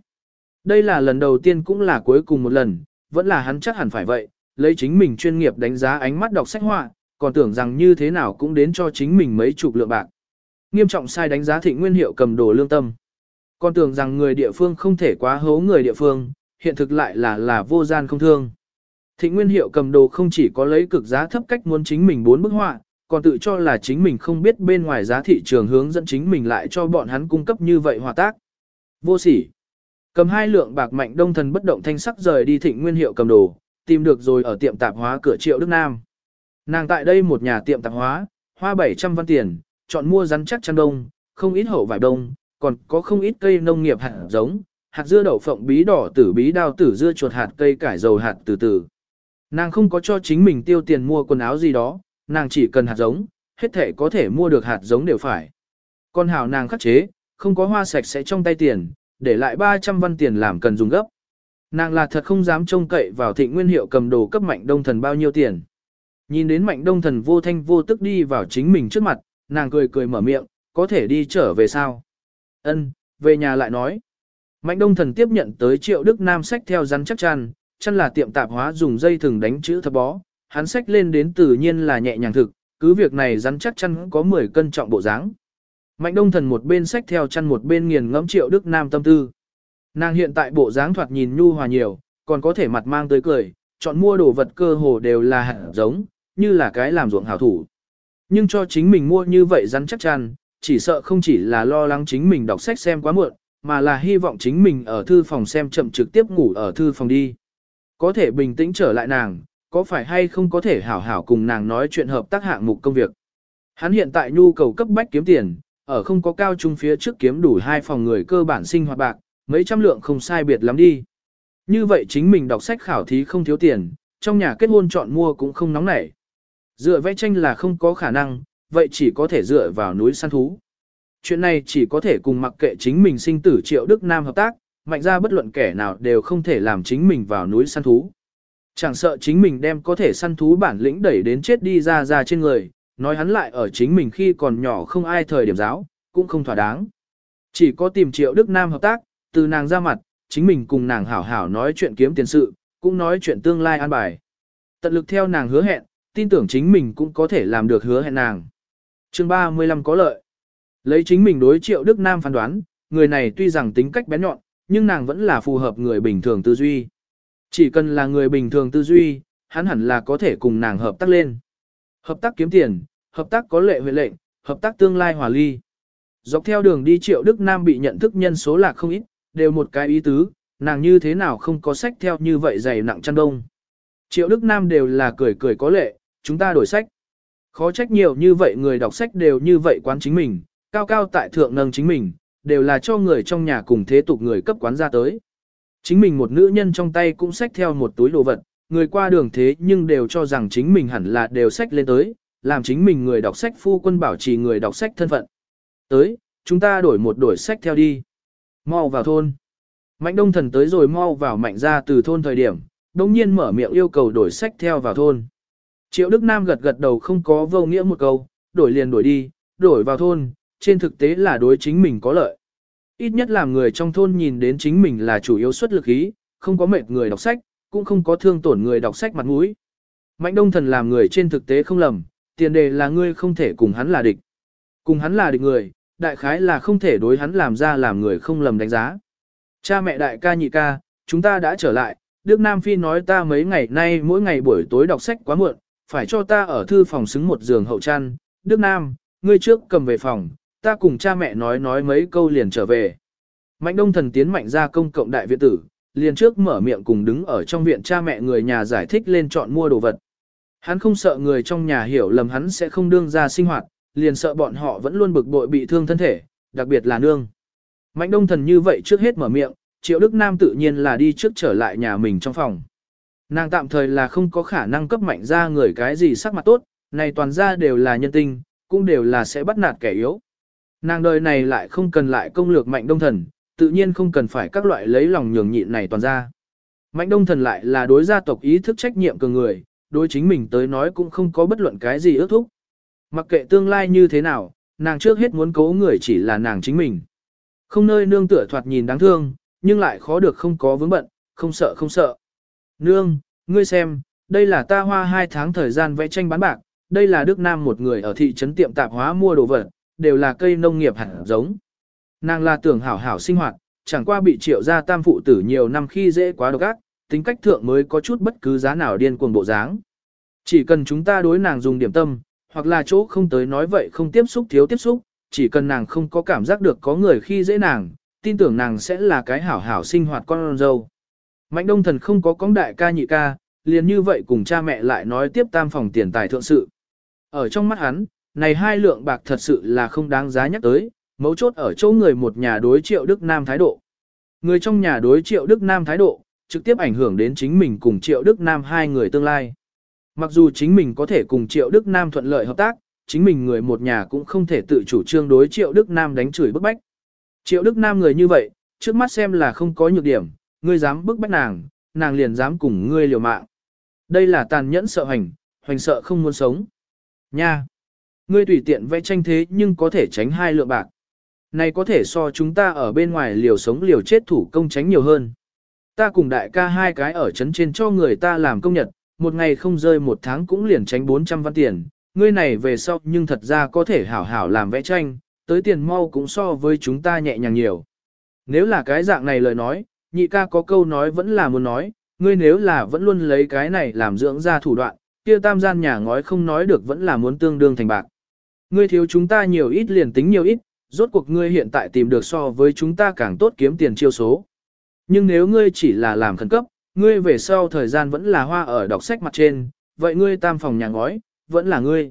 Đây là lần đầu tiên cũng là cuối cùng một lần, vẫn là hắn chắc hẳn phải vậy, lấy chính mình chuyên nghiệp đánh giá ánh mắt đọc sách họa, còn tưởng rằng như thế nào cũng đến cho chính mình mấy chục lượng bạc. Nghiêm trọng sai đánh giá thịnh nguyên hiệu cầm đồ lương tâm. Còn tưởng rằng người địa phương không thể quá hố người địa phương, hiện thực lại là là vô gian không thương. Thịnh nguyên hiệu cầm đồ không chỉ có lấy cực giá thấp cách muốn chính mình bốn bức họa, còn tự cho là chính mình không biết bên ngoài giá thị trường hướng dẫn chính mình lại cho bọn hắn cung cấp như vậy hòa tác. Vô sỉ. Cầm hai lượng bạc mạnh đông thần bất động thanh sắc rời đi thịnh nguyên hiệu cầm đồ, tìm được rồi ở tiệm tạp hóa cửa triệu Đức Nam. Nàng tại đây một nhà tiệm tạp hóa, hoa 700 văn tiền, chọn mua rắn chắc chăn đông, không ít hậu vải đông, còn có không ít cây nông nghiệp hạt giống, hạt dưa đậu phộng bí đỏ tử bí đao tử dưa chuột hạt cây cải dầu hạt từ từ. Nàng không có cho chính mình tiêu tiền mua quần áo gì đó, nàng chỉ cần hạt giống, hết thể có thể mua được hạt giống đều phải. Con hào nàng khắc chế, không có hoa sạch sẽ trong tay tiền, để lại 300 văn tiền làm cần dùng gấp. Nàng là thật không dám trông cậy vào thịnh nguyên hiệu cầm đồ cấp mạnh đông thần bao nhiêu tiền. Nhìn đến mạnh đông thần vô thanh vô tức đi vào chính mình trước mặt, nàng cười cười mở miệng, có thể đi trở về sao? Ân, về nhà lại nói. Mạnh đông thần tiếp nhận tới triệu Đức Nam sách theo rắn chắc chăn, chăn là tiệm tạp hóa dùng dây thừng đánh chữ thập bó, hắn sách lên đến tự nhiên là nhẹ nhàng thực, cứ việc này rắn chắc chăn có 10 cân trọng bộ dáng. Mạnh đông thần một bên sách theo chăn một bên nghiền ngẫm triệu Đức Nam tâm tư. Nàng hiện tại bộ dáng thoạt nhìn nhu hòa nhiều, còn có thể mặt mang tới cười, chọn mua đồ vật cơ hồ đều là hạt giống, như là cái làm ruộng hảo thủ. Nhưng cho chính mình mua như vậy rắn chắc chăn, chỉ sợ không chỉ là lo lắng chính mình đọc sách xem quá muộn, mà là hy vọng chính mình ở thư phòng xem chậm trực tiếp ngủ ở thư phòng đi. Có thể bình tĩnh trở lại nàng, có phải hay không có thể hảo hảo cùng nàng nói chuyện hợp tác hạng mục công việc. Hắn hiện tại nhu cầu cấp bách kiếm tiền, ở không có cao trung phía trước kiếm đủ hai phòng người cơ bản sinh hoạt bạc, mấy trăm lượng không sai biệt lắm đi. Như vậy chính mình đọc sách khảo thí không thiếu tiền, trong nhà kết hôn chọn mua cũng không nóng nảy. Dựa vẽ tranh là không có khả năng, vậy chỉ có thể dựa vào núi săn thú. Chuyện này chỉ có thể cùng mặc kệ chính mình sinh tử triệu Đức Nam hợp tác, mạnh ra bất luận kẻ nào đều không thể làm chính mình vào núi săn thú. Chẳng sợ chính mình đem có thể săn thú bản lĩnh đẩy đến chết đi ra ra trên người, nói hắn lại ở chính mình khi còn nhỏ không ai thời điểm giáo, cũng không thỏa đáng. Chỉ có tìm triệu Đức Nam hợp tác, từ nàng ra mặt, chính mình cùng nàng hảo hảo nói chuyện kiếm tiền sự, cũng nói chuyện tương lai an bài. Tận lực theo nàng hứa hẹn, tin tưởng chính mình cũng có thể làm được hứa hẹn nàng. chương 35 có lợi. Lấy chính mình đối triệu Đức Nam phán đoán, người này tuy rằng tính cách bén nhọn, nhưng nàng vẫn là phù hợp người bình thường tư duy. Chỉ cần là người bình thường tư duy, hắn hẳn là có thể cùng nàng hợp tác lên. Hợp tác kiếm tiền, hợp tác có lệ huệ lệnh, hợp tác tương lai hòa ly. Dọc theo đường đi triệu Đức Nam bị nhận thức nhân số là không ít, đều một cái ý tứ, nàng như thế nào không có sách theo như vậy dày nặng chăn đông. Triệu Đức Nam đều là cười cười có lệ, chúng ta đổi sách. Khó trách nhiều như vậy người đọc sách đều như vậy quán chính mình, cao cao tại thượng nâng chính mình, đều là cho người trong nhà cùng thế tục người cấp quán ra tới. Chính mình một nữ nhân trong tay cũng xách theo một túi đồ vật, người qua đường thế nhưng đều cho rằng chính mình hẳn là đều sách lên tới, làm chính mình người đọc sách phu quân bảo trì người đọc sách thân phận. Tới, chúng ta đổi một đổi sách theo đi. Mau vào thôn. Mạnh đông thần tới rồi mau vào mạnh ra từ thôn thời điểm, đồng nhiên mở miệng yêu cầu đổi sách theo vào thôn. Triệu Đức Nam gật gật đầu không có vô nghĩa một câu, đổi liền đổi đi, đổi vào thôn, trên thực tế là đối chính mình có lợi. Ít nhất làm người trong thôn nhìn đến chính mình là chủ yếu xuất lực ý, không có mệt người đọc sách, cũng không có thương tổn người đọc sách mặt mũi. Mạnh đông thần làm người trên thực tế không lầm, tiền đề là ngươi không thể cùng hắn là địch. Cùng hắn là địch người, đại khái là không thể đối hắn làm ra làm người không lầm đánh giá. Cha mẹ đại ca nhị ca, chúng ta đã trở lại, Đức Nam Phi nói ta mấy ngày nay mỗi ngày buổi tối đọc sách quá muộn, phải cho ta ở thư phòng xứng một giường hậu chăn. Đức Nam, ngươi trước cầm về phòng, ta cùng cha mẹ nói nói mấy câu liền trở về. Mạnh đông thần tiến mạnh ra công cộng đại viện tử, liền trước mở miệng cùng đứng ở trong viện cha mẹ người nhà giải thích lên chọn mua đồ vật. Hắn không sợ người trong nhà hiểu lầm hắn sẽ không đương ra sinh hoạt, liền sợ bọn họ vẫn luôn bực bội bị thương thân thể, đặc biệt là nương. Mạnh đông thần như vậy trước hết mở miệng, triệu đức nam tự nhiên là đi trước trở lại nhà mình trong phòng. Nàng tạm thời là không có khả năng cấp mạnh ra người cái gì sắc mặt tốt, này toàn ra đều là nhân tinh, cũng đều là sẽ bắt nạt kẻ yếu. Nàng đời này lại không cần lại công lược mạnh đông thần, tự nhiên không cần phải các loại lấy lòng nhường nhịn này toàn ra. Mạnh đông thần lại là đối gia tộc ý thức trách nhiệm cường người, đối chính mình tới nói cũng không có bất luận cái gì ước thúc. Mặc kệ tương lai như thế nào, nàng trước hết muốn cố người chỉ là nàng chính mình. Không nơi nương tựa thoạt nhìn đáng thương, nhưng lại khó được không có vướng bận, không sợ không sợ. Nương, ngươi xem, đây là ta hoa hai tháng thời gian vẽ tranh bán bạc, đây là Đức Nam một người ở thị trấn tiệm tạp hóa mua đồ vật, đều là cây nông nghiệp hẳn giống. Nàng là tưởng hảo hảo sinh hoạt, chẳng qua bị triệu gia tam phụ tử nhiều năm khi dễ quá độc ác, tính cách thượng mới có chút bất cứ giá nào điên cuồng bộ dáng. Chỉ cần chúng ta đối nàng dùng điểm tâm, hoặc là chỗ không tới nói vậy không tiếp xúc thiếu tiếp xúc, chỉ cần nàng không có cảm giác được có người khi dễ nàng, tin tưởng nàng sẽ là cái hảo hảo sinh hoạt con dâu. Mạnh đông thần không có cóng đại ca nhị ca, liền như vậy cùng cha mẹ lại nói tiếp tam phòng tiền tài thượng sự. Ở trong mắt hắn, này hai lượng bạc thật sự là không đáng giá nhắc tới, mấu chốt ở chỗ người một nhà đối triệu Đức Nam thái độ. Người trong nhà đối triệu Đức Nam thái độ, trực tiếp ảnh hưởng đến chính mình cùng triệu Đức Nam hai người tương lai. Mặc dù chính mình có thể cùng triệu Đức Nam thuận lợi hợp tác, chính mình người một nhà cũng không thể tự chủ trương đối triệu Đức Nam đánh chửi bức bách. Triệu Đức Nam người như vậy, trước mắt xem là không có nhược điểm, ngươi dám bức bách nàng, nàng liền dám cùng ngươi liều mạng. Đây là tàn nhẫn sợ hành, hoành sợ không muốn sống. Nha! Ngươi tùy tiện vẽ tranh thế nhưng có thể tránh hai lượng bạc. Này có thể so chúng ta ở bên ngoài liều sống liều chết thủ công tránh nhiều hơn. Ta cùng đại ca hai cái ở trấn trên cho người ta làm công nhật, một ngày không rơi một tháng cũng liền tránh 400 văn tiền. Ngươi này về sau nhưng thật ra có thể hảo hảo làm vẽ tranh, tới tiền mau cũng so với chúng ta nhẹ nhàng nhiều. Nếu là cái dạng này lời nói, nhị ca có câu nói vẫn là muốn nói, ngươi nếu là vẫn luôn lấy cái này làm dưỡng ra thủ đoạn, kia tam gian nhà ngói không nói được vẫn là muốn tương đương thành bạc. Ngươi thiếu chúng ta nhiều ít liền tính nhiều ít, rốt cuộc ngươi hiện tại tìm được so với chúng ta càng tốt kiếm tiền chiêu số. Nhưng nếu ngươi chỉ là làm khẩn cấp, ngươi về sau thời gian vẫn là hoa ở đọc sách mặt trên, vậy ngươi tam phòng nhà ngói, vẫn là ngươi.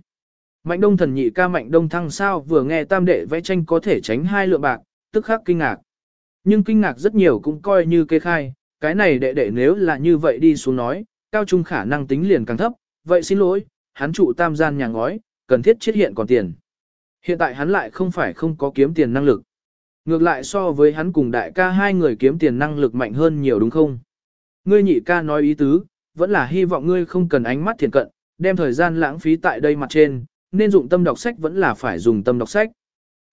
Mạnh đông thần nhị ca mạnh đông thăng sao vừa nghe tam đệ vẽ tranh có thể tránh hai lượng bạc, tức khắc kinh ngạc. Nhưng kinh ngạc rất nhiều cũng coi như kê khai, cái này đệ đệ nếu là như vậy đi xuống nói, cao trung khả năng tính liền càng thấp, vậy xin lỗi, hắn trụ tam gian nhà ngói, cần thiết chiết hiện còn tiền. Hiện tại hắn lại không phải không có kiếm tiền năng lực. Ngược lại so với hắn cùng đại ca hai người kiếm tiền năng lực mạnh hơn nhiều đúng không? Ngươi nhị ca nói ý tứ, vẫn là hy vọng ngươi không cần ánh mắt thiền cận, đem thời gian lãng phí tại đây mặt trên, nên dụng tâm đọc sách vẫn là phải dùng tâm đọc sách.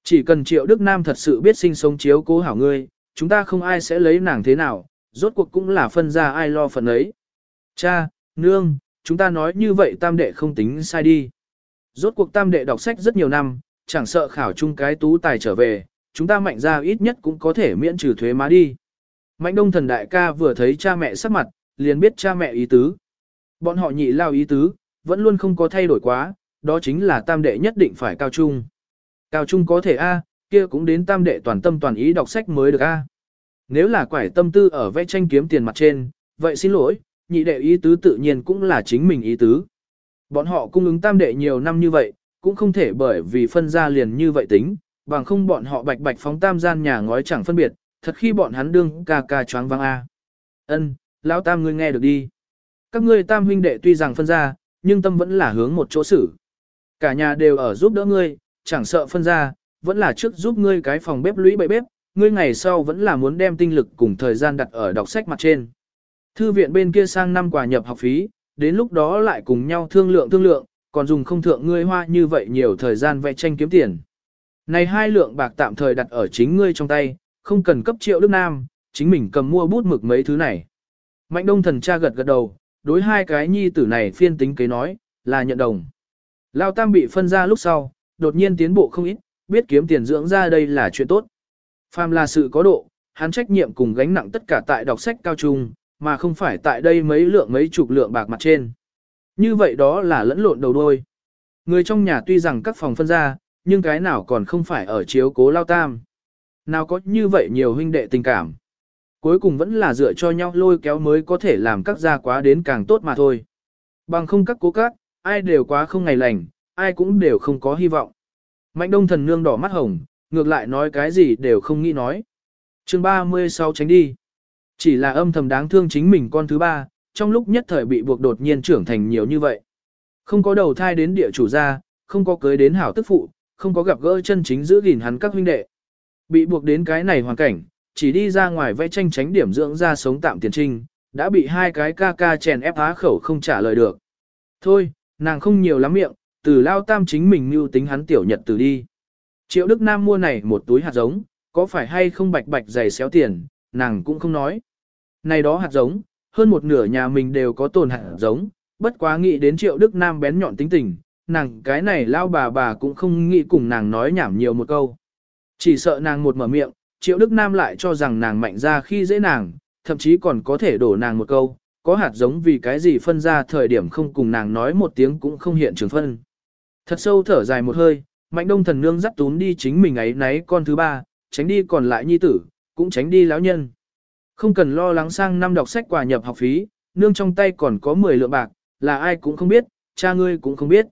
Chỉ cần triệu Đức Nam thật sự biết sinh sống chiếu cố hảo ngươi, chúng ta không ai sẽ lấy nàng thế nào, rốt cuộc cũng là phân ra ai lo phần ấy. Cha, nương, chúng ta nói như vậy tam đệ không tính sai đi. Rốt cuộc tam đệ đọc sách rất nhiều năm, chẳng sợ khảo chung cái tú tài trở về, chúng ta mạnh ra ít nhất cũng có thể miễn trừ thuế má đi. Mạnh đông thần đại ca vừa thấy cha mẹ sắc mặt, liền biết cha mẹ ý tứ. Bọn họ nhị lao ý tứ, vẫn luôn không có thay đổi quá, đó chính là tam đệ nhất định phải cao trung. Cao trung có thể A, kia cũng đến tam đệ toàn tâm toàn ý đọc sách mới được A. Nếu là quải tâm tư ở vẽ tranh kiếm tiền mặt trên, vậy xin lỗi, nhị đệ ý tứ tự nhiên cũng là chính mình ý tứ. Bọn họ cung ứng tam đệ nhiều năm như vậy, cũng không thể bởi vì phân ra liền như vậy tính, bằng không bọn họ bạch bạch phóng tam gian nhà ngói chẳng phân biệt, thật khi bọn hắn đương ca ca choáng vang A. Ân, lão tam ngươi nghe được đi. Các ngươi tam huynh đệ tuy rằng phân ra, nhưng tâm vẫn là hướng một chỗ xử. Cả nhà đều ở giúp đỡ ngươi, chẳng sợ phân ra, vẫn là trước giúp ngươi cái phòng bếp lũy bậy bếp, ngươi ngày sau vẫn là muốn đem tinh lực cùng thời gian đặt ở đọc sách mặt trên. Thư viện bên kia sang năm quà nhập học phí, đến lúc đó lại cùng nhau thương lượng thương lượng, còn dùng không thượng ngươi hoa như vậy nhiều thời gian vẽ tranh kiếm tiền. Này hai lượng bạc tạm thời đặt ở chính ngươi trong tay, không cần cấp triệu Đức Nam, chính mình cầm mua bút mực mấy thứ này. Mạnh đông thần cha gật gật đầu, đối hai cái nhi tử này phiên tính kế nói, là nhận đồng. Lao tam bị phân ra lúc sau, đột nhiên tiến bộ không ít, biết kiếm tiền dưỡng ra đây là chuyện tốt. Phàm là sự có độ, hắn trách nhiệm cùng gánh nặng tất cả tại đọc sách cao trung, mà không phải tại đây mấy lượng mấy chục lượng bạc mặt trên. Như vậy đó là lẫn lộn đầu đôi. Người trong nhà tuy rằng các phòng phân ra, nhưng cái nào còn không phải ở chiếu cố lao tam. Nào có như vậy nhiều huynh đệ tình cảm. Cuối cùng vẫn là dựa cho nhau lôi kéo mới có thể làm các gia quá đến càng tốt mà thôi. Bằng không các cố các, ai đều quá không ngày lành, ai cũng đều không có hy vọng. Mạnh đông thần nương đỏ mắt hồng, ngược lại nói cái gì đều không nghĩ nói. chương 36 tránh đi. Chỉ là âm thầm đáng thương chính mình con thứ ba, trong lúc nhất thời bị buộc đột nhiên trưởng thành nhiều như vậy. Không có đầu thai đến địa chủ gia, không có cưới đến hảo tức phụ, không có gặp gỡ chân chính giữ gìn hắn các huynh đệ. Bị buộc đến cái này hoàn cảnh, chỉ đi ra ngoài vẽ tranh tránh điểm dưỡng ra sống tạm tiền trinh, đã bị hai cái ca ca chèn ép há khẩu không trả lời được. Thôi, nàng không nhiều lắm miệng, từ lao tam chính mình mưu tính hắn tiểu nhật từ đi. Triệu Đức Nam mua này một túi hạt giống, có phải hay không bạch bạch dày xéo tiền, nàng cũng không nói. Này đó hạt giống, hơn một nửa nhà mình đều có tồn hạt giống, bất quá nghĩ đến Triệu Đức Nam bén nhọn tính tình, nàng cái này lao bà bà cũng không nghĩ cùng nàng nói nhảm nhiều một câu. Chỉ sợ nàng một mở miệng, Triệu Đức Nam lại cho rằng nàng mạnh ra khi dễ nàng, thậm chí còn có thể đổ nàng một câu, có hạt giống vì cái gì phân ra thời điểm không cùng nàng nói một tiếng cũng không hiện trường phân. Thật sâu thở dài một hơi, mạnh đông thần nương dắt tún đi chính mình ấy nấy con thứ ba, tránh đi còn lại nhi tử, cũng tránh đi lão nhân. Không cần lo lắng sang năm đọc sách quà nhập học phí, nương trong tay còn có 10 lượng bạc, là ai cũng không biết, cha ngươi cũng không biết.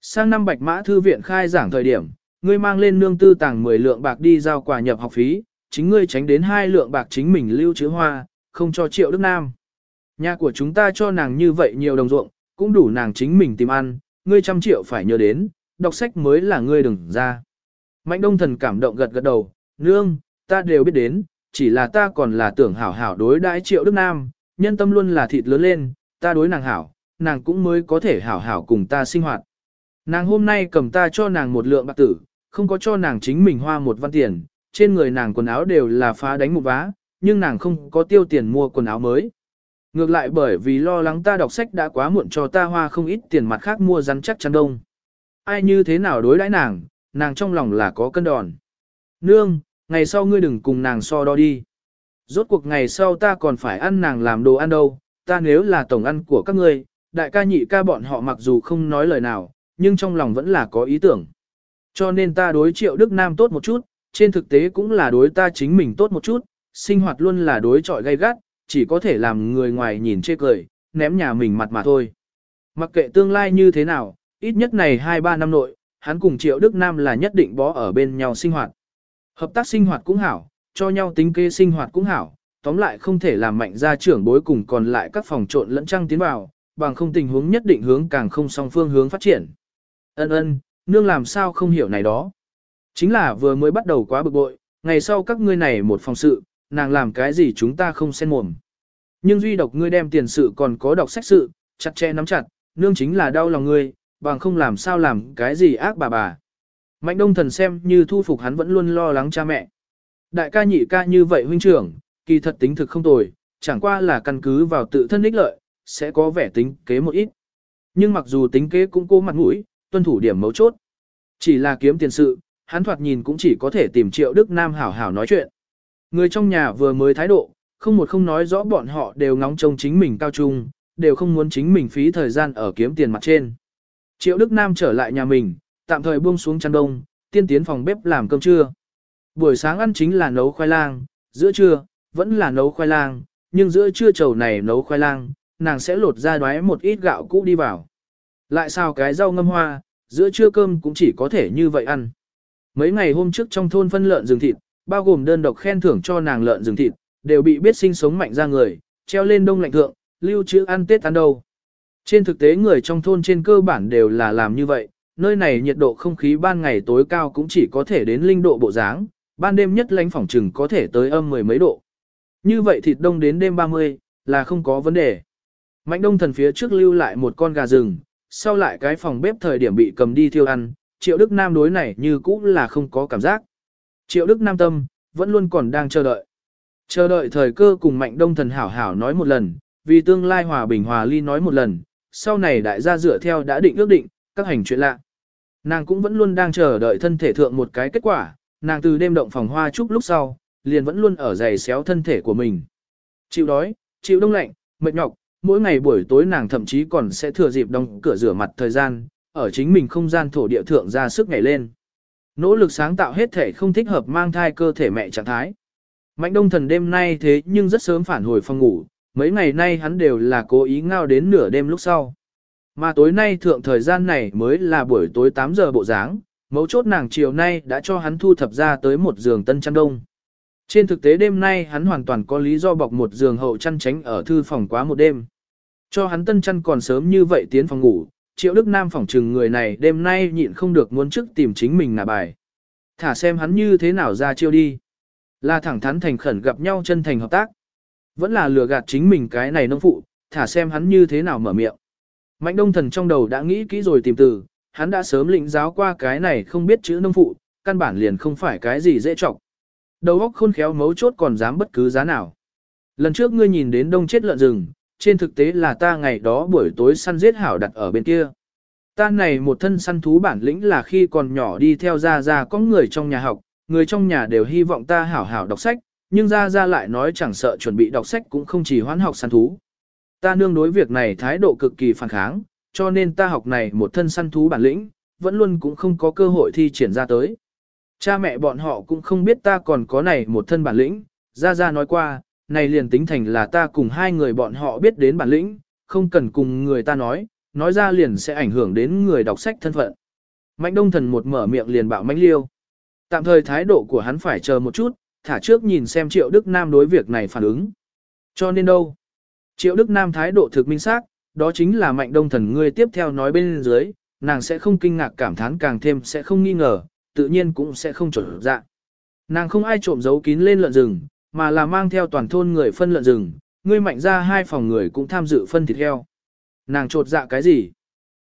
Sang năm bạch mã thư viện khai giảng thời điểm, ngươi mang lên nương tư tàng 10 lượng bạc đi giao quà nhập học phí, chính ngươi tránh đến hai lượng bạc chính mình lưu trữ hoa, không cho triệu Đức Nam. Nhà của chúng ta cho nàng như vậy nhiều đồng ruộng, cũng đủ nàng chính mình tìm ăn, ngươi trăm triệu phải nhớ đến, đọc sách mới là ngươi đừng ra. Mạnh đông thần cảm động gật gật đầu, nương, ta đều biết đến, chỉ là ta còn là tưởng hảo hảo đối đãi triệu Đức Nam, nhân tâm luôn là thịt lớn lên, ta đối nàng hảo, nàng cũng mới có thể hảo hảo cùng ta sinh hoạt. Nàng hôm nay cầm ta cho nàng một lượng bạc tử, không có cho nàng chính mình hoa một văn tiền, trên người nàng quần áo đều là phá đánh một vá, nhưng nàng không có tiêu tiền mua quần áo mới. Ngược lại bởi vì lo lắng ta đọc sách đã quá muộn cho ta hoa không ít tiền mặt khác mua rắn chắc chắn đông. Ai như thế nào đối đãi nàng, nàng trong lòng là có cân đòn. Nương, ngày sau ngươi đừng cùng nàng so đo đi. Rốt cuộc ngày sau ta còn phải ăn nàng làm đồ ăn đâu, ta nếu là tổng ăn của các ngươi, đại ca nhị ca bọn họ mặc dù không nói lời nào, nhưng trong lòng vẫn là có ý tưởng. Cho nên ta đối triệu Đức Nam tốt một chút, trên thực tế cũng là đối ta chính mình tốt một chút, sinh hoạt luôn là đối trọi gay gắt, chỉ có thể làm người ngoài nhìn chê cười, ném nhà mình mặt mà thôi. Mặc kệ tương lai như thế nào, ít nhất này 2-3 năm nội, hắn cùng Triệu Đức Nam là nhất định bó ở bên nhau sinh hoạt. Hợp tác sinh hoạt cũng hảo, cho nhau tính kê sinh hoạt cũng hảo, tóm lại không thể làm mạnh gia trưởng bối cùng còn lại các phòng trộn lẫn trăng tiến vào, bằng không tình huống nhất định hướng càng không song phương hướng phát triển. Ân ân, nương làm sao không hiểu này đó. Chính là vừa mới bắt đầu quá bực bội, ngày sau các ngươi này một phòng sự, nàng làm cái gì chúng ta không xen mồm. Nhưng duy độc ngươi đem tiền sự còn có đọc sách sự, chặt chẽ nắm chặt, nương chính là đau lòng ngươi, bằng không làm sao làm cái gì ác bà bà. Mạnh đông thần xem như thu phục hắn vẫn luôn lo lắng cha mẹ. Đại ca nhị ca như vậy huynh trưởng, kỳ thật tính thực không tồi, chẳng qua là căn cứ vào tự thân ích lợi, sẽ có vẻ tính kế một ít. Nhưng mặc dù tính kế cũng cố mặt mũi, tuân thủ điểm mấu chốt. Chỉ là kiếm tiền sự, hắn thoạt nhìn cũng chỉ có thể tìm triệu Đức Nam hảo hảo nói chuyện. Người trong nhà vừa mới thái độ, không một không nói rõ bọn họ đều ngóng trông chính mình cao trung, đều không muốn chính mình phí thời gian ở kiếm tiền mặt trên. Triệu Đức Nam trở lại nhà mình, tạm thời buông xuống chăn đông, tiên tiến phòng bếp làm cơm trưa. Buổi sáng ăn chính là nấu khoai lang, giữa trưa, vẫn là nấu khoai lang, nhưng giữa trưa trầu này nấu khoai lang, nàng sẽ lột ra đoái một ít gạo cũ đi vào. Lại sao cái rau ngâm hoa, giữa trưa cơm cũng chỉ có thể như vậy ăn. Mấy ngày hôm trước trong thôn phân lợn rừng thịt, bao gồm đơn độc khen thưởng cho nàng lợn rừng thịt, đều bị biết sinh sống mạnh ra người, treo lên đông lạnh thượng, lưu trữ ăn Tết ăn đâu. Trên thực tế người trong thôn trên cơ bản đều là làm như vậy, nơi này nhiệt độ không khí ban ngày tối cao cũng chỉ có thể đến linh độ bộ dáng, ban đêm nhất lánh phỏng trừng có thể tới âm mười mấy độ. Như vậy thịt đông đến đêm 30, là không có vấn đề. Mạnh đông thần phía trước lưu lại một con gà rừng, sau lại cái phòng bếp thời điểm bị cầm đi thiêu ăn, triệu đức nam đối này như cũ là không có cảm giác. Triệu đức nam tâm, vẫn luôn còn đang chờ đợi. Chờ đợi thời cơ cùng mạnh đông thần hảo hảo nói một lần, vì tương lai hòa bình hòa ly nói một lần, sau này đại gia dựa theo đã định ước định, các hành chuyện lạ. Nàng cũng vẫn luôn đang chờ đợi thân thể thượng một cái kết quả, nàng từ đêm động phòng hoa chúc lúc sau, liền vẫn luôn ở giày xéo thân thể của mình. Chịu đói, chịu đông lạnh, mệt nhọc, mỗi ngày buổi tối nàng thậm chí còn sẽ thừa dịp đóng cửa rửa mặt thời gian, ở chính mình không gian thổ địa thượng ra sức nhảy lên. Nỗ lực sáng tạo hết thể không thích hợp mang thai cơ thể mẹ trạng thái. Mạnh đông thần đêm nay thế nhưng rất sớm phản hồi phòng ngủ, mấy ngày nay hắn đều là cố ý ngao đến nửa đêm lúc sau. Mà tối nay thượng thời gian này mới là buổi tối 8 giờ bộ dáng, mấu chốt nàng chiều nay đã cho hắn thu thập ra tới một giường tân chăn đông. Trên thực tế đêm nay hắn hoàn toàn có lý do bọc một giường hậu chăn tránh ở thư phòng quá một đêm. Cho hắn tân chăn còn sớm như vậy tiến phòng ngủ, triệu đức nam phỏng trừng người này đêm nay nhịn không được muốn trước tìm chính mình nà bài. Thả xem hắn như thế nào ra chiêu đi. Là thẳng thắn thành khẩn gặp nhau chân thành hợp tác. Vẫn là lừa gạt chính mình cái này nông phụ, thả xem hắn như thế nào mở miệng. Mạnh đông thần trong đầu đã nghĩ kỹ rồi tìm từ, hắn đã sớm lĩnh giáo qua cái này không biết chữ nông phụ, căn bản liền không phải cái gì dễ trọng. Đầu óc khôn khéo mấu chốt còn dám bất cứ giá nào. Lần trước ngươi nhìn đến đông chết lợn rừng, trên thực tế là ta ngày đó buổi tối săn giết hảo đặt ở bên kia. Ta này một thân săn thú bản lĩnh là khi còn nhỏ đi theo ra ra có người trong nhà học, người trong nhà đều hy vọng ta hảo hảo đọc sách, nhưng ra ra lại nói chẳng sợ chuẩn bị đọc sách cũng không chỉ hoãn học săn thú. Ta nương đối việc này thái độ cực kỳ phản kháng, cho nên ta học này một thân săn thú bản lĩnh, vẫn luôn cũng không có cơ hội thi triển ra tới. Cha mẹ bọn họ cũng không biết ta còn có này một thân bản lĩnh, ra ra nói qua, này liền tính thành là ta cùng hai người bọn họ biết đến bản lĩnh, không cần cùng người ta nói, nói ra liền sẽ ảnh hưởng đến người đọc sách thân phận. Mạnh đông thần một mở miệng liền bạo mãnh liêu. Tạm thời thái độ của hắn phải chờ một chút, thả trước nhìn xem Triệu Đức Nam đối việc này phản ứng. Cho nên đâu? Triệu Đức Nam thái độ thực minh xác, đó chính là mạnh đông thần ngươi tiếp theo nói bên dưới, nàng sẽ không kinh ngạc cảm thán càng thêm sẽ không nghi ngờ, tự nhiên cũng sẽ không trộn dạ. Nàng không ai trộm giấu kín lên lợn rừng, mà là mang theo toàn thôn người phân lợn rừng, ngươi mạnh ra hai phòng người cũng tham dự phân thịt heo. Nàng trột dạ cái gì?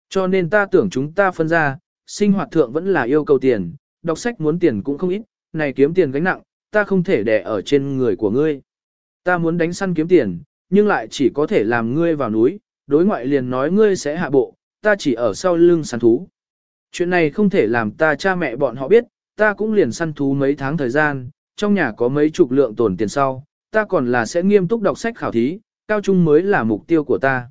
Cho nên ta tưởng chúng ta phân ra, sinh hoạt thượng vẫn là yêu cầu tiền, đọc sách muốn tiền cũng không ít, này kiếm tiền gánh nặng, ta không thể đè ở trên người của ngươi. Ta muốn đánh săn kiếm tiền, nhưng lại chỉ có thể làm ngươi vào núi, đối ngoại liền nói ngươi sẽ hạ bộ, ta chỉ ở sau lưng săn thú. Chuyện này không thể làm ta cha mẹ bọn họ biết, ta cũng liền săn thú mấy tháng thời gian, trong nhà có mấy chục lượng tổn tiền sau, ta còn là sẽ nghiêm túc đọc sách khảo thí, cao trung mới là mục tiêu của ta.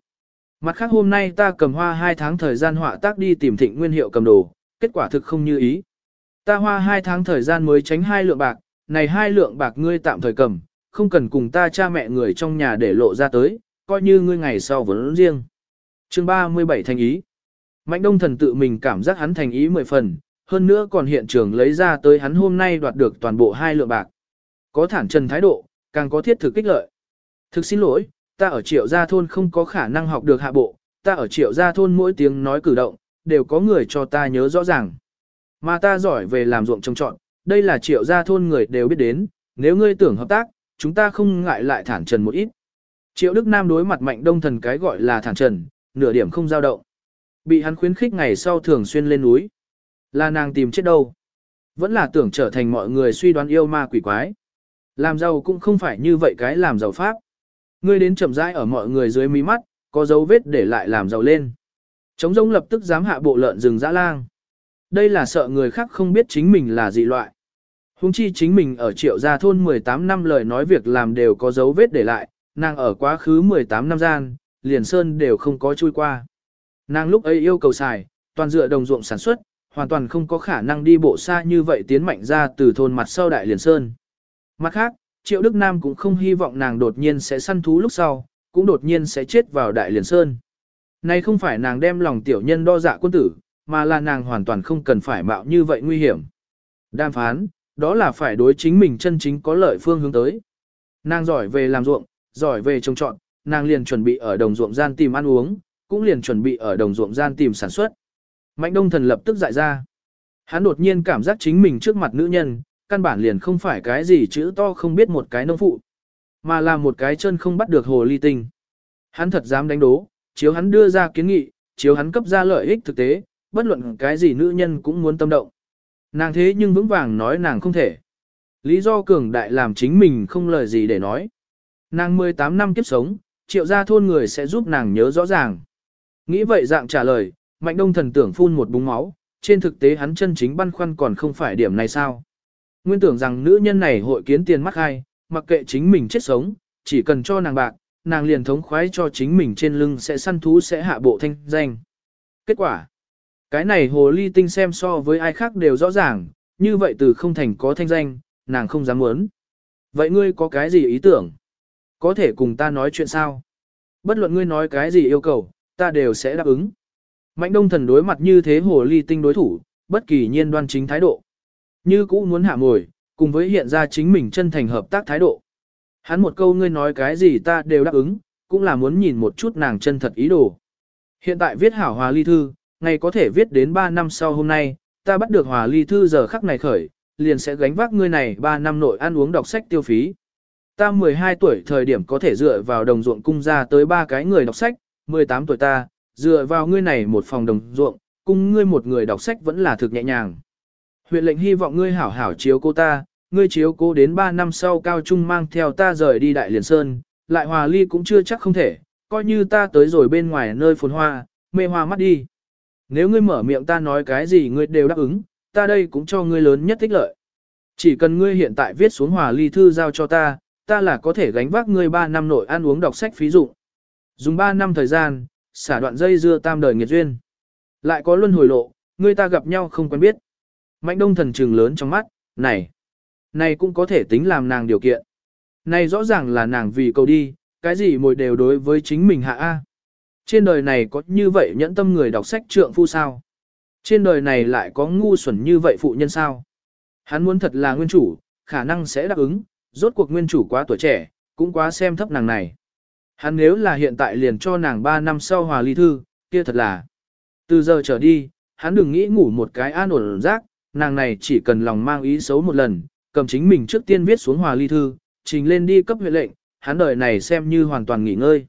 Mặt khác hôm nay ta cầm hoa hai tháng thời gian họa tác đi tìm thịnh nguyên hiệu cầm đồ, kết quả thực không như ý. Ta hoa hai tháng thời gian mới tránh hai lượng bạc, này hai lượng bạc ngươi tạm thời cầm, không cần cùng ta cha mẹ người trong nhà để lộ ra tới, coi như ngươi ngày sau vẫn riêng. chương 37 thành ý. Mạnh đông thần tự mình cảm giác hắn thành ý mười phần, hơn nữa còn hiện trường lấy ra tới hắn hôm nay đoạt được toàn bộ hai lượng bạc. Có thản trần thái độ, càng có thiết thực kích lợi. Thực xin lỗi, ta ở triệu gia thôn không có khả năng học được hạ bộ, ta ở triệu gia thôn mỗi tiếng nói cử động, đều có người cho ta nhớ rõ ràng. Mà ta giỏi về làm ruộng trồng trọn, đây là triệu gia thôn người đều biết đến, nếu ngươi tưởng hợp tác, chúng ta không ngại lại thản trần một ít. Triệu Đức Nam đối mặt mạnh đông thần cái gọi là thản trần, nửa điểm không dao động. Bị hắn khuyến khích ngày sau thường xuyên lên núi. Là nàng tìm chết đâu. Vẫn là tưởng trở thành mọi người suy đoán yêu ma quỷ quái. Làm giàu cũng không phải như vậy cái làm giàu pháp. Ngươi đến chậm rãi ở mọi người dưới mí mắt, có dấu vết để lại làm giàu lên. Trống rỗng lập tức dám hạ bộ lợn rừng dã lang. Đây là sợ người khác không biết chính mình là dị loại. Hùng chi chính mình ở triệu gia thôn 18 năm lời nói việc làm đều có dấu vết để lại, nàng ở quá khứ 18 năm gian, liền sơn đều không có chui qua. Nàng lúc ấy yêu cầu xài, toàn dựa đồng ruộng sản xuất, hoàn toàn không có khả năng đi bộ xa như vậy tiến mạnh ra từ thôn mặt sau đại liền sơn. Mặt khác, Triệu Đức Nam cũng không hy vọng nàng đột nhiên sẽ săn thú lúc sau, cũng đột nhiên sẽ chết vào đại liền sơn. Này không phải nàng đem lòng tiểu nhân đo dạ quân tử, mà là nàng hoàn toàn không cần phải mạo như vậy nguy hiểm. Đàm phán, đó là phải đối chính mình chân chính có lợi phương hướng tới. Nàng giỏi về làm ruộng, giỏi về trồng trọt, nàng liền chuẩn bị ở đồng ruộng gian tìm ăn uống, cũng liền chuẩn bị ở đồng ruộng gian tìm sản xuất. Mạnh đông thần lập tức dại ra. Hắn đột nhiên cảm giác chính mình trước mặt nữ nhân, căn bản liền không phải cái gì chữ to không biết một cái nông phụ, mà là một cái chân không bắt được hồ ly tinh. Hắn thật dám đánh đố, chiếu hắn đưa ra kiến nghị, chiếu hắn cấp ra lợi ích thực tế, bất luận cái gì nữ nhân cũng muốn tâm động. Nàng thế nhưng vững vàng nói nàng không thể. Lý do cường đại làm chính mình không lời gì để nói. Nàng 18 năm kiếp sống, triệu gia thôn người sẽ giúp nàng nhớ rõ ràng. Nghĩ vậy dạng trả lời, mạnh đông thần tưởng phun một búng máu, trên thực tế hắn chân chính băn khoăn còn không phải điểm này sao. Nguyên tưởng rằng nữ nhân này hội kiến tiền mắc hai, mặc kệ chính mình chết sống, chỉ cần cho nàng bạc, nàng liền thống khoái cho chính mình trên lưng sẽ săn thú sẽ hạ bộ thanh danh. Kết quả, cái này hồ ly tinh xem so với ai khác đều rõ ràng, như vậy từ không thành có thanh danh, nàng không dám muốn. Vậy ngươi có cái gì ý tưởng? Có thể cùng ta nói chuyện sao? Bất luận ngươi nói cái gì yêu cầu, ta đều sẽ đáp ứng. Mạnh đông thần đối mặt như thế hồ ly tinh đối thủ, bất kỳ nhiên đoan chính thái độ. Như cũ muốn hạ mồi, cùng với hiện ra chính mình chân thành hợp tác thái độ. Hắn một câu ngươi nói cái gì ta đều đáp ứng, cũng là muốn nhìn một chút nàng chân thật ý đồ. Hiện tại viết hảo hòa ly thư, ngày có thể viết đến 3 năm sau hôm nay, ta bắt được hòa ly thư giờ khắc này khởi, liền sẽ gánh vác ngươi này 3 năm nội ăn uống đọc sách tiêu phí. Ta 12 tuổi thời điểm có thể dựa vào đồng ruộng cung ra tới ba cái người đọc sách, 18 tuổi ta, dựa vào ngươi này một phòng đồng ruộng, cung ngươi một người đọc sách vẫn là thực nhẹ nhàng. Huyện lệnh hy vọng ngươi hảo hảo chiếu cô ta, ngươi chiếu cố đến 3 năm sau cao trung mang theo ta rời đi Đại Liền Sơn, lại hòa ly cũng chưa chắc không thể, coi như ta tới rồi bên ngoài nơi phồn hoa, mê hoa mắt đi. Nếu ngươi mở miệng ta nói cái gì ngươi đều đáp ứng, ta đây cũng cho ngươi lớn nhất thích lợi. Chỉ cần ngươi hiện tại viết xuống hòa ly thư giao cho ta, ta là có thể gánh vác ngươi 3 năm nội ăn uống đọc sách phí dụng. Dùng 3 năm thời gian, xả đoạn dây dưa tam đời nghiệt duyên. Lại có luân hồi lộ, ngươi ta gặp nhau không quen biết. Mạnh đông thần trừng lớn trong mắt, này, này cũng có thể tính làm nàng điều kiện. Này rõ ràng là nàng vì cầu đi, cái gì mồi đều đối với chính mình hạ A. Trên đời này có như vậy nhẫn tâm người đọc sách trượng phu sao? Trên đời này lại có ngu xuẩn như vậy phụ nhân sao? Hắn muốn thật là nguyên chủ, khả năng sẽ đáp ứng, rốt cuộc nguyên chủ quá tuổi trẻ, cũng quá xem thấp nàng này. Hắn nếu là hiện tại liền cho nàng 3 năm sau hòa ly thư, kia thật là. Từ giờ trở đi, hắn đừng nghĩ ngủ một cái an ổn rác, nàng này chỉ cần lòng mang ý xấu một lần, cầm chính mình trước tiên viết xuống hòa ly thư, trình lên đi cấp huyện lệnh, hắn đời này xem như hoàn toàn nghỉ ngơi.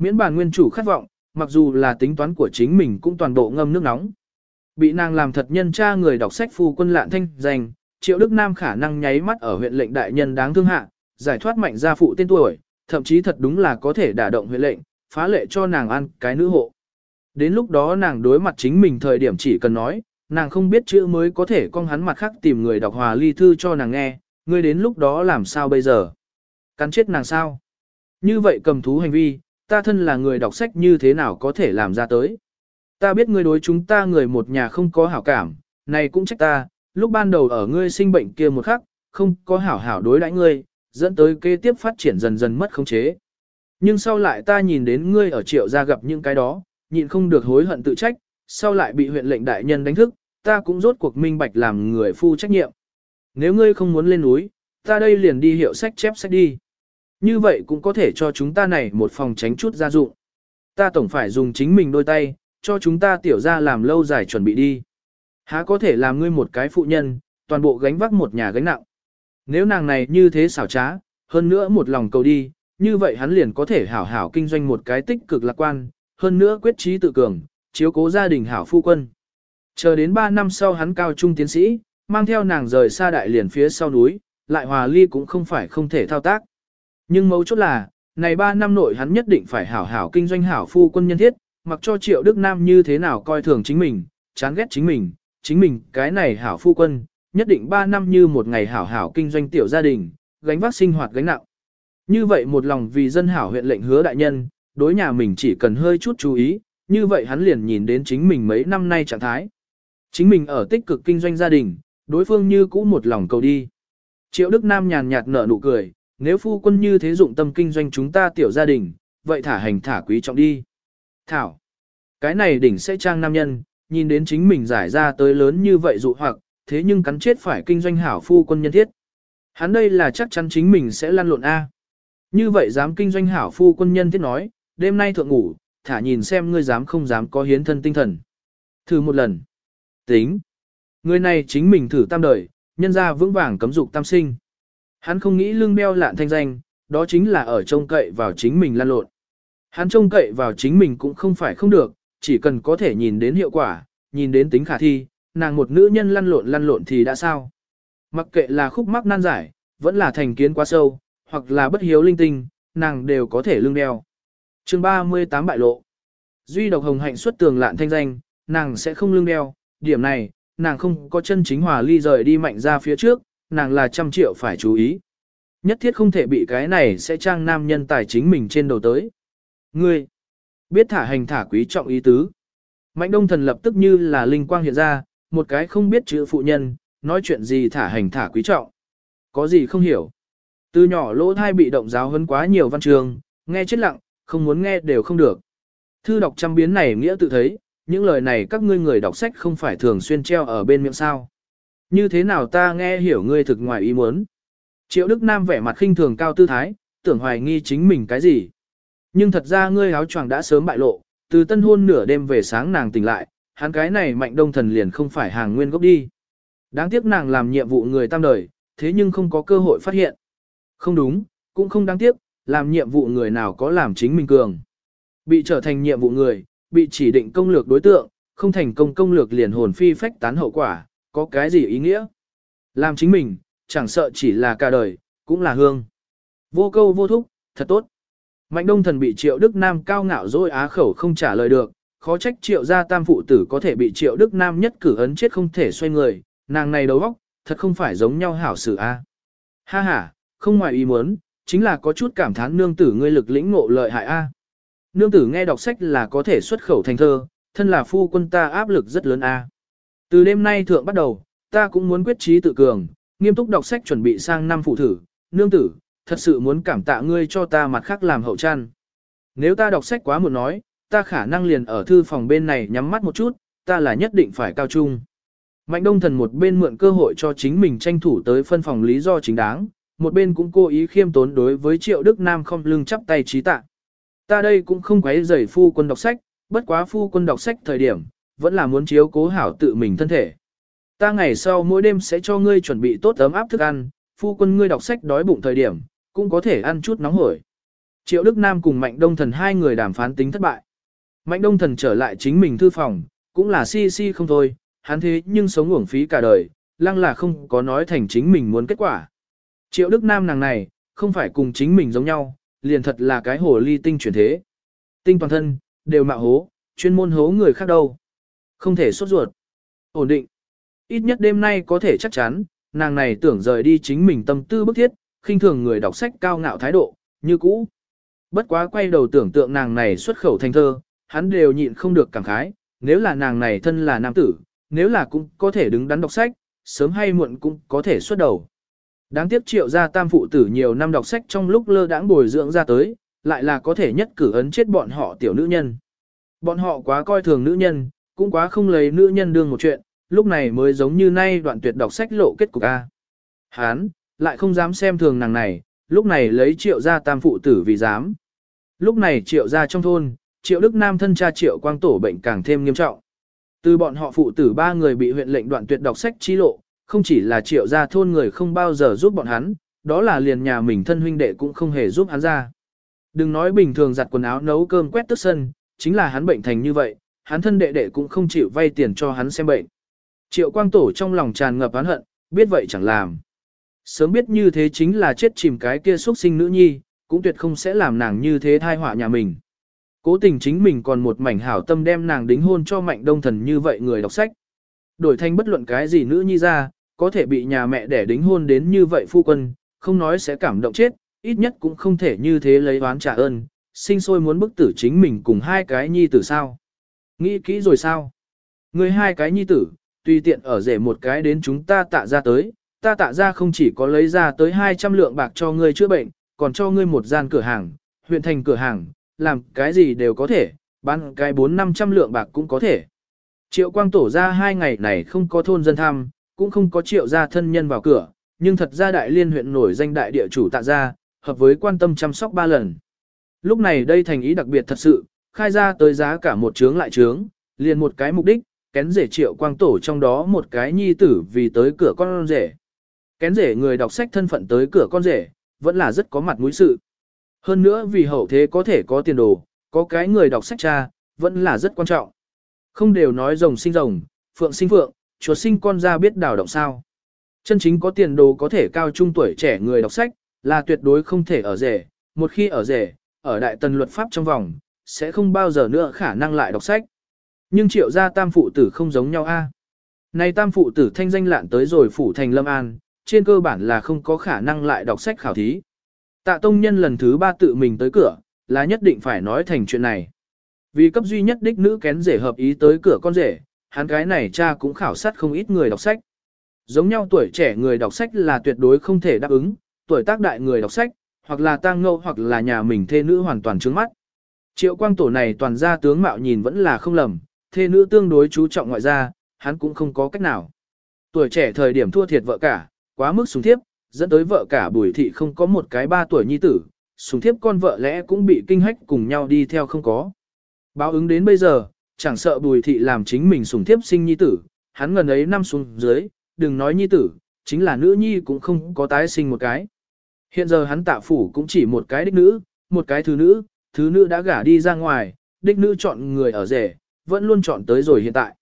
Miễn bàn nguyên chủ khát vọng, mặc dù là tính toán của chính mình cũng toàn bộ ngâm nước nóng. Bị nàng làm thật nhân cha người đọc sách phu quân lạn thanh danh, triệu Đức Nam khả năng nháy mắt ở huyện lệnh đại nhân đáng thương hạ, giải thoát mạnh gia phụ tên tuổi, thậm chí thật đúng là có thể đả động huyện lệnh, phá lệ cho nàng ăn cái nữ hộ. Đến lúc đó nàng đối mặt chính mình thời điểm chỉ cần nói, nàng không biết chữ mới có thể con hắn mặt khác tìm người đọc hòa ly thư cho nàng nghe, ngươi đến lúc đó làm sao bây giờ? Cắn chết nàng sao? Như vậy cầm thú hành vi, ta thân là người đọc sách như thế nào có thể làm ra tới? Ta biết ngươi đối chúng ta người một nhà không có hảo cảm, này cũng trách ta, lúc ban đầu ở ngươi sinh bệnh kia một khắc, không có hảo hảo đối đãi ngươi, dẫn tới kế tiếp phát triển dần dần mất khống chế. Nhưng sau lại ta nhìn đến ngươi ở triệu gia gặp những cái đó, nhịn không được hối hận tự trách, sau lại bị huyện lệnh đại nhân đánh thức, ta cũng rốt cuộc minh bạch làm người phu trách nhiệm. Nếu ngươi không muốn lên núi, ta đây liền đi hiệu sách chép sách đi. Như vậy cũng có thể cho chúng ta này một phòng tránh chút gia dụng. Ta tổng phải dùng chính mình đôi tay, cho chúng ta tiểu ra làm lâu dài chuẩn bị đi. Há có thể làm ngươi một cái phụ nhân, toàn bộ gánh vác một nhà gánh nặng. Nếu nàng này như thế xảo trá, hơn nữa một lòng cầu đi, như vậy hắn liền có thể hảo hảo kinh doanh một cái tích cực lạc quan, hơn nữa quyết trí tự cường, chiếu cố gia đình hảo phu quân. Chờ đến 3 năm sau hắn cao trung tiến sĩ, mang theo nàng rời xa đại liền phía sau núi, lại hòa ly cũng không phải không thể thao tác. Nhưng mấu chốt là, này 3 năm nội hắn nhất định phải hảo hảo kinh doanh hảo phu quân nhân thiết, mặc cho triệu Đức Nam như thế nào coi thường chính mình, chán ghét chính mình, chính mình cái này hảo phu quân, nhất định 3 năm như một ngày hảo hảo kinh doanh tiểu gia đình, gánh vác sinh hoạt gánh nặng. Như vậy một lòng vì dân hảo huyện lệnh hứa đại nhân, đối nhà mình chỉ cần hơi chút chú ý, như vậy hắn liền nhìn đến chính mình mấy năm nay trạng thái. Chính mình ở tích cực kinh doanh gia đình, đối phương như cũ một lòng cầu đi. Triệu Đức Nam nhàn nhạt nở nụ cười, nếu phu quân như thế dụng tâm kinh doanh chúng ta tiểu gia đình, vậy thả hành thả quý trọng đi. Thảo, cái này đỉnh sẽ trang nam nhân, nhìn đến chính mình giải ra tới lớn như vậy dụ hoặc, thế nhưng cắn chết phải kinh doanh hảo phu quân nhân thiết. Hắn đây là chắc chắn chính mình sẽ lăn lộn A. Như vậy dám kinh doanh hảo phu quân nhân thiết nói, đêm nay thượng ngủ, thả nhìn xem ngươi dám không dám có hiến thân tinh thần. Thử một lần. Tính. Người này chính mình thử tam đời, nhân ra vững vàng cấm dục tam sinh. Hắn không nghĩ lương beo lạn thanh danh, đó chính là ở trông cậy vào chính mình lan lộn. Hắn trông cậy vào chính mình cũng không phải không được, chỉ cần có thể nhìn đến hiệu quả, nhìn đến tính khả thi, nàng một nữ nhân lăn lộn lăn lộn thì đã sao. Mặc kệ là khúc mắc nan giải, vẫn là thành kiến quá sâu, hoặc là bất hiếu linh tinh, nàng đều có thể lương đeo. chương 38 bại lộ. Duy độc hồng hạnh xuất tường lạn thanh danh, nàng sẽ không lương đeo, điểm này, nàng không có chân chính hòa ly rời đi mạnh ra phía trước, nàng là trăm triệu phải chú ý. Nhất thiết không thể bị cái này sẽ trang nam nhân tài chính mình trên đầu tới. Ngươi, biết thả hành thả quý trọng ý tứ. Mạnh đông thần lập tức như là linh quang hiện ra, một cái không biết chữ phụ nhân, nói chuyện gì thả hành thả quý trọng. Có gì không hiểu. Từ nhỏ lỗ thai bị động giáo hơn quá nhiều văn trường, nghe chết lặng, không muốn nghe đều không được. Thư đọc trăm biến này nghĩa tự thấy, những lời này các ngươi người đọc sách không phải thường xuyên treo ở bên miệng sao. Như thế nào ta nghe hiểu ngươi thực ngoài ý muốn. Triệu Đức Nam vẻ mặt khinh thường cao tư thái, tưởng hoài nghi chính mình cái gì. Nhưng thật ra ngươi áo choàng đã sớm bại lộ, từ tân hôn nửa đêm về sáng nàng tỉnh lại, hắn cái này mạnh đông thần liền không phải hàng nguyên gốc đi. Đáng tiếc nàng làm nhiệm vụ người tam đời, thế nhưng không có cơ hội phát hiện. Không đúng, cũng không đáng tiếc, làm nhiệm vụ người nào có làm chính mình cường. Bị trở thành nhiệm vụ người, bị chỉ định công lược đối tượng, không thành công công lược liền hồn phi phách tán hậu quả, có cái gì ý nghĩa? Làm chính mình, chẳng sợ chỉ là cả đời, cũng là hương. Vô câu vô thúc, thật tốt. Mạnh đông thần bị triệu Đức Nam cao ngạo dối á khẩu không trả lời được, khó trách triệu gia tam phụ tử có thể bị triệu Đức Nam nhất cử ấn chết không thể xoay người, nàng này đầu óc, thật không phải giống nhau hảo sự a. Ha ha, không ngoài ý muốn, chính là có chút cảm thán nương tử ngươi lực lĩnh ngộ lợi hại a. Nương tử nghe đọc sách là có thể xuất khẩu thành thơ, thân là phu quân ta áp lực rất lớn a. Từ đêm nay thượng bắt đầu, ta cũng muốn quyết trí tự cường, nghiêm túc đọc sách chuẩn bị sang năm phụ thử, nương tử, thật sự muốn cảm tạ ngươi cho ta mặt khác làm hậu chăn. Nếu ta đọc sách quá muộn nói, ta khả năng liền ở thư phòng bên này nhắm mắt một chút, ta là nhất định phải cao trung. Mạnh đông thần một bên mượn cơ hội cho chính mình tranh thủ tới phân phòng lý do chính đáng, một bên cũng cố ý khiêm tốn đối với triệu Đức Nam không lưng chắp tay trí tạ. Ta đây cũng không quấy rầy phu quân đọc sách, bất quá phu quân đọc sách thời điểm, vẫn là muốn chiếu cố hảo tự mình thân thể. Ta ngày sau mỗi đêm sẽ cho ngươi chuẩn bị tốt ấm áp thức ăn, phu quân ngươi đọc sách đói bụng thời điểm, cũng có thể ăn chút nóng hổi. Triệu Đức Nam cùng Mạnh Đông Thần hai người đàm phán tính thất bại. Mạnh Đông Thần trở lại chính mình thư phòng, cũng là si si không thôi, hắn thế nhưng sống uổng phí cả đời, lăng là không có nói thành chính mình muốn kết quả. Triệu Đức Nam nàng này, không phải cùng chính mình giống nhau, liền thật là cái hồ ly tinh chuyển thế. Tinh toàn thân, đều mạo hố, chuyên môn hố người khác đâu. Không thể sốt ruột. Ổn định. Ít nhất đêm nay có thể chắc chắn, nàng này tưởng rời đi chính mình tâm tư bức thiết, khinh thường người đọc sách cao ngạo thái độ, như cũ. Bất quá quay đầu tưởng tượng nàng này xuất khẩu thành thơ, hắn đều nhịn không được cảm khái, nếu là nàng này thân là nam tử, nếu là cũng có thể đứng đắn đọc sách, sớm hay muộn cũng có thể xuất đầu. Đáng tiếc triệu gia tam phụ tử nhiều năm đọc sách trong lúc lơ đãng bồi dưỡng ra tới, lại là có thể nhất cử ấn chết bọn họ tiểu nữ nhân. Bọn họ quá coi thường nữ nhân, cũng quá không lấy nữ nhân đương một chuyện, lúc này mới giống như nay đoạn tuyệt đọc sách lộ kết cục A. Hán, lại không dám xem thường nàng này, lúc này lấy triệu gia tam phụ tử vì dám. Lúc này triệu gia trong thôn, triệu đức nam thân cha triệu quang tổ bệnh càng thêm nghiêm trọng. Từ bọn họ phụ tử ba người bị huyện lệnh đoạn tuyệt đọc sách chi lộ, không chỉ là triệu gia thôn người không bao giờ giúp bọn hắn, đó là liền nhà mình thân huynh đệ cũng không hề giúp hắn ra. Đừng nói bình thường giặt quần áo nấu cơm quét tức sân, chính là hắn bệnh thành như vậy, hắn thân đệ đệ cũng không chịu vay tiền cho hắn xem bệnh. Triệu quang tổ trong lòng tràn ngập oán hận, biết vậy chẳng làm. Sớm biết như thế chính là chết chìm cái kia xuất sinh nữ nhi, cũng tuyệt không sẽ làm nàng như thế thai họa nhà mình. Cố tình chính mình còn một mảnh hảo tâm đem nàng đính hôn cho mạnh đông thần như vậy người đọc sách. Đổi thành bất luận cái gì nữ nhi ra, có thể bị nhà mẹ đẻ đính hôn đến như vậy phu quân, không nói sẽ cảm động chết, ít nhất cũng không thể như thế lấy oán trả ơn, sinh sôi muốn bức tử chính mình cùng hai cái nhi tử sao. Nghĩ kỹ rồi sao? Người hai cái nhi tử, tùy tiện ở rể một cái đến chúng ta tạ ra tới, ta tạ ra không chỉ có lấy ra tới 200 lượng bạc cho ngươi chữa bệnh, còn cho ngươi một gian cửa hàng, huyện thành cửa hàng, làm cái gì đều có thể, bán cái 4-500 lượng bạc cũng có thể. Triệu quang tổ ra hai ngày này không có thôn dân thăm, cũng không có triệu gia thân nhân vào cửa, nhưng thật ra đại liên huyện nổi danh đại địa chủ tạ ra, hợp với quan tâm chăm sóc ba lần. Lúc này đây thành ý đặc biệt thật sự, khai ra tới giá cả một trướng lại trướng, liền một cái mục đích, kén rể triệu quang tổ trong đó một cái nhi tử vì tới cửa con rể. Kén rể người đọc sách thân phận tới cửa con rể, vẫn là rất có mặt mũi sự. Hơn nữa vì hậu thế có thể có tiền đồ, có cái người đọc sách cha, vẫn là rất quan trọng. Không đều nói rồng sinh rồng, phượng sinh phượng, chuột sinh con ra biết đào động sao. Chân chính có tiền đồ có thể cao trung tuổi trẻ người đọc sách, là tuyệt đối không thể ở rể, một khi ở rể, ở đại tần luật pháp trong vòng, sẽ không bao giờ nữa khả năng lại đọc sách. Nhưng triệu gia tam phụ tử không giống nhau a. Này tam phụ tử thanh danh lạn tới rồi phủ thành lâm an, trên cơ bản là không có khả năng lại đọc sách khảo thí. Tạ tông nhân lần thứ ba tự mình tới cửa, là nhất định phải nói thành chuyện này. Vì cấp duy nhất đích nữ kén rể hợp ý tới cửa con rể, hắn cái này cha cũng khảo sát không ít người đọc sách. Giống nhau tuổi trẻ người đọc sách là tuyệt đối không thể đáp ứng, tuổi tác đại người đọc sách, hoặc là tang ngâu hoặc là nhà mình thê nữ hoàn toàn trướng mắt. Triệu quang tổ này toàn ra tướng mạo nhìn vẫn là không lầm, thê nữ tương đối chú trọng ngoại gia, hắn cũng không có cách nào. Tuổi trẻ thời điểm thua thiệt vợ cả, quá mức sùng thiếp, dẫn tới vợ cả bùi thị không có một cái ba tuổi nhi tử, sùng thiếp con vợ lẽ cũng bị kinh hách cùng nhau đi theo không có. Báo ứng đến bây giờ, chẳng sợ bùi thị làm chính mình sùng thiếp sinh nhi tử, hắn ngần ấy năm xuống dưới, đừng nói nhi tử, chính là nữ nhi cũng không có tái sinh một cái. Hiện giờ hắn tạ phủ cũng chỉ một cái đích nữ, một cái thứ nữ, thứ nữ đã gả đi ra ngoài, đích nữ chọn người ở rể, vẫn luôn chọn tới rồi hiện tại.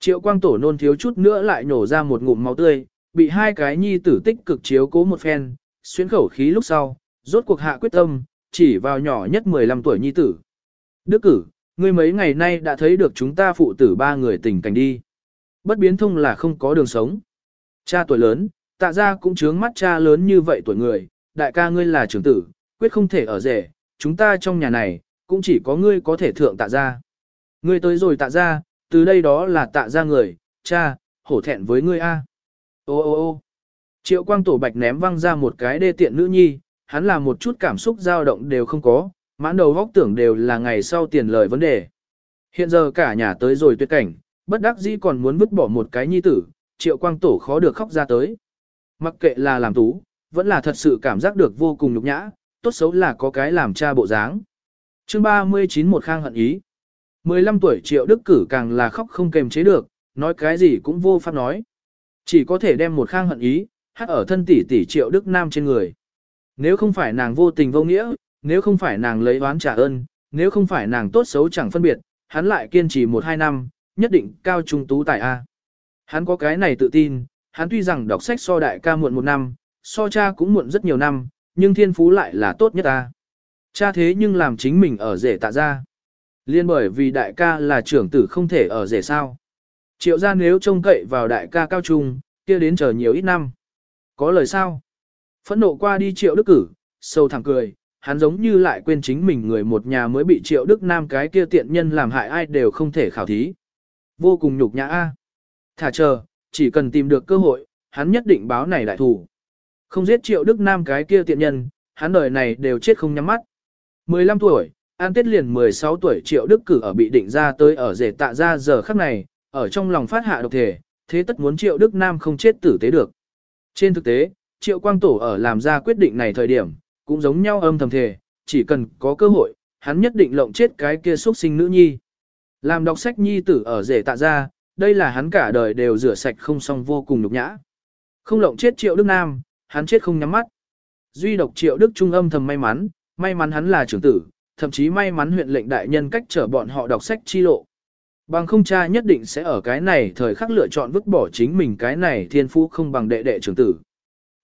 Triệu quang tổ nôn thiếu chút nữa lại nổ ra một ngụm máu tươi, bị hai cái nhi tử tích cực chiếu cố một phen, xuyên khẩu khí lúc sau, rốt cuộc hạ quyết tâm, chỉ vào nhỏ nhất 15 tuổi nhi tử. Đức cử, ngươi mấy ngày nay đã thấy được chúng ta phụ tử ba người tình cảnh đi. Bất biến thông là không có đường sống. Cha tuổi lớn, tạ ra cũng chướng mắt cha lớn như vậy tuổi người, đại ca ngươi là trưởng tử, quyết không thể ở rể, chúng ta trong nhà này, cũng chỉ có ngươi có thể thượng tạ ra. Ngươi tới rồi tạ ra, từ đây đó là tạ ra người, cha, hổ thẹn với ngươi a. Ô ô ô triệu quang tổ bạch ném văng ra một cái đê tiện nữ nhi, hắn là một chút cảm xúc dao động đều không có, mãn đầu góc tưởng đều là ngày sau tiền lời vấn đề. Hiện giờ cả nhà tới rồi tuyệt cảnh, bất đắc dĩ còn muốn vứt bỏ một cái nhi tử, triệu quang tổ khó được khóc ra tới. Mặc kệ là làm tú, vẫn là thật sự cảm giác được vô cùng nhục nhã, tốt xấu là có cái làm cha bộ dáng. chương 39 một khang hận ý. 15 tuổi triệu đức cử càng là khóc không kềm chế được, nói cái gì cũng vô pháp nói. Chỉ có thể đem một khang hận ý, hát ở thân tỷ tỷ triệu đức nam trên người. Nếu không phải nàng vô tình vô nghĩa, nếu không phải nàng lấy oán trả ơn, nếu không phải nàng tốt xấu chẳng phân biệt, hắn lại kiên trì một hai năm, nhất định cao trung tú tài A. Hắn có cái này tự tin, hắn tuy rằng đọc sách so đại ca muộn một năm, so cha cũng muộn rất nhiều năm, nhưng thiên phú lại là tốt nhất A. Cha thế nhưng làm chính mình ở rể tạ ra. Liên bởi vì đại ca là trưởng tử không thể ở rể sao. Triệu ra nếu trông cậy vào đại ca cao trung, kia đến chờ nhiều ít năm. Có lời sao? Phẫn nộ qua đi triệu đức cử, sâu thẳng cười, hắn giống như lại quên chính mình người một nhà mới bị triệu đức nam cái kia tiện nhân làm hại ai đều không thể khảo thí. Vô cùng nhục nhã a. Thả chờ, chỉ cần tìm được cơ hội, hắn nhất định báo này đại thủ. Không giết triệu đức nam cái kia tiện nhân, hắn đời này đều chết không nhắm mắt. 15 tuổi, an tết liền 16 tuổi triệu đức cử ở bị định ra tới ở rể tạ ra giờ khắc này, ở trong lòng phát hạ độc thể, thế tất muốn triệu đức nam không chết tử tế được. Trên thực tế, triệu quang tổ ở làm ra quyết định này thời điểm, cũng giống nhau âm thầm thể, chỉ cần có cơ hội, hắn nhất định lộng chết cái kia xuất sinh nữ nhi. Làm đọc sách nhi tử ở rể tạ ra, đây là hắn cả đời đều rửa sạch không xong vô cùng nhục nhã. Không lộng chết triệu đức nam, hắn chết không nhắm mắt. Duy độc triệu đức trung âm thầm may mắn, may mắn hắn là trưởng tử, thậm chí may mắn huyện lệnh đại nhân cách trở bọn họ đọc sách chi lộ. Bằng không cha nhất định sẽ ở cái này thời khắc lựa chọn vứt bỏ chính mình cái này thiên phú không bằng đệ đệ trưởng tử.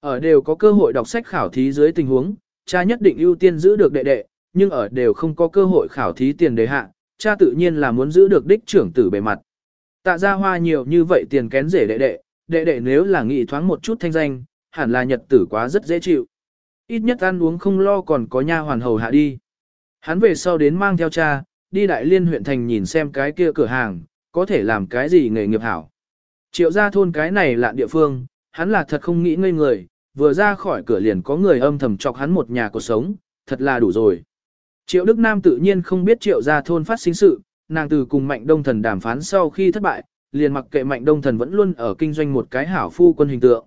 Ở đều có cơ hội đọc sách khảo thí dưới tình huống, cha nhất định ưu tiên giữ được đệ đệ, nhưng ở đều không có cơ hội khảo thí tiền đề hạ, cha tự nhiên là muốn giữ được đích trưởng tử bề mặt. Tạ ra hoa nhiều như vậy tiền kén rể đệ đệ, đệ đệ nếu là nghị thoáng một chút thanh danh, hẳn là nhật tử quá rất dễ chịu. Ít nhất ăn uống không lo còn có nha hoàn hầu hạ đi. Hắn về sau đến mang theo cha, đi đại liên huyện thành nhìn xem cái kia cửa hàng, có thể làm cái gì nghề nghiệp hảo. Triệu ra thôn cái này lạ địa phương, hắn là thật không nghĩ ngây người, vừa ra khỏi cửa liền có người âm thầm chọc hắn một nhà cuộc sống, thật là đủ rồi. Triệu Đức Nam tự nhiên không biết triệu ra thôn phát sinh sự, nàng từ cùng Mạnh Đông Thần đàm phán sau khi thất bại, liền mặc kệ Mạnh Đông Thần vẫn luôn ở kinh doanh một cái hảo phu quân hình tượng.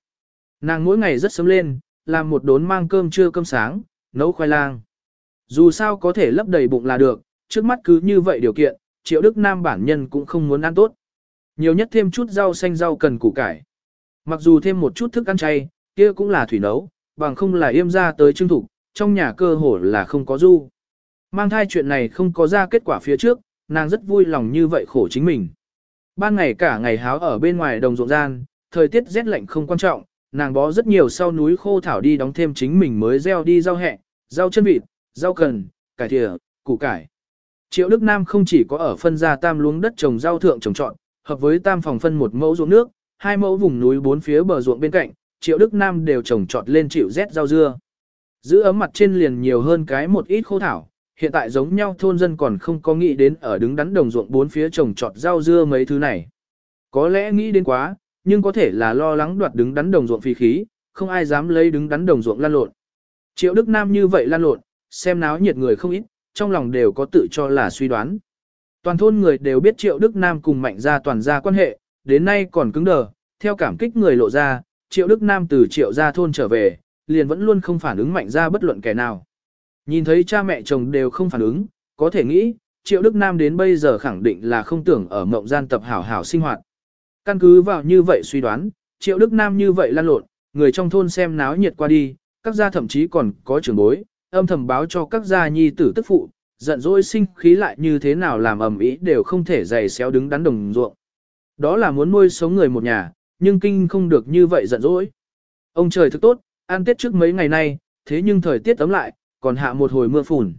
Nàng mỗi ngày rất sớm lên, làm một đốn mang cơm trưa cơm sáng, nấu khoai lang. Dù sao có thể lấp đầy bụng là được, trước mắt cứ như vậy điều kiện, triệu đức nam bản nhân cũng không muốn ăn tốt. Nhiều nhất thêm chút rau xanh rau cần củ cải. Mặc dù thêm một chút thức ăn chay, kia cũng là thủy nấu, bằng không là yêm ra tới trưng thủ, trong nhà cơ hồ là không có du. Mang thai chuyện này không có ra kết quả phía trước, nàng rất vui lòng như vậy khổ chính mình. Ban ngày cả ngày háo ở bên ngoài đồng ruộng gian, thời tiết rét lạnh không quan trọng, nàng bó rất nhiều sau núi khô thảo đi đóng thêm chính mình mới gieo đi rau hẹ, rau chân vịt, rau cần, cải thìa, củ cải. Triệu Đức Nam không chỉ có ở phân ra tam luống đất trồng rau thượng trồng trọn, hợp với tam phòng phân một mẫu ruộng nước, hai mẫu vùng núi bốn phía bờ ruộng bên cạnh, Triệu Đức Nam đều trồng trọt lên chịu rét rau dưa. Giữ ấm mặt trên liền nhiều hơn cái một ít khô thảo, hiện tại giống nhau thôn dân còn không có nghĩ đến ở đứng đắn đồng ruộng bốn phía trồng trọt rau dưa mấy thứ này. Có lẽ nghĩ đến quá, nhưng có thể là lo lắng đoạt đứng đắn đồng ruộng phi khí, không ai dám lấy đứng đắn đồng ruộng lan lộn. Triệu Đức Nam như vậy lan lộn, xem náo nhiệt người không ít, trong lòng đều có tự cho là suy đoán. Toàn thôn người đều biết Triệu Đức Nam cùng Mạnh gia toàn gia quan hệ, đến nay còn cứng đờ, theo cảm kích người lộ ra, Triệu Đức Nam từ Triệu gia thôn trở về, liền vẫn luôn không phản ứng Mạnh gia bất luận kẻ nào. Nhìn thấy cha mẹ chồng đều không phản ứng, có thể nghĩ, Triệu Đức Nam đến bây giờ khẳng định là không tưởng ở mộng gian tập hảo hảo sinh hoạt. Căn cứ vào như vậy suy đoán, Triệu Đức Nam như vậy lan lộn, người trong thôn xem náo nhiệt qua đi, các gia thậm chí còn có trưởng bối, âm thầm báo cho các gia nhi tử tức phụ, giận dỗi sinh khí lại như thế nào làm ầm ĩ đều không thể dày xéo đứng đắn đồng ruộng. Đó là muốn nuôi sống người một nhà, nhưng kinh không được như vậy giận dỗi. Ông trời thức tốt, ăn tết trước mấy ngày nay, thế nhưng thời tiết ấm lại, còn hạ một hồi mưa phùn.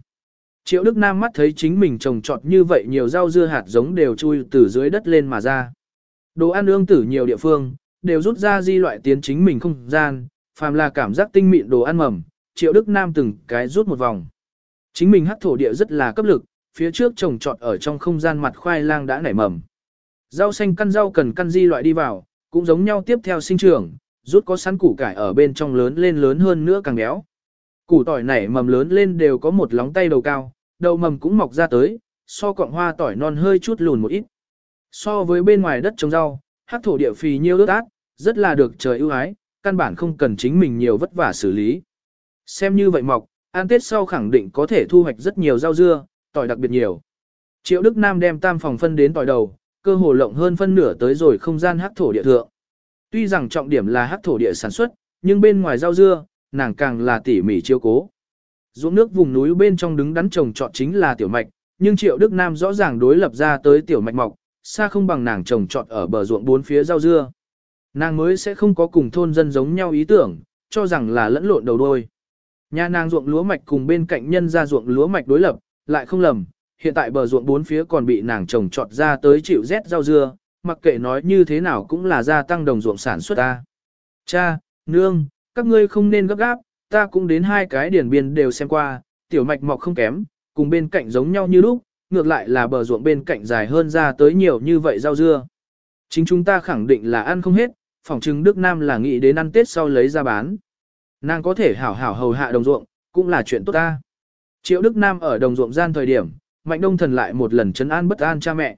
Triệu Đức Nam mắt thấy chính mình trồng trọt như vậy nhiều rau dưa hạt giống đều chui từ dưới đất lên mà ra. Đồ ăn ương tử nhiều địa phương, đều rút ra di loại tiến chính mình không gian, phàm là cảm giác tinh mịn đồ ăn mầm, Triệu Đức Nam từng cái rút một vòng. Chính mình hắc thổ địa rất là cấp lực, phía trước trồng trọt ở trong không gian mặt khoai lang đã nảy mầm. Rau xanh căn rau cần căn di loại đi vào, cũng giống nhau tiếp theo sinh trưởng, rút có sẵn củ cải ở bên trong lớn lên lớn hơn nữa càng béo. Củ tỏi nảy mầm lớn lên đều có một lóng tay đầu cao, đầu mầm cũng mọc ra tới, so cọng hoa tỏi non hơi chút lùn một ít. So với bên ngoài đất trồng rau, hắc thổ địa phì nhiêu ướt át, rất là được trời ưu ái, căn bản không cần chính mình nhiều vất vả xử lý. Xem như vậy mọc, ăn tết sau khẳng định có thể thu hoạch rất nhiều rau dưa, tỏi đặc biệt nhiều. Triệu Đức Nam đem tam phòng phân đến tỏi đầu, cơ hồ lộng hơn phân nửa tới rồi không gian hắc thổ địa thượng. Tuy rằng trọng điểm là hắc thổ địa sản xuất, nhưng bên ngoài rau dưa, nàng càng là tỉ mỉ chiêu cố. Dũng nước vùng núi bên trong đứng đắn trồng trọt chính là tiểu mạch, nhưng Triệu Đức Nam rõ ràng đối lập ra tới tiểu mạch mọc, xa không bằng nàng trồng trọt ở bờ ruộng bốn phía rau dưa. Nàng mới sẽ không có cùng thôn dân giống nhau ý tưởng, cho rằng là lẫn lộn đầu đôi. Nhà nàng ruộng lúa mạch cùng bên cạnh nhân ra ruộng lúa mạch đối lập, lại không lầm, hiện tại bờ ruộng bốn phía còn bị nàng trồng trọt ra tới chịu rét rau dưa, mặc kệ nói như thế nào cũng là gia tăng đồng ruộng sản xuất ta. Cha, nương, các ngươi không nên gấp gáp, ta cũng đến hai cái điển biên đều xem qua, tiểu mạch mọc không kém, cùng bên cạnh giống nhau như lúc, ngược lại là bờ ruộng bên cạnh dài hơn ra tới nhiều như vậy rau dưa. Chính chúng ta khẳng định là ăn không hết, phỏng trưng Đức Nam là nghĩ đến ăn Tết sau lấy ra bán. Nàng có thể hảo hảo hầu hạ đồng ruộng, cũng là chuyện tốt ta. Triệu Đức Nam ở đồng ruộng gian thời điểm, Mạnh Đông Thần lại một lần chấn an bất an cha mẹ.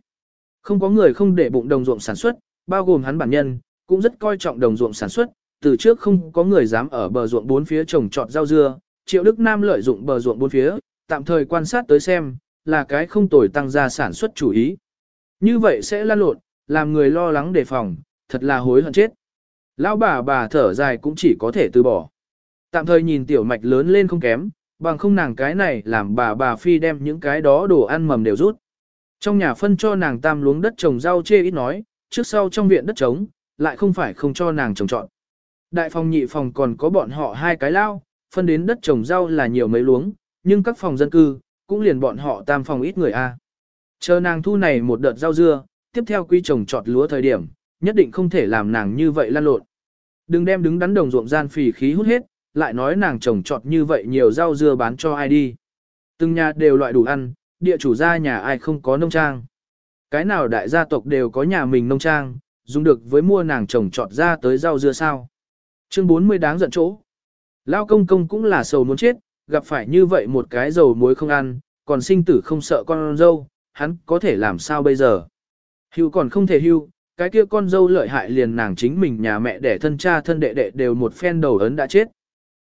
Không có người không để bụng đồng ruộng sản xuất, bao gồm hắn bản nhân, cũng rất coi trọng đồng ruộng sản xuất, từ trước không có người dám ở bờ ruộng bốn phía trồng trọt rau dưa, Triệu Đức Nam lợi dụng bờ ruộng bốn phía, tạm thời quan sát tới xem, là cái không tồi tăng gia sản xuất chủ ý. Như vậy sẽ lan lộn, làm người lo lắng đề phòng, thật là hối hận chết. Lão bà bà thở dài cũng chỉ có thể từ bỏ. Tạm thời nhìn tiểu mạch lớn lên không kém, bằng không nàng cái này làm bà bà phi đem những cái đó đồ ăn mầm đều rút. Trong nhà phân cho nàng tam luống đất trồng rau chê ít nói, trước sau trong viện đất trống, lại không phải không cho nàng trồng trọn. Đại phòng nhị phòng còn có bọn họ hai cái lao, phân đến đất trồng rau là nhiều mấy luống, nhưng các phòng dân cư, cũng liền bọn họ tam phòng ít người a. Chờ nàng thu này một đợt rau dưa, tiếp theo quy trồng trọt lúa thời điểm, nhất định không thể làm nàng như vậy lan lộn. Đừng đem đứng đắn đồng ruộng gian phì khí hút hết, lại nói nàng trồng trọt như vậy nhiều rau dưa bán cho ai đi. Từng nhà đều loại đủ ăn, địa chủ gia nhà ai không có nông trang. Cái nào đại gia tộc đều có nhà mình nông trang, dùng được với mua nàng trồng trọt ra tới rau dưa sao. Chương 40 đáng giận chỗ. Lao công công cũng là sầu muốn chết, gặp phải như vậy một cái dầu muối không ăn, còn sinh tử không sợ con dâu, hắn có thể làm sao bây giờ. Hưu còn không thể hưu, cái kia con dâu lợi hại liền nàng chính mình nhà mẹ đẻ thân cha thân đệ đệ đều một phen đầu ấn đã chết.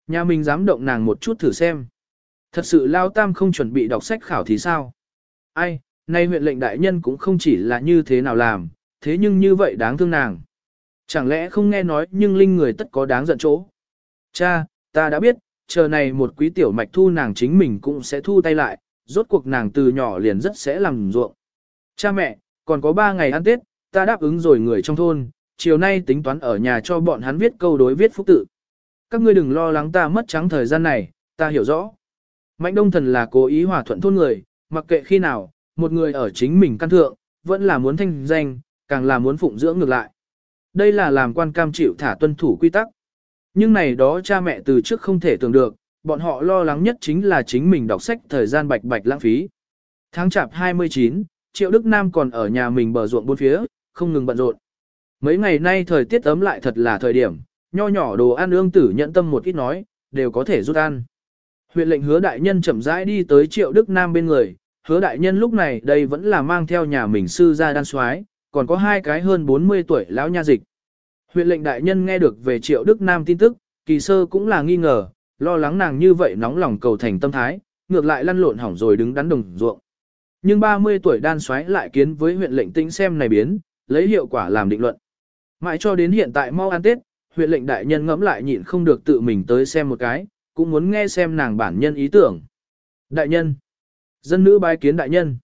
Nhà mình dám động nàng một chút thử xem. Thật sự Lao Tam không chuẩn bị đọc sách khảo thì sao? Ai, nay huyện lệnh đại nhân cũng không chỉ là như thế nào làm, thế nhưng như vậy đáng thương nàng. Chẳng lẽ không nghe nói nhưng linh người tất có đáng giận chỗ. Cha, ta đã biết, chờ này một quý tiểu mạch thu nàng chính mình cũng sẽ thu tay lại, rốt cuộc nàng từ nhỏ liền rất sẽ làm ruộng. Cha mẹ, còn có ba ngày ăn Tết, ta đáp ứng rồi người trong thôn, chiều nay tính toán ở nhà cho bọn hắn viết câu đối viết phúc tự. Các ngươi đừng lo lắng ta mất trắng thời gian này, ta hiểu rõ. Mạnh đông thần là cố ý hòa thuận thôn người, mặc kệ khi nào, một người ở chính mình căn thượng, vẫn là muốn thanh danh, càng là muốn phụng dưỡng ngược lại. Đây là làm quan cam chịu thả tuân thủ quy tắc. Nhưng này đó cha mẹ từ trước không thể tưởng được, bọn họ lo lắng nhất chính là chính mình đọc sách thời gian bạch bạch lãng phí. Tháng chạp 29, Triệu Đức Nam còn ở nhà mình bờ ruộng bốn phía, không ngừng bận rộn. Mấy ngày nay thời tiết ấm lại thật là thời điểm, nho nhỏ đồ ăn ương tử nhận tâm một ít nói, đều có thể rút ăn. Huyện lệnh hứa đại nhân chậm rãi đi tới Triệu Đức Nam bên người, hứa đại nhân lúc này đây vẫn là mang theo nhà mình sư ra đan soái còn có hai cái hơn 40 tuổi lão nha dịch. Huyện lệnh đại nhân nghe được về Triệu Đức Nam tin tức, kỳ sơ cũng là nghi ngờ, lo lắng nàng như vậy nóng lòng cầu thành tâm thái, ngược lại lăn lộn hỏng rồi đứng đắn đồng ruộng. Nhưng 30 tuổi đan xoáy lại kiến với huyện lệnh tĩnh xem này biến, lấy hiệu quả làm định luận. Mãi cho đến hiện tại mau ăn Tết, huyện lệnh đại nhân ngẫm lại nhịn không được tự mình tới xem một cái, cũng muốn nghe xem nàng bản nhân ý tưởng. Đại nhân, dân nữ bái kiến đại nhân.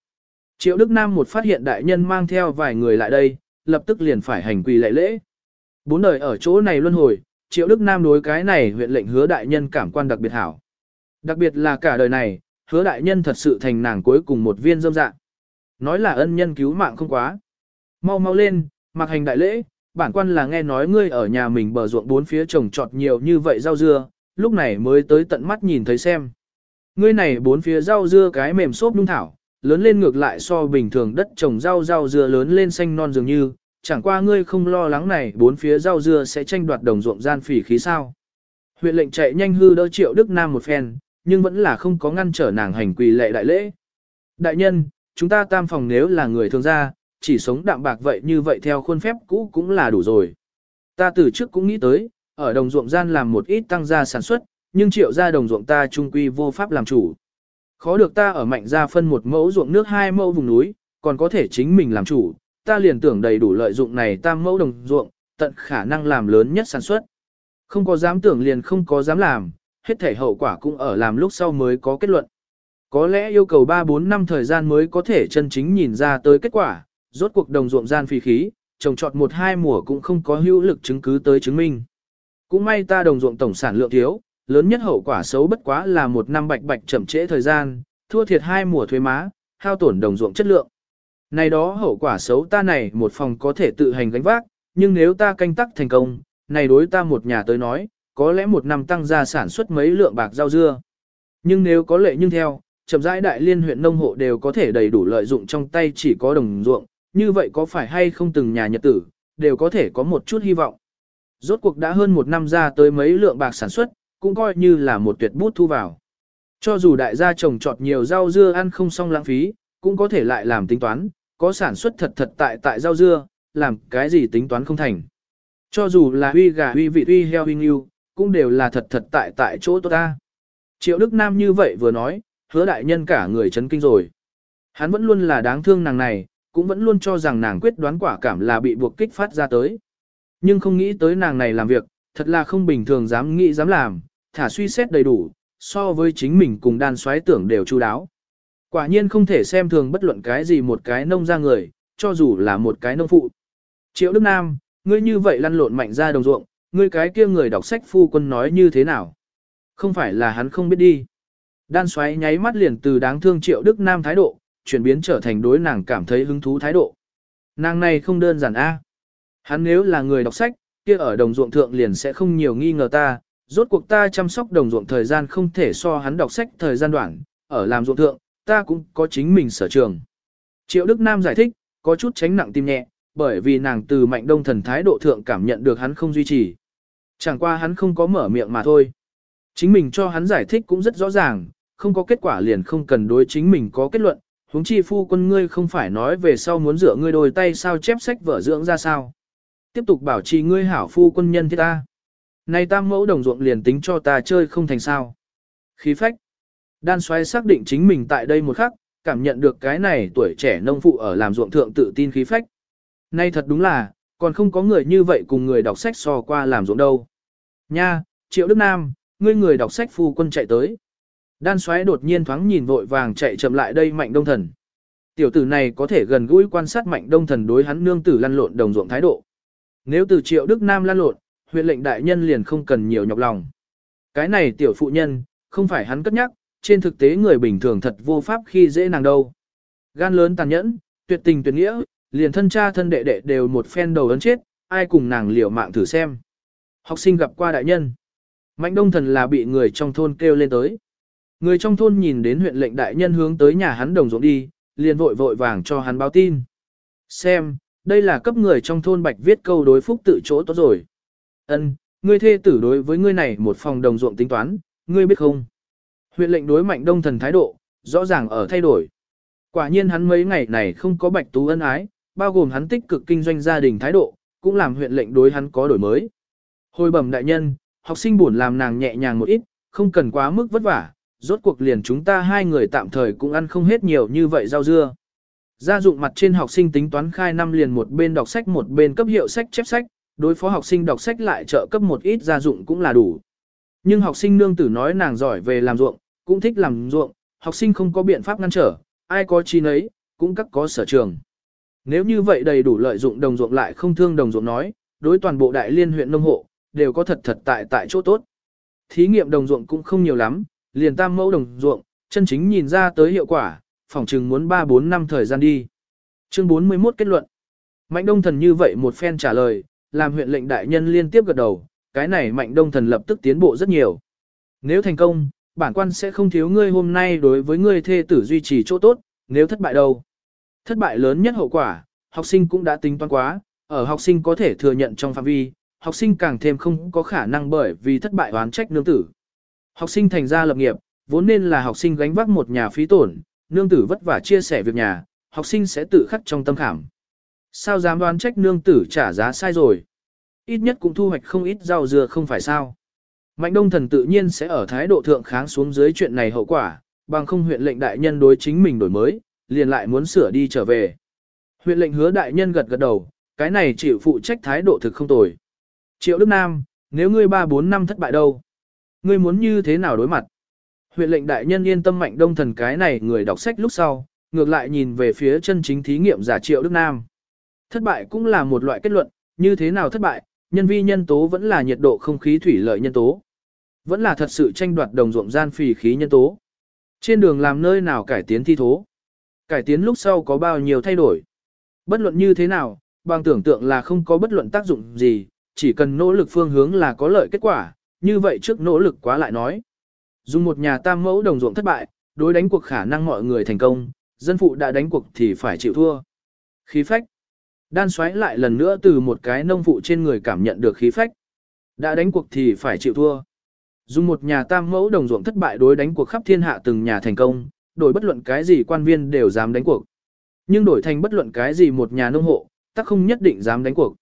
Triệu Đức Nam một phát hiện đại nhân mang theo vài người lại đây, lập tức liền phải hành quỳ lễ lễ. Bốn đời ở chỗ này luân hồi, Triệu Đức Nam đối cái này huyện lệnh hứa đại nhân cảm quan đặc biệt hảo. Đặc biệt là cả đời này, hứa đại nhân thật sự thành nàng cuối cùng một viên dâm dạng. Nói là ân nhân cứu mạng không quá. Mau mau lên, mặc hành đại lễ, bản quan là nghe nói ngươi ở nhà mình bờ ruộng bốn phía trồng trọt nhiều như vậy rau dưa, lúc này mới tới tận mắt nhìn thấy xem. Ngươi này bốn phía rau dưa cái mềm xốp nhung thảo, lớn lên ngược lại so bình thường đất trồng rau rau dưa lớn lên xanh non dường như, chẳng qua ngươi không lo lắng này bốn phía rau dưa sẽ tranh đoạt đồng ruộng gian phỉ khí sao. Huyện lệnh chạy nhanh hư đỡ triệu Đức Nam một phen, nhưng vẫn là không có ngăn trở nàng hành quỳ lệ đại lễ. Đại nhân, chúng ta tam phòng nếu là người thường gia, chỉ sống đạm bạc vậy như vậy theo khuôn phép cũ cũng là đủ rồi. Ta từ trước cũng nghĩ tới, ở đồng ruộng gian làm một ít tăng gia sản xuất, nhưng triệu gia đồng ruộng ta trung quy vô pháp làm chủ. Khó được ta ở mạnh gia phân một mẫu ruộng nước hai mẫu vùng núi, còn có thể chính mình làm chủ, ta liền tưởng đầy đủ lợi dụng này tam mẫu đồng ruộng, tận khả năng làm lớn nhất sản xuất. Không có dám tưởng liền không có dám làm, hết thể hậu quả cũng ở làm lúc sau mới có kết luận. Có lẽ yêu cầu 3-4 năm thời gian mới có thể chân chính nhìn ra tới kết quả, rốt cuộc đồng ruộng gian phi khí, trồng trọt một hai mùa cũng không có hữu lực chứng cứ tới chứng minh. Cũng may ta đồng ruộng tổng sản lượng thiếu, lớn nhất hậu quả xấu bất quá là một năm bạch bạch chậm trễ thời gian, thua thiệt hai mùa thuế má, hao tổn đồng ruộng chất lượng. Này đó hậu quả xấu ta này một phòng có thể tự hành gánh vác, nhưng nếu ta canh tắc thành công, này đối ta một nhà tới nói, có lẽ một năm tăng ra sản xuất mấy lượng bạc rau dưa. Nhưng nếu có lệ nhưng theo, chậm rãi đại liên huyện nông hộ đều có thể đầy đủ lợi dụng trong tay chỉ có đồng ruộng, như vậy có phải hay không từng nhà nhật tử, đều có thể có một chút hy vọng. Rốt cuộc đã hơn một năm ra tới mấy lượng bạc sản xuất, cũng coi như là một tuyệt bút thu vào. Cho dù đại gia trồng trọt nhiều rau dưa ăn không xong lãng phí, cũng có thể lại làm tính toán, có sản xuất thật thật tại tại rau dưa, làm cái gì tính toán không thành. Cho dù là huy gà huy vị huy heo huy nghiêu, cũng đều là thật thật tại tại chỗ tốt ta. Triệu Đức Nam như vậy vừa nói, hứa đại nhân cả người chấn kinh rồi. Hắn vẫn luôn là đáng thương nàng này, cũng vẫn luôn cho rằng nàng quyết đoán quả cảm là bị buộc kích phát ra tới. Nhưng không nghĩ tới nàng này làm việc, thật là không bình thường dám nghĩ dám làm, thả suy xét đầy đủ, so với chính mình cùng đan xoáy tưởng đều chu đáo. Quả nhiên không thể xem thường bất luận cái gì một cái nông ra người, cho dù là một cái nông phụ. Triệu Đức Nam, ngươi như vậy lăn lộn mạnh ra đồng ruộng, ngươi cái kia người đọc sách phu quân nói như thế nào? Không phải là hắn không biết đi. Đan xoáy nháy mắt liền từ đáng thương Triệu Đức Nam thái độ, chuyển biến trở thành đối nàng cảm thấy hứng thú thái độ. Nàng này không đơn giản a. Hắn nếu là người đọc sách, kia ở đồng ruộng thượng liền sẽ không nhiều nghi ngờ ta, rốt cuộc ta chăm sóc đồng ruộng thời gian không thể so hắn đọc sách thời gian đoạn, ở làm ruộng thượng, ta cũng có chính mình sở trường. Triệu Đức Nam giải thích, có chút tránh nặng tim nhẹ, bởi vì nàng từ mạnh đông thần thái độ thượng cảm nhận được hắn không duy trì. Chẳng qua hắn không có mở miệng mà thôi. Chính mình cho hắn giải thích cũng rất rõ ràng, không có kết quả liền không cần đối chính mình có kết luận, huống chi phu quân ngươi không phải nói về sau muốn rửa ngươi đôi tay sao chép sách vở dưỡng ra sao. Tiếp tục bảo trì ngươi hảo phu quân nhân thiết ta. Này tam mẫu đồng ruộng liền tính cho ta chơi không thành sao. Khí phách. Đan xoáy xác định chính mình tại đây một khắc, cảm nhận được cái này tuổi trẻ nông phụ ở làm ruộng thượng tự tin khí phách. Nay thật đúng là, còn không có người như vậy cùng người đọc sách so qua làm ruộng đâu. Nha, Triệu Đức Nam, ngươi người đọc sách phu quân chạy tới. Đan xoáy đột nhiên thoáng nhìn vội vàng chạy chậm lại đây mạnh đông thần. Tiểu tử này có thể gần gũi quan sát mạnh đông thần đối hắn nương tử lăn lộn đồng ruộng thái độ. Nếu từ Triệu Đức Nam lăn lộn, huyện lệnh đại nhân liền không cần nhiều nhọc lòng. Cái này tiểu phụ nhân, không phải hắn cất nhắc, trên thực tế người bình thường thật vô pháp khi dễ nàng đâu. Gan lớn tàn nhẫn, tuyệt tình tuyệt nghĩa, liền thân cha thân đệ đệ đều một phen đầu ấn chết, ai cùng nàng liều mạng thử xem. Học sinh gặp qua đại nhân. Mạnh đông thần là bị người trong thôn kêu lên tới. Người trong thôn nhìn đến huyện lệnh đại nhân hướng tới nhà hắn đồng ruộng đi, liền vội vội vàng cho hắn báo tin. Xem, đây là cấp người trong thôn bạch viết câu đối phúc tự chỗ tốt rồi. Ân, ngươi thê tử đối với ngươi này một phòng đồng ruộng tính toán, ngươi biết không? Huyện lệnh đối mạnh đông thần thái độ, rõ ràng ở thay đổi. Quả nhiên hắn mấy ngày này không có bạch tú ân ái, bao gồm hắn tích cực kinh doanh gia đình thái độ, cũng làm huyện lệnh đối hắn có đổi mới. Hồi bẩm đại nhân, học sinh buồn làm nàng nhẹ nhàng một ít, không cần quá mức vất vả, rốt cuộc liền chúng ta hai người tạm thời cũng ăn không hết nhiều như vậy rau dưa. Gia dụng mặt trên học sinh tính toán khai năm liền một bên đọc sách một bên cấp hiệu sách chép sách, đối phó học sinh đọc sách lại trợ cấp một ít gia dụng cũng là đủ. Nhưng học sinh nương tử nói nàng giỏi về làm ruộng, cũng thích làm ruộng, học sinh không có biện pháp ngăn trở, ai có chi nấy, cũng các có sở trường. Nếu như vậy đầy đủ lợi dụng đồng ruộng lại không thương đồng ruộng nói, đối toàn bộ đại liên huyện nông hộ, đều có thật thật tại tại chỗ tốt. Thí nghiệm đồng ruộng cũng không nhiều lắm, liền tam mẫu đồng ruộng, chân chính nhìn ra tới hiệu quả, phòng chừng muốn 3-4 năm thời gian đi. Chương 41 kết luận. Mạnh đông thần như vậy một phen trả lời, làm huyện lệnh đại nhân liên tiếp gật đầu, cái này mạnh đông thần lập tức tiến bộ rất nhiều. Nếu thành công, bản quan sẽ không thiếu ngươi hôm nay đối với ngươi thê tử duy trì chỗ tốt, nếu thất bại đâu. Thất bại lớn nhất hậu quả, học sinh cũng đã tính toán quá, ở học sinh có thể thừa nhận trong phạm vi, học sinh càng thêm không có khả năng bởi vì thất bại oán trách nương tử. Học sinh thành ra lập nghiệp, vốn nên là học sinh gánh vác một nhà phí tổn, nương tử vất vả chia sẻ việc nhà, học sinh sẽ tự khắc trong tâm khảm. Sao dám đoán trách nương tử trả giá sai rồi? Ít nhất cũng thu hoạch không ít rau dừa không phải sao. Mạnh đông thần tự nhiên sẽ ở thái độ thượng kháng xuống dưới chuyện này hậu quả, bằng không huyện lệnh đại nhân đối chính mình đổi mới, liền lại muốn sửa đi trở về. Huyện lệnh hứa đại nhân gật gật đầu, cái này chịu phụ trách thái độ thực không tồi. Triệu Đức Nam, nếu ngươi 3-4 năm thất bại đâu? Ngươi muốn như thế nào đối mặt? Huyện lệnh đại nhân yên tâm mạnh đông thần cái này người đọc sách lúc sau, ngược lại nhìn về phía chân chính thí nghiệm giả Triệu Đức Nam. Thất bại cũng là một loại kết luận, như thế nào thất bại, nhân vi nhân tố vẫn là nhiệt độ không khí thủy lợi nhân tố. Vẫn là thật sự tranh đoạt đồng ruộng gian phì khí nhân tố. Trên đường làm nơi nào cải tiến thi thố. Cải tiến lúc sau có bao nhiêu thay đổi. Bất luận như thế nào, bằng tưởng tượng là không có bất luận tác dụng gì, chỉ cần nỗ lực phương hướng là có lợi kết quả, như vậy trước nỗ lực quá lại nói. Dùng một nhà tam mẫu đồng ruộng thất bại, đối đánh cuộc khả năng mọi người thành công, dân phụ đã đánh cuộc thì phải chịu thua. Khí phách. Đan xoáy lại lần nữa từ một cái nông phụ trên người cảm nhận được khí phách. Đã đánh cuộc thì phải chịu thua. Dùng một nhà tam mẫu đồng ruộng thất bại đối đánh cuộc khắp thiên hạ từng nhà thành công, đổi bất luận cái gì quan viên đều dám đánh cuộc. Nhưng đổi thành bất luận cái gì một nhà nông hộ, tắc không nhất định dám đánh cuộc.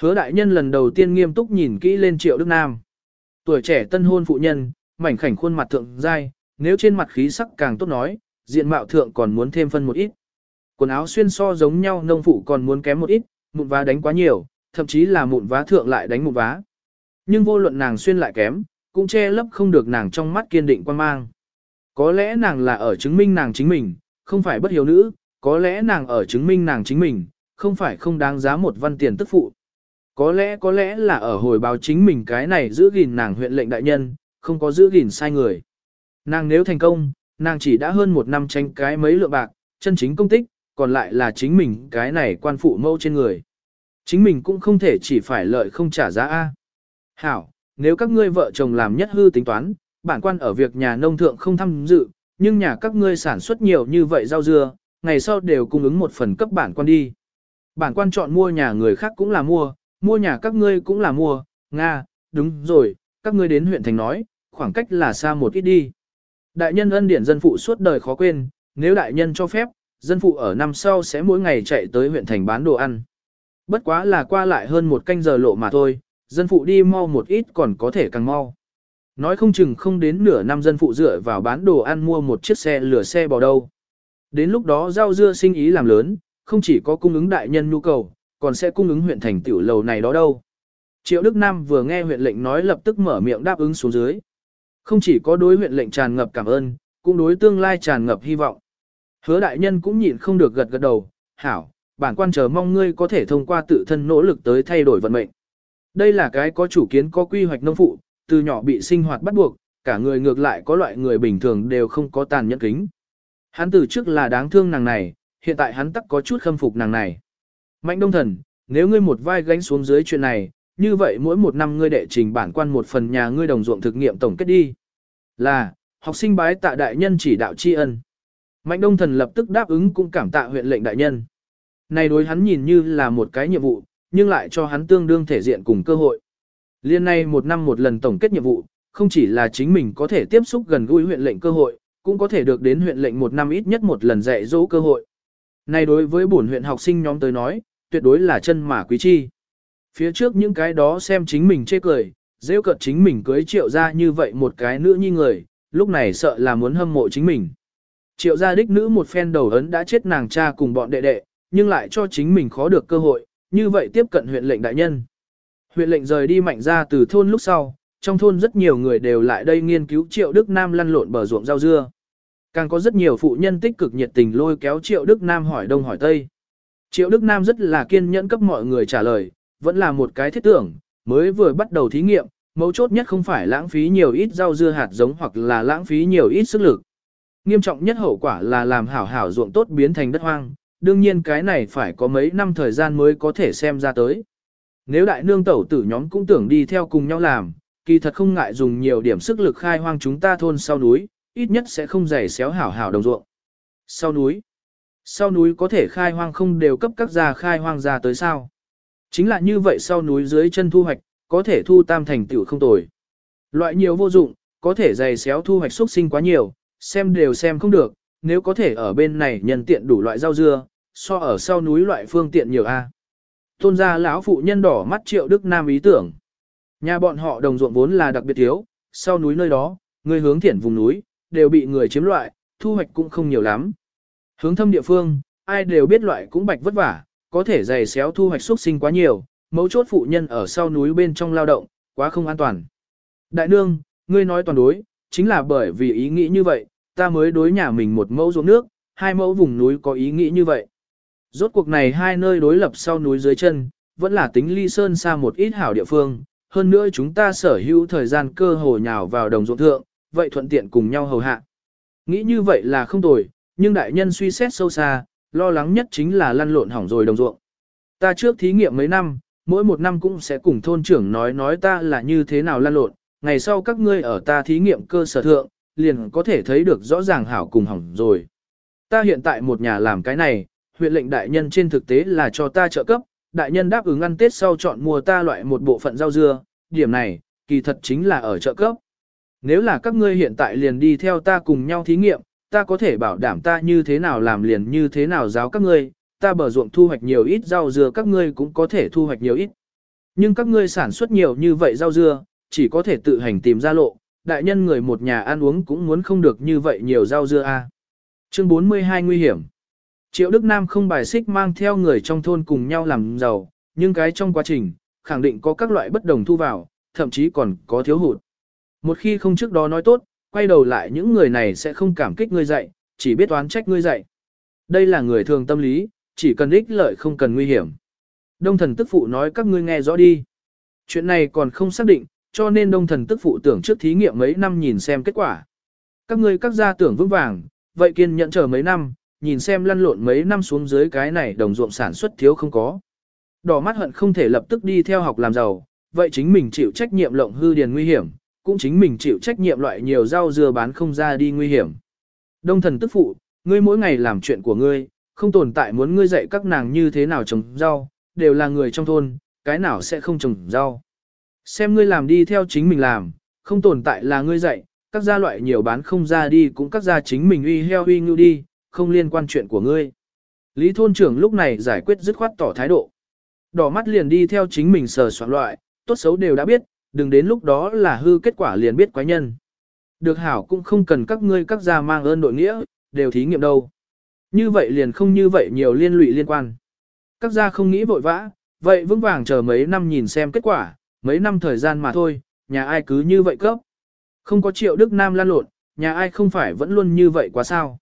Hứa đại nhân lần đầu tiên nghiêm túc nhìn kỹ lên triệu Đức Nam. Tuổi trẻ tân hôn phụ nhân, mảnh khảnh khuôn mặt thượng dai, nếu trên mặt khí sắc càng tốt nói, diện mạo thượng còn muốn thêm phân một ít. Quần áo xuyên so giống nhau nông phụ còn muốn kém một ít, mụn vá đánh quá nhiều, thậm chí là mụn vá thượng lại đánh mụn vá. Nhưng vô luận nàng xuyên lại kém, cũng che lấp không được nàng trong mắt kiên định quan mang. Có lẽ nàng là ở chứng minh nàng chính mình, không phải bất hiếu nữ, có lẽ nàng ở chứng minh nàng chính mình, không phải không đáng giá một văn tiền tức phụ. Có lẽ có lẽ là ở hồi báo chính mình cái này giữ gìn nàng huyện lệnh đại nhân, không có giữ gìn sai người. Nàng nếu thành công, nàng chỉ đã hơn một năm tranh cái mấy lượng bạc, chân chính công tích, còn lại là chính mình cái này quan phụ mẫu trên người. Chính mình cũng không thể chỉ phải lợi không trả giá A. Hảo, nếu các ngươi vợ chồng làm nhất hư tính toán, bản quan ở việc nhà nông thượng không tham dự, nhưng nhà các ngươi sản xuất nhiều như vậy rau dưa, ngày sau đều cung ứng một phần cấp bản quan đi. Bản quan chọn mua nhà người khác cũng là mua, mua nhà các ngươi cũng là mua, Nga, đúng rồi, các ngươi đến huyện thành nói, khoảng cách là xa một ít đi. Đại nhân ân điển dân phụ suốt đời khó quên, nếu đại nhân cho phép, dân phụ ở năm sau sẽ mỗi ngày chạy tới huyện thành bán đồ ăn. Bất quá là qua lại hơn một canh giờ lộ mà thôi, dân phụ đi mau một ít còn có thể càng mau. Nói không chừng không đến nửa năm dân phụ dựa vào bán đồ ăn mua một chiếc xe lửa xe bò đâu. Đến lúc đó rau dưa sinh ý làm lớn, không chỉ có cung ứng đại nhân nhu cầu, còn sẽ cung ứng huyện thành tiểu lầu này đó đâu. Triệu Đức Nam vừa nghe huyện lệnh nói lập tức mở miệng đáp ứng xuống dưới. Không chỉ có đối huyện lệnh tràn ngập cảm ơn, cũng đối tương lai tràn ngập hy vọng. Hứa đại nhân cũng nhịn không được gật gật đầu, hảo, bản quan chờ mong ngươi có thể thông qua tự thân nỗ lực tới thay đổi vận mệnh. Đây là cái có chủ kiến có quy hoạch nông phụ, từ nhỏ bị sinh hoạt bắt buộc, cả người ngược lại có loại người bình thường đều không có tàn nhẫn kính. Hắn từ trước là đáng thương nàng này, hiện tại hắn tắc có chút khâm phục nàng này. Mạnh đông thần, nếu ngươi một vai gánh xuống dưới chuyện này, như vậy mỗi một năm ngươi đệ trình bản quan một phần nhà ngươi đồng ruộng thực nghiệm tổng kết đi. Là, học sinh bái tạ đại nhân chỉ đạo tri ân. Mạnh đông thần lập tức đáp ứng cũng cảm tạ huyện lệnh đại nhân. Này đối hắn nhìn như là một cái nhiệm vụ, nhưng lại cho hắn tương đương thể diện cùng cơ hội. Liên này một năm một lần tổng kết nhiệm vụ, không chỉ là chính mình có thể tiếp xúc gần gũi huyện lệnh cơ hội, cũng có thể được đến huyện lệnh một năm ít nhất một lần dạy dỗ cơ hội. Này đối với bổn huyện học sinh nhóm tới nói, tuyệt đối là chân mà quý chi. Phía trước những cái đó xem chính mình chê cười, dễ cợt chính mình cưới triệu ra như vậy một cái nữ nhi người, lúc này sợ là muốn hâm mộ chính mình. Triệu gia đích nữ một phen đầu ấn đã chết nàng cha cùng bọn đệ đệ, nhưng lại cho chính mình khó được cơ hội, như vậy tiếp cận huyện lệnh đại nhân. Huyện lệnh rời đi mạnh ra từ thôn lúc sau, trong thôn rất nhiều người đều lại đây nghiên cứu Triệu Đức Nam lăn lộn bờ ruộng rau dưa. Càng có rất nhiều phụ nhân tích cực nhiệt tình lôi kéo Triệu Đức Nam hỏi đông hỏi tây. Triệu Đức Nam rất là kiên nhẫn cấp mọi người trả lời, vẫn là một cái thiết tưởng, mới vừa bắt đầu thí nghiệm, mấu chốt nhất không phải lãng phí nhiều ít rau dưa hạt giống hoặc là lãng phí nhiều ít sức lực. Nghiêm trọng nhất hậu quả là làm hảo hảo ruộng tốt biến thành đất hoang, đương nhiên cái này phải có mấy năm thời gian mới có thể xem ra tới. Nếu đại nương tẩu tử nhóm cũng tưởng đi theo cùng nhau làm, kỳ thật không ngại dùng nhiều điểm sức lực khai hoang chúng ta thôn sau núi, ít nhất sẽ không dày xéo hảo hảo đồng ruộng. Sau núi. Sau núi có thể khai hoang không đều cấp các gia khai hoang ra tới sao. Chính là như vậy sau núi dưới chân thu hoạch, có thể thu tam thành tiểu không tồi. Loại nhiều vô dụng, có thể dày xéo thu hoạch xuất sinh quá nhiều, xem đều xem không được, nếu có thể ở bên này nhân tiện đủ loại rau dưa, so ở sau núi loại phương tiện nhiều a. Tôn gia lão phụ nhân đỏ mắt Triệu Đức Nam ý tưởng. Nhà bọn họ đồng ruộng vốn là đặc biệt thiếu, sau núi nơi đó, người hướng thiển vùng núi, đều bị người chiếm loại, thu hoạch cũng không nhiều lắm. Hướng thâm địa phương, ai đều biết loại cũng bạch vất vả, có thể dày xéo thu hoạch xuất sinh quá nhiều, mấu chốt phụ nhân ở sau núi bên trong lao động, quá không an toàn. Đại nương, ngươi nói toàn đối, chính là bởi vì ý nghĩ như vậy, ta mới đối nhà mình một mẫu ruộng nước, hai mẫu vùng núi có ý nghĩ như vậy. Rốt cuộc này hai nơi đối lập sau núi dưới chân, vẫn là tính ly sơn xa một ít hảo địa phương, hơn nữa chúng ta sở hữu thời gian cơ hồ nhào vào đồng ruộng thượng, vậy thuận tiện cùng nhau hầu hạ. Nghĩ như vậy là không tồi, nhưng đại nhân suy xét sâu xa, lo lắng nhất chính là lăn lộn hỏng rồi đồng ruộng. Ta trước thí nghiệm mấy năm, mỗi một năm cũng sẽ cùng thôn trưởng nói nói ta là như thế nào lăn lộn, ngày sau các ngươi ở ta thí nghiệm cơ sở thượng, liền có thể thấy được rõ ràng hảo cùng hỏng rồi. Ta hiện tại một nhà làm cái này, huyện lệnh đại nhân trên thực tế là cho ta trợ cấp, đại nhân đáp ứng ăn Tết sau chọn mua ta loại một bộ phận rau dưa, điểm này, kỳ thật chính là ở trợ cấp. Nếu là các ngươi hiện tại liền đi theo ta cùng nhau thí nghiệm, ta có thể bảo đảm ta như thế nào làm liền như thế nào giáo các ngươi, ta bờ ruộng thu hoạch nhiều ít rau dưa các ngươi cũng có thể thu hoạch nhiều ít. Nhưng các ngươi sản xuất nhiều như vậy rau dưa, chỉ có thể tự hành tìm ra lộ, đại nhân người một nhà ăn uống cũng muốn không được như vậy nhiều rau dưa a. À. Chương 42 nguy hiểm. Triệu Đức Nam không bài xích mang theo người trong thôn cùng nhau làm giàu, nhưng cái trong quá trình, khẳng định có các loại bất đồng thu vào, thậm chí còn có thiếu hụt. Một khi không trước đó nói tốt, quay đầu lại những người này sẽ không cảm kích ngươi dạy, chỉ biết oán trách ngươi dạy. Đây là người thường tâm lý, chỉ cần ích lợi không cần nguy hiểm. Đông thần tức phụ nói các ngươi nghe rõ đi. Chuyện này còn không xác định, cho nên đông thần tức phụ tưởng trước thí nghiệm mấy năm nhìn xem kết quả. Các ngươi các gia tưởng vững vàng, vậy kiên nhẫn chờ mấy năm, nhìn xem lăn lộn mấy năm xuống dưới cái này đồng ruộng sản xuất thiếu không có. Đỏ mắt hận không thể lập tức đi theo học làm giàu, vậy chính mình chịu trách nhiệm lộng hư điền nguy hiểm, cũng chính mình chịu trách nhiệm loại nhiều rau dưa bán không ra đi nguy hiểm. Đông thần tức phụ, ngươi mỗi ngày làm chuyện của ngươi, không tồn tại muốn ngươi dạy các nàng như thế nào trồng rau, đều là người trong thôn, cái nào sẽ không trồng rau. Xem ngươi làm đi theo chính mình làm, không tồn tại là ngươi dạy, các gia loại nhiều bán không ra đi cũng các gia chính mình uy heo uy ngưu đi, không liên quan chuyện của ngươi. Lý thôn trưởng lúc này giải quyết dứt khoát tỏ thái độ. Đỏ mắt liền đi theo chính mình sờ soạn loại, tốt xấu đều đã biết, đừng đến lúc đó là hư kết quả liền biết quái nhân. Được hảo cũng không cần các ngươi các gia mang ơn đội nghĩa, đều thí nghiệm đâu. Như vậy liền không như vậy nhiều liên lụy liên quan. Các gia không nghĩ vội vã, vậy vững vàng chờ mấy năm nhìn xem kết quả, mấy năm thời gian mà thôi, nhà ai cứ như vậy cấp. Không có triệu Đức Nam lan lộn, nhà ai không phải vẫn luôn như vậy quá sao.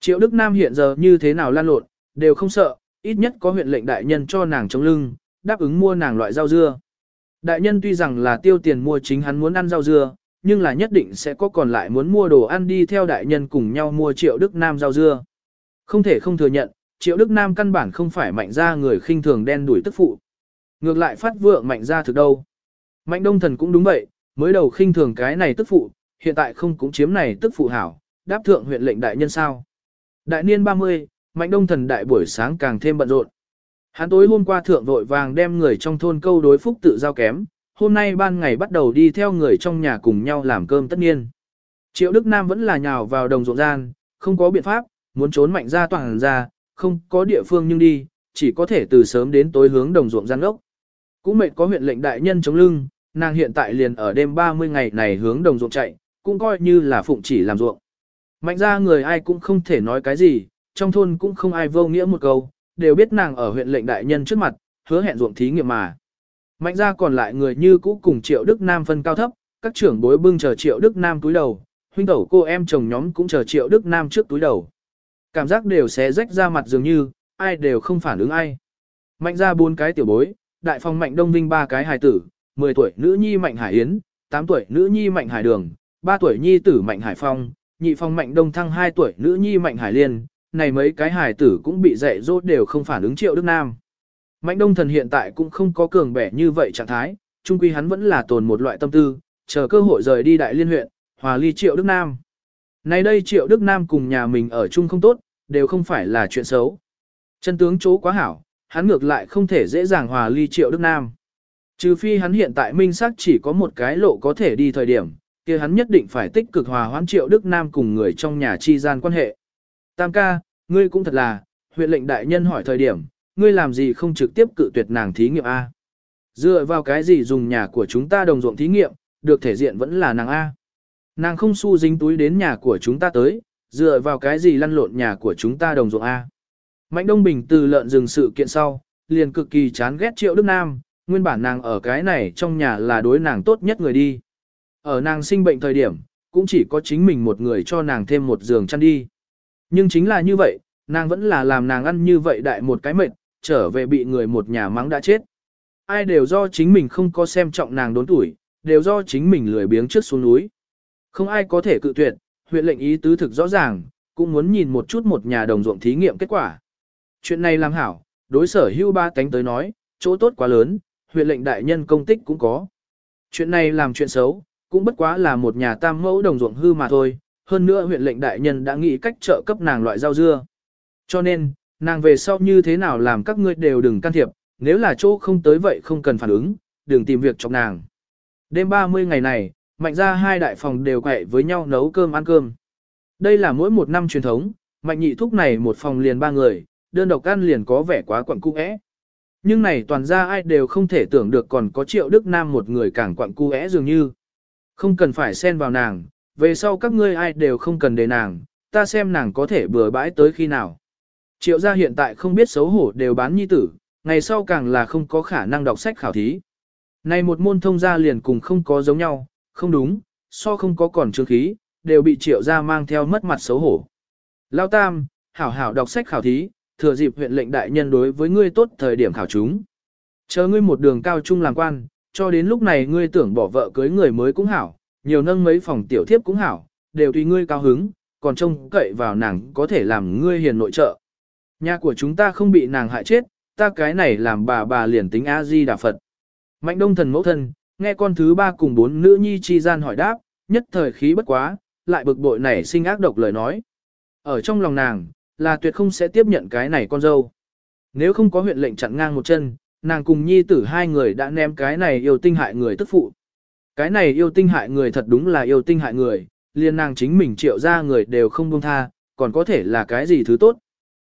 Triệu Đức Nam hiện giờ như thế nào lan lộn, đều không sợ, ít nhất có huyện lệnh đại nhân cho nàng chống lưng, đáp ứng mua nàng loại rau dưa. Đại nhân tuy rằng là tiêu tiền mua chính hắn muốn ăn rau dưa, nhưng là nhất định sẽ có còn lại muốn mua đồ ăn đi theo đại nhân cùng nhau mua triệu Đức Nam rau dưa. Không thể không thừa nhận, triệu Đức Nam căn bản không phải mạnh ra người khinh thường đen đuổi tức phụ. Ngược lại phát vượng mạnh ra thực đâu. Mạnh đông thần cũng đúng vậy, mới đầu khinh thường cái này tức phụ, hiện tại không cũng chiếm này tức phụ hảo, đáp thượng huyện lệnh đại nhân sao. Đại niên 30, mạnh đông thần đại buổi sáng càng thêm bận rộn. Hắn tối hôm qua thượng vội vàng đem người trong thôn câu đối phúc tự giao kém, hôm nay ban ngày bắt đầu đi theo người trong nhà cùng nhau làm cơm tất nhiên. Triệu Đức Nam vẫn là nhào vào đồng ruộng gian, không có biện pháp, muốn trốn mạnh ra toàn ra, không có địa phương nhưng đi, chỉ có thể từ sớm đến tối hướng đồng ruộng gian ốc. Cũng mệt có huyện lệnh đại nhân chống lưng, nàng hiện tại liền ở đêm 30 ngày này hướng đồng ruộng chạy, cũng coi như là phụng chỉ làm ruộng. Mạnh ra người ai cũng không thể nói cái gì, trong thôn cũng không ai vô nghĩa một câu, đều biết nàng ở huyện lệnh đại nhân trước mặt, hứa hẹn ruộng thí nghiệm mà. Mạnh ra còn lại người như cũ cùng Triệu Đức Nam phân cao thấp, các trưởng bối bưng chờ Triệu Đức Nam túi đầu, huynh tẩu cô em chồng nhóm cũng chờ Triệu Đức Nam trước túi đầu. Cảm giác đều xé rách ra mặt dường như, ai đều không phản ứng ai. Mạnh ra bốn cái tiểu bối, đại phòng mạnh đông vinh ba cái hài tử, 10 tuổi nữ nhi mạnh hải yến, 8 tuổi nữ nhi mạnh hải đường, 3 tuổi nhi tử mạnh hải phong, nhị phong mạnh đông thăng 2 tuổi nữ nhi mạnh hải liên, này mấy cái hài tử cũng bị dạy dỗ đều không phản ứng triệu Đức Nam. Mạnh đông thần hiện tại cũng không có cường bẻ như vậy trạng thái, chung quy hắn vẫn là tồn một loại tâm tư, chờ cơ hội rời đi đại liên huyện, hòa ly triệu Đức Nam. Này đây triệu Đức Nam cùng nhà mình ở chung không tốt, đều không phải là chuyện xấu. Chân tướng chỗ quá hảo, hắn ngược lại không thể dễ dàng hòa ly triệu Đức Nam. Trừ phi hắn hiện tại minh xác chỉ có một cái lộ có thể đi thời điểm, kia hắn nhất định phải tích cực hòa hoãn triệu Đức Nam cùng người trong nhà chi gian quan hệ. Tam ca, ngươi cũng thật là, huyện lệnh đại nhân hỏi thời điểm, ngươi làm gì không trực tiếp cự tuyệt nàng thí nghiệm A. Dựa vào cái gì dùng nhà của chúng ta đồng ruộng thí nghiệm, được thể diện vẫn là nàng A. Nàng không su dính túi đến nhà của chúng ta tới, dựa vào cái gì lăn lộn nhà của chúng ta đồng ruộng A. Mạnh Đông Bình từ lợn dừng sự kiện sau, liền cực kỳ chán ghét Triệu Đức Nam, nguyên bản nàng ở cái này trong nhà là đối nàng tốt nhất người đi. Ở nàng sinh bệnh thời điểm, cũng chỉ có chính mình một người cho nàng thêm một giường chăn đi. Nhưng chính là như vậy, nàng vẫn là làm nàng ăn như vậy đại một cái mệt, trở về bị người một nhà mắng đã chết. Ai đều do chính mình không có xem trọng nàng đốn tuổi, đều do chính mình lười biếng trước xuống núi. Không ai có thể cự tuyệt, huyện lệnh ý tứ thực rõ ràng, cũng muốn nhìn một chút một nhà đồng ruộng thí nghiệm kết quả. Chuyện này làm hảo, đối sở hưu ba tánh tới nói, chỗ tốt quá lớn, huyện lệnh đại nhân công tích cũng có. Chuyện này làm chuyện xấu, cũng bất quá là một nhà tam mẫu đồng ruộng hư mà thôi, hơn nữa huyện lệnh đại nhân đã nghĩ cách trợ cấp nàng loại rau dưa. Cho nên, nàng về sau như thế nào làm các ngươi đều đừng can thiệp, nếu là chỗ không tới vậy không cần phản ứng, đừng tìm việc chọc nàng. Đêm 30 ngày này, mạnh ra hai đại phòng đều quậy với nhau nấu cơm ăn cơm. Đây là mỗi một năm truyền thống, mạnh nhị thúc này một phòng liền ba người, đơn độc ăn liền có vẻ quá quặng cung ẽ. Nhưng này toàn ra ai đều không thể tưởng được còn có triệu đức nam một người càng quặng cu ẽ dường như. Không cần phải xen vào nàng, về sau các ngươi ai đều không cần để nàng, ta xem nàng có thể bừa bãi tới khi nào. Triệu gia hiện tại không biết xấu hổ đều bán nhi tử, ngày sau càng là không có khả năng đọc sách khảo thí. Này một môn thông gia liền cùng không có giống nhau, không đúng, so không có còn trương khí, đều bị triệu gia mang theo mất mặt xấu hổ. Lao Tam, hảo hảo đọc sách khảo thí, thừa dịp huyện lệnh đại nhân đối với ngươi tốt thời điểm khảo chúng. Chờ ngươi một đường cao trung làm quan, cho đến lúc này ngươi tưởng bỏ vợ cưới người mới cũng hảo, nhiều nâng mấy phòng tiểu thiếp cũng hảo, đều tùy ngươi cao hứng, còn trông cậy vào nàng có thể làm ngươi hiền nội trợ. Nhà của chúng ta không bị nàng hại chết, ta cái này làm bà bà liền tính A-di Đà Phật. Mạnh đông thần mẫu thân, nghe con thứ ba cùng bốn nữ nhi chi gian hỏi đáp, nhất thời khí bất quá, lại bực bội nảy sinh ác độc lời nói. Ở trong lòng nàng, là tuyệt không sẽ tiếp nhận cái này con dâu. Nếu không có huyện lệnh chặn ngang một chân, nàng cùng nhi tử hai người đã ném cái này yêu tinh hại người tức phụ. Cái này yêu tinh hại người thật đúng là yêu tinh hại người, liền nàng chính mình triệu ra người đều không buông tha, còn có thể là cái gì thứ tốt.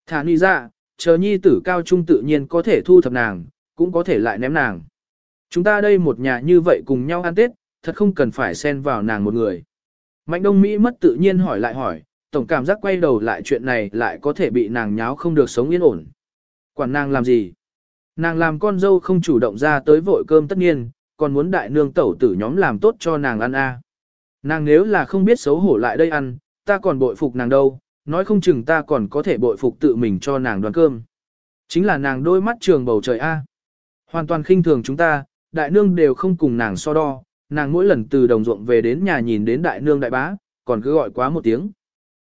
Thả ni ra, chờ nhi tử cao trung tự nhiên có thể thu thập nàng, cũng có thể lại ném nàng. Chúng ta đây một nhà như vậy cùng nhau ăn Tết, thật không cần phải xen vào nàng một người. Mạnh Đông Mỹ mất tự nhiên hỏi lại hỏi, tổng cảm giác quay đầu lại chuyện này lại có thể bị nàng nháo không được sống yên ổn. Quản nàng làm gì? Nàng làm con dâu không chủ động ra tới vội cơm tất nhiên, còn muốn đại nương tẩu tử nhóm làm tốt cho nàng ăn a. Nàng nếu là không biết xấu hổ lại đây ăn, ta còn bội phục nàng đâu, nói không chừng ta còn có thể bội phục tự mình cho nàng đoàn cơm. Chính là nàng đôi mắt trường bầu trời A. Hoàn toàn khinh thường chúng ta, đại nương đều không cùng nàng so đo, nàng mỗi lần từ đồng ruộng về đến nhà nhìn đến đại nương đại bá, còn cứ gọi quá một tiếng.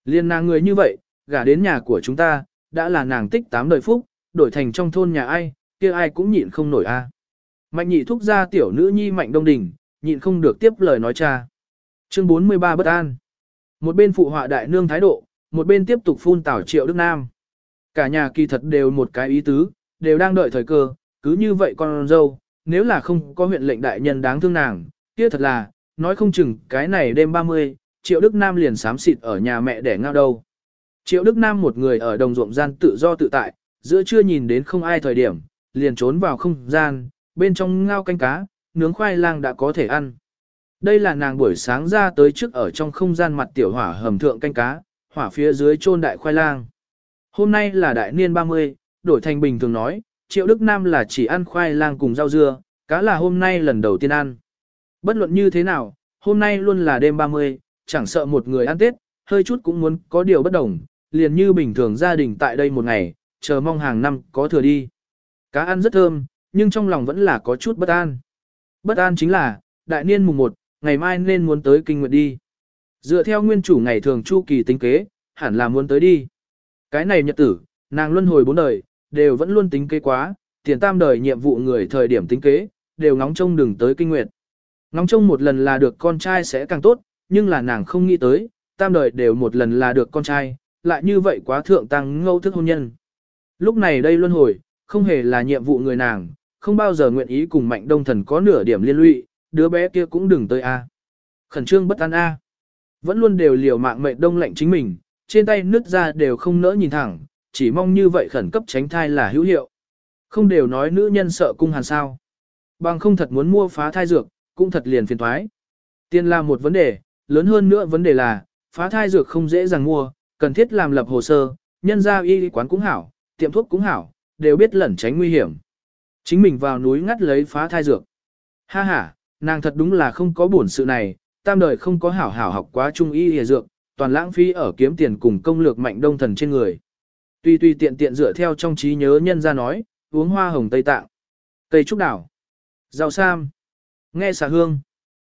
Liên nàng người như vậy, gả đến nhà của chúng ta, đã là nàng tích tám đời phúc, đổi thành trong thôn nhà ai, kia ai cũng nhịn không nổi a. Mạnh nhị thúc ra tiểu nữ nhi mạnh đông đình, nhịn không được tiếp lời nói cha. Chương 43 bất an. Một bên phụ họa đại nương thái độ, một bên tiếp tục phun tảo triệu Đức Nam. Cả nhà kỳ thật đều một cái ý tứ, đều đang đợi thời cơ, cứ như vậy con dâu, nếu là không có huyện lệnh đại nhân đáng thương nàng, kia thật là, nói không chừng cái này đêm 30, triệu Đức Nam liền sám xịt ở nhà mẹ để ngao đâu. Triệu Đức Nam một người ở đồng ruộng gian tự do tự tại, giữa chưa nhìn đến không ai thời điểm, liền trốn vào không gian, bên trong ngao canh cá, nướng khoai lang đã có thể ăn. Đây là nàng buổi sáng ra tới trước ở trong không gian mặt tiểu hỏa hầm thượng canh cá, hỏa phía dưới chôn đại khoai lang. Hôm nay là đại niên 30, đổi thành bình thường nói, Triệu Đức Nam là chỉ ăn khoai lang cùng rau dưa, cá là hôm nay lần đầu tiên ăn. Bất luận như thế nào, hôm nay luôn là đêm 30, chẳng sợ một người ăn Tết, hơi chút cũng muốn có điều bất đồng, liền như bình thường gia đình tại đây một ngày, chờ mong hàng năm có thừa đi. Cá ăn rất thơm, nhưng trong lòng vẫn là có chút bất an. Bất an chính là, đại niên mùng 1, ngày mai nên muốn tới kinh nguyện đi. Dựa theo nguyên chủ ngày thường chu kỳ tính kế, hẳn là muốn tới đi. Cái này nhật tử, nàng luân hồi bốn đời, đều vẫn luôn tính kế quá, tiền tam đời nhiệm vụ người thời điểm tính kế, đều ngóng trông đừng tới kinh nguyện. Ngóng trông một lần là được con trai sẽ càng tốt, nhưng là nàng không nghĩ tới, tam đời đều một lần là được con trai, lại như vậy quá thượng tăng ngâu thức hôn nhân. Lúc này đây luân hồi, không hề là nhiệm vụ người nàng, không bao giờ nguyện ý cùng mạnh đông thần có nửa điểm liên lụy, đứa bé kia cũng đừng tới A. Khẩn trương bất an A. Vẫn luôn đều liều mạng mệnh đông lạnh chính mình, trên tay nứt ra đều không nỡ nhìn thẳng, chỉ mong như vậy khẩn cấp tránh thai là hữu hiệu. Không đều nói nữ nhân sợ cung hàn sao. Bằng không thật muốn mua phá thai dược, cũng thật liền phiền thoái. Tiền là một vấn đề, lớn hơn nữa vấn đề là, phá thai dược không dễ dàng mua, cần thiết làm lập hồ sơ, nhân ra y quán cũng hảo, tiệm thuốc cũng hảo, đều biết lẩn tránh nguy hiểm. Chính mình vào núi ngắt lấy phá thai dược. Ha ha, nàng thật đúng là không có buồn sự này, tam đời không có hảo hảo học quá trung y y dược, toàn lãng phí ở kiếm tiền cùng công lược mạnh đông thần trên người. Tuy tuy tiện tiện dựa theo trong trí nhớ nhân ra nói, uống hoa hồng Tây Tạng, cây trúc đảo, rau sam, nghe xà hương.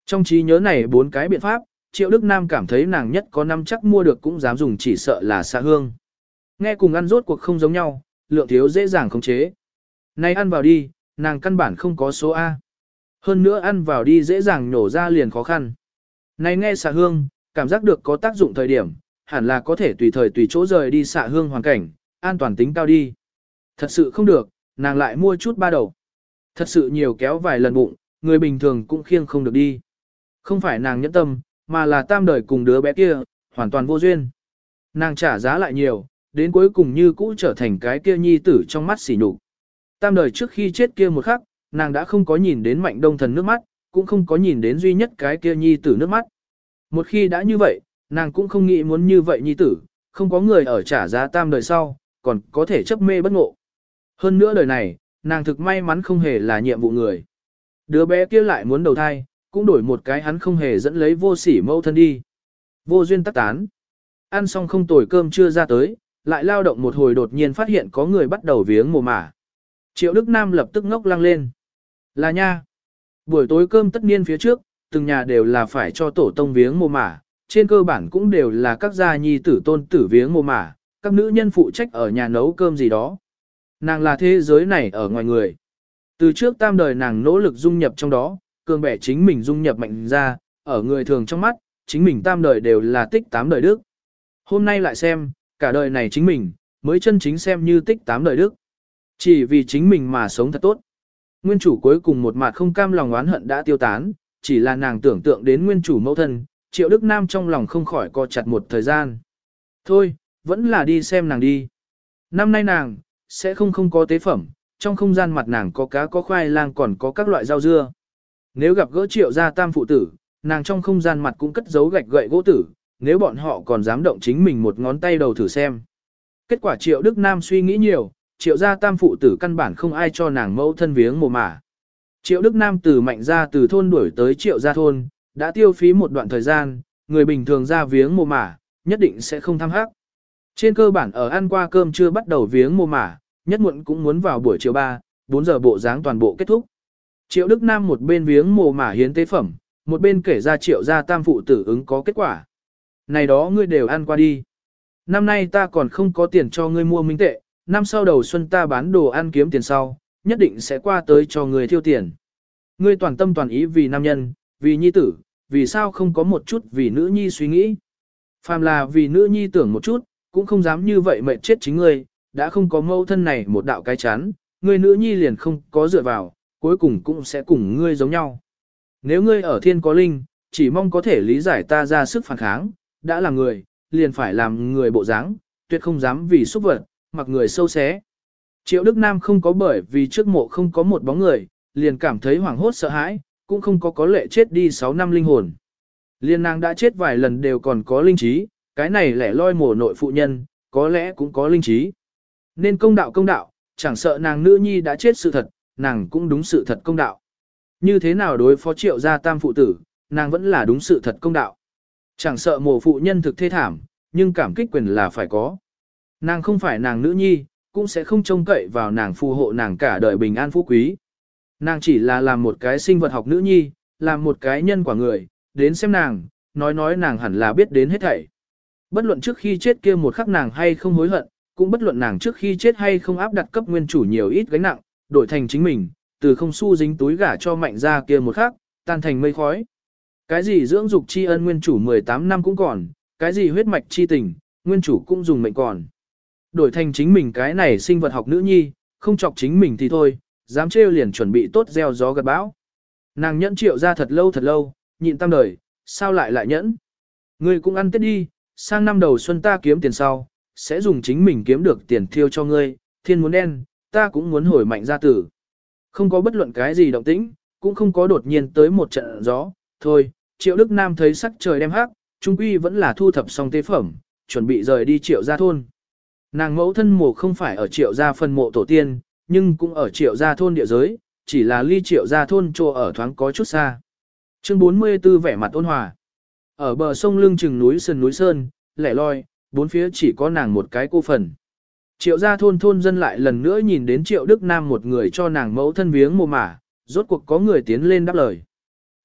Trong trí nhớ này bốn cái biện pháp, Triệu Đức Nam cảm thấy nàng nhất có năm chắc mua được cũng dám dùng chỉ sợ là xa hương. Nghe cùng ăn rốt cuộc không giống nhau, lượng thiếu dễ dàng khống chế. Này ăn vào đi, nàng căn bản không có số A. Hơn nữa ăn vào đi dễ dàng nhổ ra liền khó khăn. Này nghe xạ hương, cảm giác được có tác dụng thời điểm, hẳn là có thể tùy thời tùy chỗ rời đi xạ hương hoàn cảnh, an toàn tính cao đi. Thật sự không được, nàng lại mua chút ba đầu. Thật sự nhiều kéo vài lần bụng, người bình thường cũng khiêng không được đi. Không phải nàng nhẫn tâm, mà là tam đời cùng đứa bé kia, hoàn toàn vô duyên. Nàng trả giá lại nhiều, đến cuối cùng như cũ trở thành cái kia nhi tử trong mắt xỉ nhục. Tam đời trước khi chết kia một khắc, nàng đã không có nhìn đến mạnh đông thần nước mắt, cũng không có nhìn đến duy nhất cái kia nhi tử nước mắt. Một khi đã như vậy, nàng cũng không nghĩ muốn như vậy nhi tử, không có người ở trả giá tam đời sau, còn có thể chấp mê bất ngộ. Hơn nữa đời này, nàng thực may mắn không hề là nhiệm vụ người. Đứa bé kia lại muốn đầu thai, cũng đổi một cái hắn không hề dẫn lấy vô sỉ mâu thân đi. Vô duyên tắc tán. Ăn xong không tồi cơm chưa ra tới, lại lao động một hồi đột nhiên phát hiện có người bắt đầu viếng mồ mả. Triệu Đức Nam lập tức ngốc lăng lên. Là nha. Buổi tối cơm tất niên phía trước, từng nhà đều là phải cho tổ tông viếng mồ mả, trên cơ bản cũng đều là các gia nhi tử tôn tử viếng mồ mả, các nữ nhân phụ trách ở nhà nấu cơm gì đó. Nàng là thế giới này ở ngoài người. Từ trước tam đời nàng nỗ lực dung nhập trong đó, cường bẻ chính mình dung nhập mạnh ra, ở người thường trong mắt, chính mình tam đời đều là tích tám đời đức. Hôm nay lại xem, cả đời này chính mình, mới chân chính xem như tích tám đời đức. Chỉ vì chính mình mà sống thật tốt. Nguyên chủ cuối cùng một mặt không cam lòng oán hận đã tiêu tán, chỉ là nàng tưởng tượng đến nguyên chủ mẫu thân, triệu đức nam trong lòng không khỏi co chặt một thời gian. Thôi, vẫn là đi xem nàng đi. Năm nay nàng, sẽ không không có tế phẩm, trong không gian mặt nàng có cá có khoai lang còn có các loại rau dưa. Nếu gặp gỡ triệu gia tam phụ tử, nàng trong không gian mặt cũng cất giấu gạch gậy gỗ tử, nếu bọn họ còn dám động chính mình một ngón tay đầu thử xem. Kết quả triệu Đức Nam suy nghĩ nhiều, triệu gia tam phụ tử căn bản không ai cho nàng mẫu thân viếng mồ mả. Triệu Đức Nam từ mạnh ra từ thôn đuổi tới triệu gia thôn, đã tiêu phí một đoạn thời gian, người bình thường ra viếng mồ mả, nhất định sẽ không tham hắc. Trên cơ bản ở ăn qua cơm chưa bắt đầu viếng mồ mả, nhất muộn cũng muốn vào buổi chiều 3, 4 giờ bộ dáng toàn bộ kết thúc. Triệu Đức Nam một bên viếng mồ mả hiến tế phẩm, một bên kể ra triệu gia tam phụ tử ứng có kết quả. Này đó ngươi đều ăn qua đi. Năm nay ta còn không có tiền cho ngươi mua minh tệ, năm sau đầu xuân ta bán đồ ăn kiếm tiền sau, nhất định sẽ qua tới cho ngươi thiêu tiền. Ngươi toàn tâm toàn ý vì nam nhân, vì nhi tử, vì sao không có một chút vì nữ nhi suy nghĩ. Phàm là vì nữ nhi tưởng một chút, cũng không dám như vậy mệt chết chính ngươi, đã không có mâu thân này một đạo cái chán, ngươi nữ nhi liền không có dựa vào, cuối cùng cũng sẽ cùng ngươi giống nhau. Nếu ngươi ở thiên có linh, chỉ mong có thể lý giải ta ra sức phản kháng, đã là người, liền phải làm người bộ dáng, tuyệt không dám vì xúc vật, mặc người sâu xé. Triệu Đức Nam không có bởi vì trước mộ không có một bóng người, liền cảm thấy hoảng hốt sợ hãi, cũng không có có lệ chết đi 6 năm linh hồn. Liên nàng đã chết vài lần đều còn có linh trí, cái này lẻ loi mổ nội phụ nhân, có lẽ cũng có linh trí. Nên công đạo công đạo, chẳng sợ nàng nữ nhi đã chết sự thật, nàng cũng đúng sự thật công đạo. Như thế nào đối phó triệu gia tam phụ tử, nàng vẫn là đúng sự thật công đạo. Chẳng sợ mổ phụ nhân thực thê thảm, nhưng cảm kích quyền là phải có. Nàng không phải nàng nữ nhi, cũng sẽ không trông cậy vào nàng phù hộ nàng cả đời bình an phú quý. Nàng chỉ là làm một cái sinh vật học nữ nhi, làm một cái nhân quả người, đến xem nàng, nói nói nàng hẳn là biết đến hết thảy. Bất luận trước khi chết kia một khắc nàng hay không hối hận, cũng bất luận nàng trước khi chết hay không áp đặt cấp nguyên chủ nhiều ít gánh nặng, đổi thành chính mình, từ không su dính túi gả cho mạnh ra kia một khắc, tan thành mây khói. Cái gì dưỡng dục tri ân nguyên chủ 18 năm cũng còn, cái gì huyết mạch chi tình, nguyên chủ cũng dùng mệnh còn. Đổi thành chính mình cái này sinh vật học nữ nhi, không chọc chính mình thì thôi, dám trêu liền chuẩn bị tốt gieo gió gặt bão. Nàng nhẫn triệu ra thật lâu thật lâu, nhịn tam đời, sao lại lại nhẫn. Ngươi cũng ăn tết đi, sang năm đầu xuân ta kiếm tiền sau, sẽ dùng chính mình kiếm được tiền thiêu cho ngươi, thiên muốn đen, ta cũng muốn hồi mạnh gia tử. Không có bất luận cái gì động tĩnh, cũng không có đột nhiên tới một trận gió, thôi, triệu đức nam thấy sắc trời đem hắc, trung quy vẫn là thu thập xong tế phẩm, chuẩn bị rời đi triệu gia thôn. Nàng mẫu thân mộ không phải ở triệu gia phân mộ tổ tiên, nhưng cũng ở triệu gia thôn địa giới, chỉ là ly triệu gia thôn trô ở thoáng có chút xa. Chương 44 vẻ mặt ôn hòa. Ở bờ sông lưng chừng núi sườn núi sơn, lẻ loi, bốn phía chỉ có nàng một cái cô phần. Triệu gia thôn thôn dân lại lần nữa nhìn đến triệu Đức Nam một người cho nàng mẫu thân viếng mồ mả, rốt cuộc có người tiến lên đáp lời.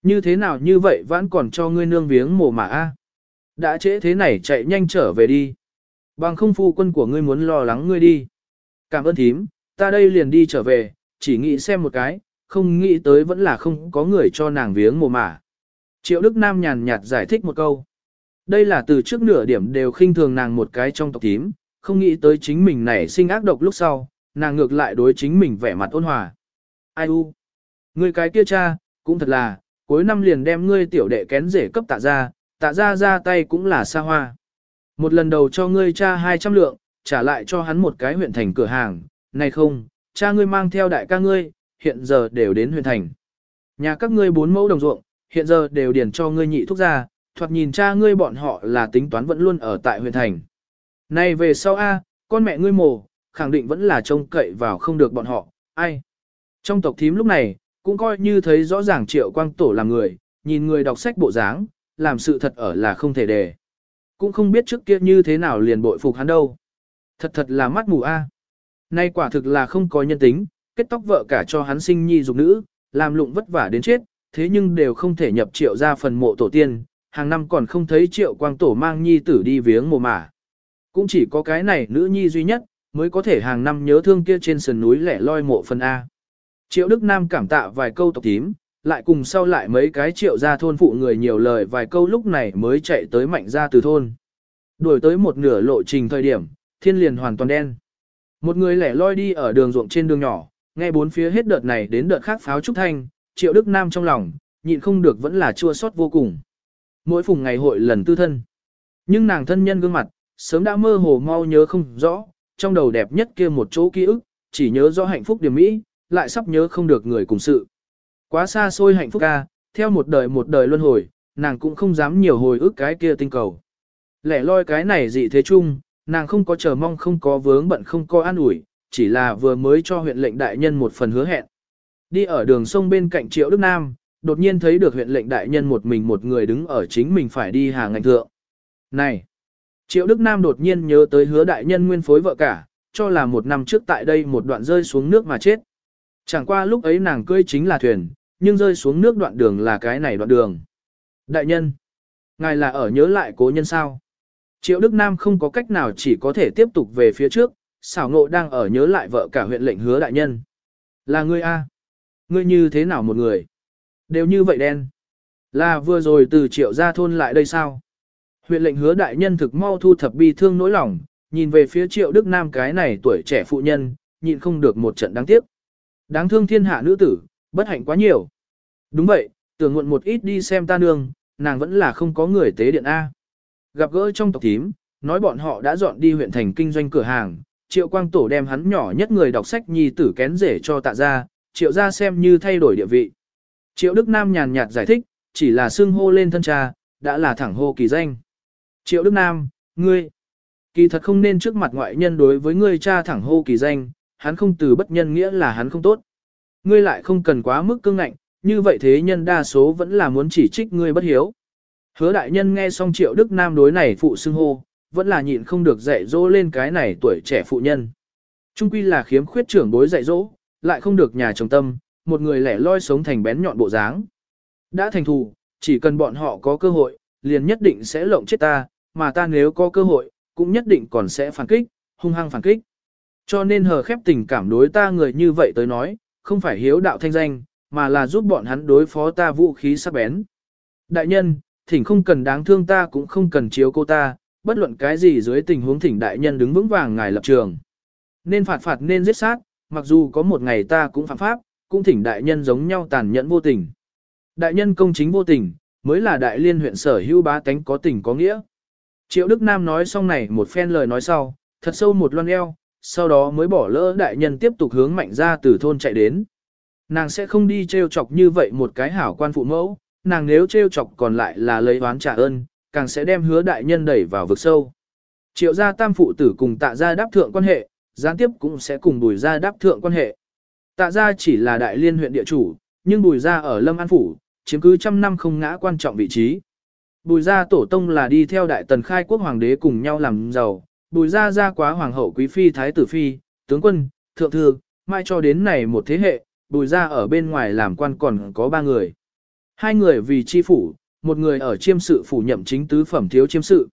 Như thế nào như vậy vẫn còn cho ngươi nương viếng mồ mả a? Đã trễ thế này chạy nhanh trở về đi. Bằng không phu quân của ngươi muốn lo lắng ngươi đi. Cảm ơn thím, ta đây liền đi trở về, chỉ nghĩ xem một cái, không nghĩ tới vẫn là không có người cho nàng viếng mồ mả. Triệu Đức Nam nhàn nhạt giải thích một câu. Đây là từ trước nửa điểm đều khinh thường nàng một cái trong tộc thím, không nghĩ tới chính mình nảy sinh ác độc lúc sau, nàng ngược lại đối chính mình vẻ mặt ôn hòa. Ai u? Ngươi cái kia cha, cũng thật là, cuối năm liền đem ngươi tiểu đệ kén rể cấp tạ ra, tạ ra ra tay cũng là xa hoa. Một lần đầu cho ngươi cha 200 lượng, trả lại cho hắn một cái huyện thành cửa hàng, này không, cha ngươi mang theo đại ca ngươi, hiện giờ đều đến huyện thành. Nhà các ngươi bốn mẫu đồng ruộng, hiện giờ đều điền cho ngươi nhị thúc ra, thoạt nhìn cha ngươi bọn họ là tính toán vẫn luôn ở tại huyện thành. Này về sau a, con mẹ ngươi mồ, khẳng định vẫn là trông cậy vào không được bọn họ, ai. Trong tộc thím lúc này, cũng coi như thấy rõ ràng triệu quang tổ là người, nhìn người đọc sách bộ dáng, làm sự thật ở là không thể đề. Cũng không biết trước kia như thế nào liền bội phục hắn đâu. Thật thật là mắt mù a. Nay quả thực là không có nhân tính, kết tóc vợ cả cho hắn sinh nhi dục nữ, làm lụng vất vả đến chết, thế nhưng đều không thể nhập triệu ra phần mộ tổ tiên, hàng năm còn không thấy triệu quang tổ mang nhi tử đi viếng mồ mả. Cũng chỉ có cái này nữ nhi duy nhất, mới có thể hàng năm nhớ thương kia trên sườn núi lẻ loi mộ phần A. Triệu Đức Nam cảm tạ vài câu tộc tím, lại cùng sau lại mấy cái triệu gia thôn phụ người nhiều lời vài câu lúc này mới chạy tới mạnh ra từ thôn. Đuổi tới một nửa lộ trình thời điểm, thiên liền hoàn toàn đen. Một người lẻ loi đi ở đường ruộng trên đường nhỏ, nghe bốn phía hết đợt này đến đợt khác pháo trúc thanh, triệu Đức Nam trong lòng, nhịn không được vẫn là chua xót vô cùng. Mỗi phùng ngày hội lần tư thân. Nhưng nàng thân nhân gương mặt, sớm đã mơ hồ mau nhớ không rõ, trong đầu đẹp nhất kia một chỗ ký ức, chỉ nhớ rõ hạnh phúc điểm mỹ, lại sắp nhớ không được người cùng sự. Quá xa xôi hạnh phúc ca, theo một đời một đời luân hồi, nàng cũng không dám nhiều hồi ức cái kia tinh cầu. Lẻ loi cái này dị thế chung, nàng không có chờ mong không có vướng bận không có an ủi, chỉ là vừa mới cho huyện lệnh đại nhân một phần hứa hẹn. Đi ở đường sông bên cạnh Triệu Đức Nam, đột nhiên thấy được huyện lệnh đại nhân một mình một người đứng ở chính mình phải đi hàng ngành thượng. Này! Triệu Đức Nam đột nhiên nhớ tới hứa đại nhân nguyên phối vợ cả, cho là một năm trước tại đây một đoạn rơi xuống nước mà chết. Chẳng qua lúc ấy nàng cưỡi chính là thuyền, nhưng rơi xuống nước đoạn đường là cái này đoạn đường. Đại nhân! Ngài là ở nhớ lại cố nhân sao? Triệu Đức Nam không có cách nào chỉ có thể tiếp tục về phía trước, xảo ngộ đang ở nhớ lại vợ cả huyện lệnh hứa đại nhân. Là ngươi A. Ngươi như thế nào một người? Đều như vậy đen. Là vừa rồi từ triệu gia thôn lại đây sao? Huyện lệnh hứa đại nhân thực mau thu thập bi thương nỗi lòng, nhìn về phía triệu Đức Nam cái này tuổi trẻ phụ nhân, nhịn không được một trận đáng tiếc. Đáng thương thiên hạ nữ tử, bất hạnh quá nhiều. Đúng vậy, tưởng muộn một ít đi xem ta nương, nàng vẫn là không có người tế điện A. Gặp gỡ trong tộc thím, nói bọn họ đã dọn đi huyện thành kinh doanh cửa hàng, triệu quang tổ đem hắn nhỏ nhất người đọc sách nhi tử kén rể cho tạ ra, triệu ra xem như thay đổi địa vị. Triệu Đức Nam nhàn nhạt giải thích, chỉ là xưng hô lên thân cha, đã là thẳng hô kỳ danh. Triệu Đức Nam, ngươi, kỳ thật không nên trước mặt ngoại nhân đối với ngươi cha thẳng hô kỳ danh, hắn không từ bất nhân nghĩa là hắn không tốt. Ngươi lại không cần quá mức cương ngạnh, như vậy thế nhân đa số vẫn là muốn chỉ trích ngươi bất hiếu. Hứa đại nhân nghe xong triệu Đức Nam đối này phụ xưng hô, vẫn là nhịn không được dạy dỗ lên cái này tuổi trẻ phụ nhân. Trung quy là khiếm khuyết trưởng bối dạy dỗ, lại không được nhà chồng tâm, một người lẻ loi sống thành bén nhọn bộ dáng. Đã thành thù, chỉ cần bọn họ có cơ hội, liền nhất định sẽ lộng chết ta, mà ta nếu có cơ hội, cũng nhất định còn sẽ phản kích, hung hăng phản kích. Cho nên hờ khép tình cảm đối ta người như vậy tới nói, không phải hiếu đạo thanh danh, mà là giúp bọn hắn đối phó ta vũ khí sắc bén. Đại nhân, thỉnh không cần đáng thương ta cũng không cần chiếu cô ta, bất luận cái gì dưới tình huống thỉnh đại nhân đứng vững vàng ngài lập trường. Nên phạt phạt nên giết sát, mặc dù có một ngày ta cũng phạm pháp, cũng thỉnh đại nhân giống nhau tàn nhẫn vô tình. Đại nhân công chính vô tình, mới là đại liên huyện sở hữu bá tánh có tình có nghĩa. Triệu Đức Nam nói xong này một phen lời nói sau, thật sâu một loan eo, sau đó mới bỏ lỡ đại nhân tiếp tục hướng mạnh ra từ thôn chạy đến. Nàng sẽ không đi trêu chọc như vậy một cái hảo quan phụ mẫu, nàng nếu trêu chọc còn lại là lấy oán trả ơn, càng sẽ đem hứa đại nhân đẩy vào vực sâu. Triệu gia tam phụ tử cùng tạ gia đáp thượng quan hệ, gián tiếp cũng sẽ cùng bùi gia đáp thượng quan hệ. Tạ gia chỉ là đại liên huyện địa chủ, nhưng bùi gia ở Lâm An Phủ, chiếm cứ trăm năm không ngã quan trọng vị trí. Bùi gia tổ tông là đi theo đại tần khai quốc hoàng đế cùng nhau làm giàu, bùi gia gia quá hoàng hậu quý phi thái tử phi, tướng quân, thượng thư, mai cho đến này một thế hệ, bùi gia ở bên ngoài làm quan còn có ba người. Hai người vì chi phủ, một người ở chiêm sự phủ nhậm chính tứ phẩm thiếu chiêm sự.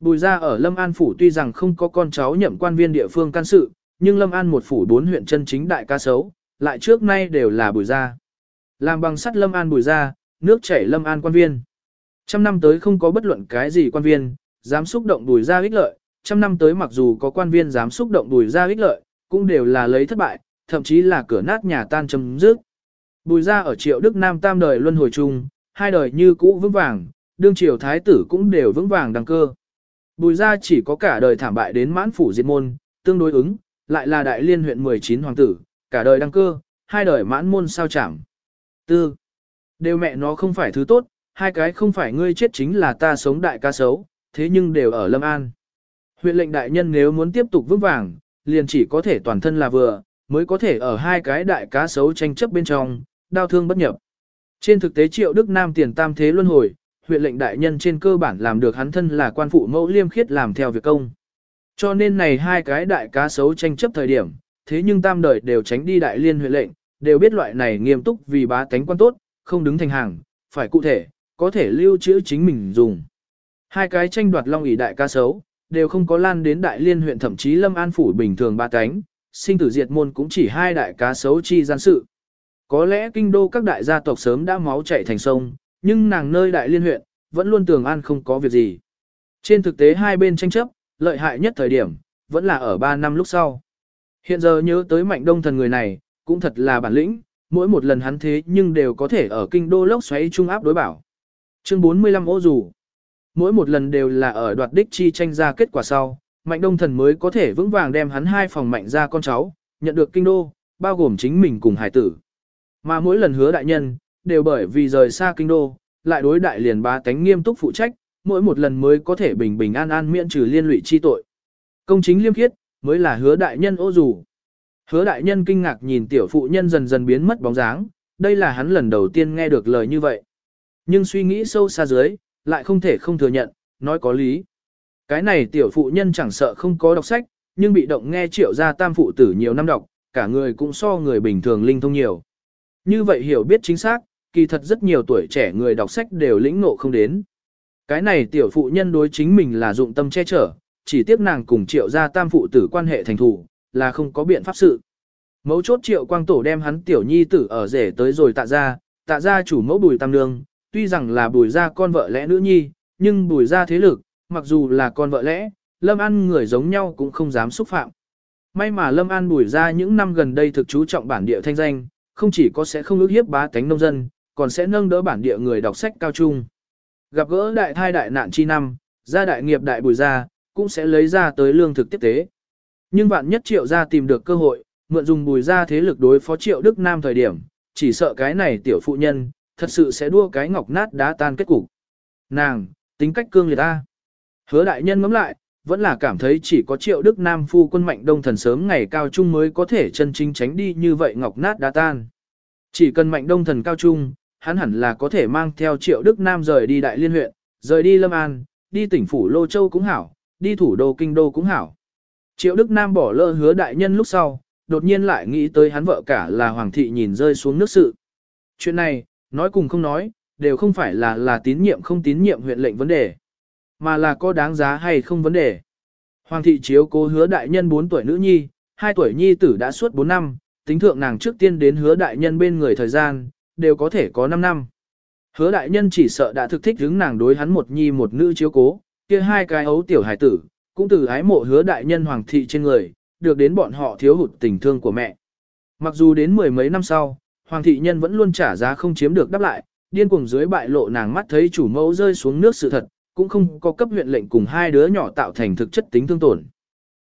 Bùi gia ở Lâm An phủ tuy rằng không có con cháu nhậm quan viên địa phương can sự, nhưng Lâm An một phủ bốn huyện chân chính đại ca sấu, lại trước nay đều là bùi gia. Làm bằng sắt Lâm An bùi ra, nước chảy Lâm An quan viên. Trăm năm tới không có bất luận cái gì quan viên, dám xúc động bùi ra ích lợi, trăm năm tới mặc dù có quan viên dám xúc động bùi ra ích lợi, cũng đều là lấy thất bại, thậm chí là cửa nát nhà tan chấm dứt. Bùi gia ở triệu Đức Nam tam đời luân hồi chung, hai đời như cũ vững vàng, đương triều thái tử cũng đều vững vàng đăng cơ. Bùi gia chỉ có cả đời thảm bại đến mãn phủ diệt môn, tương đối ứng, lại là đại liên huyện 19 hoàng tử, cả đời đăng cơ, hai đời mãn môn sao chẳng. Tư, đều mẹ nó không phải thứ tốt, hai cái không phải ngươi chết chính là ta sống đại ca sấu, thế nhưng đều ở Lâm An. Huyện lệnh đại nhân nếu muốn tiếp tục vững vàng, liền chỉ có thể toàn thân là vừa, mới có thể ở hai cái đại cá sấu tranh chấp bên trong, đau thương bất nhập. Trên thực tế triệu Đức Nam tiền tam thế luân hồi, huyện lệnh đại nhân trên cơ bản làm được hắn thân là quan phụ mẫu liêm khiết làm theo việc công. Cho nên này hai cái đại cá sấu tranh chấp thời điểm, thế nhưng tam đời đều tránh đi đại liên huyện lệnh, đều biết loại này nghiêm túc vì bá tánh quan tốt, không đứng thành hàng, phải cụ thể, có thể lưu trữ chính mình dùng. Hai cái tranh đoạt long ỷ đại cá sấu, đều không có lan đến đại liên huyện thậm chí lâm an phủ bình thường ba tánh, sinh tử diệt môn cũng chỉ hai đại cá sấu chi gian sự. Có lẽ kinh đô các đại gia tộc sớm đã máu chảy thành sông, nhưng nàng nơi đại liên huyện, vẫn luôn tường an không có việc gì. Trên thực tế hai bên tranh chấp, lợi hại nhất thời điểm, vẫn là ở ba năm lúc sau. Hiện giờ nhớ tới mạnh đông thần người này, cũng thật là bản lĩnh, mỗi một lần hắn thế nhưng đều có thể ở kinh đô lốc xoáy trung áp đối bảo. Chương 45 ô dù. Mỗi một lần đều là ở đoạt đích chi tranh ra kết quả sau, mạnh đông thần mới có thể vững vàng đem hắn hai phòng mạnh ra con cháu, nhận được kinh đô, bao gồm chính mình cùng hải tử. Mà mỗi lần hứa đại nhân, đều bởi vì rời xa kinh đô, lại đối đại liền bá tánh nghiêm túc phụ trách, mỗi một lần mới có thể bình bình an an miễn trừ liên lụy chi tội. Công chính liêm khiết, mới là hứa đại nhân ô dù. Hứa đại nhân kinh ngạc nhìn tiểu phụ nhân dần dần biến mất bóng dáng, đây là hắn lần đầu tiên nghe được lời như vậy. Nhưng suy nghĩ sâu xa dưới, lại không thể không thừa nhận, nói có lý. Cái này tiểu phụ nhân chẳng sợ không có đọc sách, nhưng bị động nghe triệu gia tam phụ tử nhiều năm đọc, cả người cũng so người bình thường linh thông nhiều. Như vậy hiểu biết chính xác, kỳ thật rất nhiều tuổi trẻ người đọc sách đều lĩnh ngộ không đến. Cái này tiểu phụ nhân đối chính mình là dụng tâm che chở, chỉ tiếc nàng cùng triệu gia tam phụ tử quan hệ thành thủ, là không có biện pháp sự. Mấu chốt triệu quang tổ đem hắn tiểu nhi tử ở rể tới rồi tạ ra, tạ ra chủ mẫu bùi tam nương, tuy rằng là bùi ra con vợ lẽ nữ nhi, nhưng bùi ra thế lực, mặc dù là con vợ lẽ, lâm ăn người giống nhau cũng không dám xúc phạm. May mà lâm an bùi ra những năm gần đây thực chú trọng bản địa thanh danh, không chỉ có sẽ không ước hiếp bá tánh nông dân, còn sẽ nâng đỡ bản địa người đọc sách cao trung. Gặp gỡ đại thai đại nạn chi năm, gia đại nghiệp đại bùi ra, cũng sẽ lấy ra tới lương thực tiếp tế. Nhưng vạn nhất triệu gia tìm được cơ hội, mượn dùng bùi ra thế lực đối phó triệu Đức Nam thời điểm, chỉ sợ cái này tiểu phụ nhân, thật sự sẽ đua cái ngọc nát đá tan kết cục. Nàng, tính cách cương liệt ta. Hứa đại nhân ngắm lại, vẫn là cảm thấy chỉ có triệu Đức Nam phu quân mạnh đông thần sớm ngày cao trung mới có thể chân chính tránh đi như vậy ngọc nát đá tan. Chỉ cần mạnh đông thần cao trung, hắn hẳn là có thể mang theo triệu Đức Nam rời đi đại liên huyện, rời đi Lâm An, đi tỉnh phủ Lô Châu cũng hảo, đi thủ đô kinh đô cũng hảo. Triệu Đức Nam bỏ lỡ hứa đại nhân lúc sau, đột nhiên lại nghĩ tới hắn vợ cả là Hoàng thị nhìn rơi xuống nước sự. Chuyện này, nói cùng không nói, đều không phải là là tín nhiệm không tín nhiệm huyện lệnh vấn đề, mà là có đáng giá hay không vấn đề. Hoàng thị chiếu cố hứa đại nhân 4 tuổi nữ nhi, 2 tuổi nhi tử đã suốt 4 năm, tính thượng nàng trước tiên đến hứa đại nhân bên người thời gian, đều có thể có 5 năm. Hứa đại nhân chỉ sợ đã thực thích hứng nàng đối hắn một nhi một nữ chiếu cố, kia hai cái ấu tiểu hải tử, cũng từ ái mộ hứa đại nhân hoàng thị trên người, được đến bọn họ thiếu hụt tình thương của mẹ. Mặc dù đến mười mấy năm sau, hoàng thị nhân vẫn luôn trả giá không chiếm được đáp lại, điên cuồng dưới bại lộ nàng mắt thấy chủ mẫu rơi xuống nước sự thật, cũng không có cấp huyện lệnh cùng hai đứa nhỏ tạo thành thực chất tính thương tổn.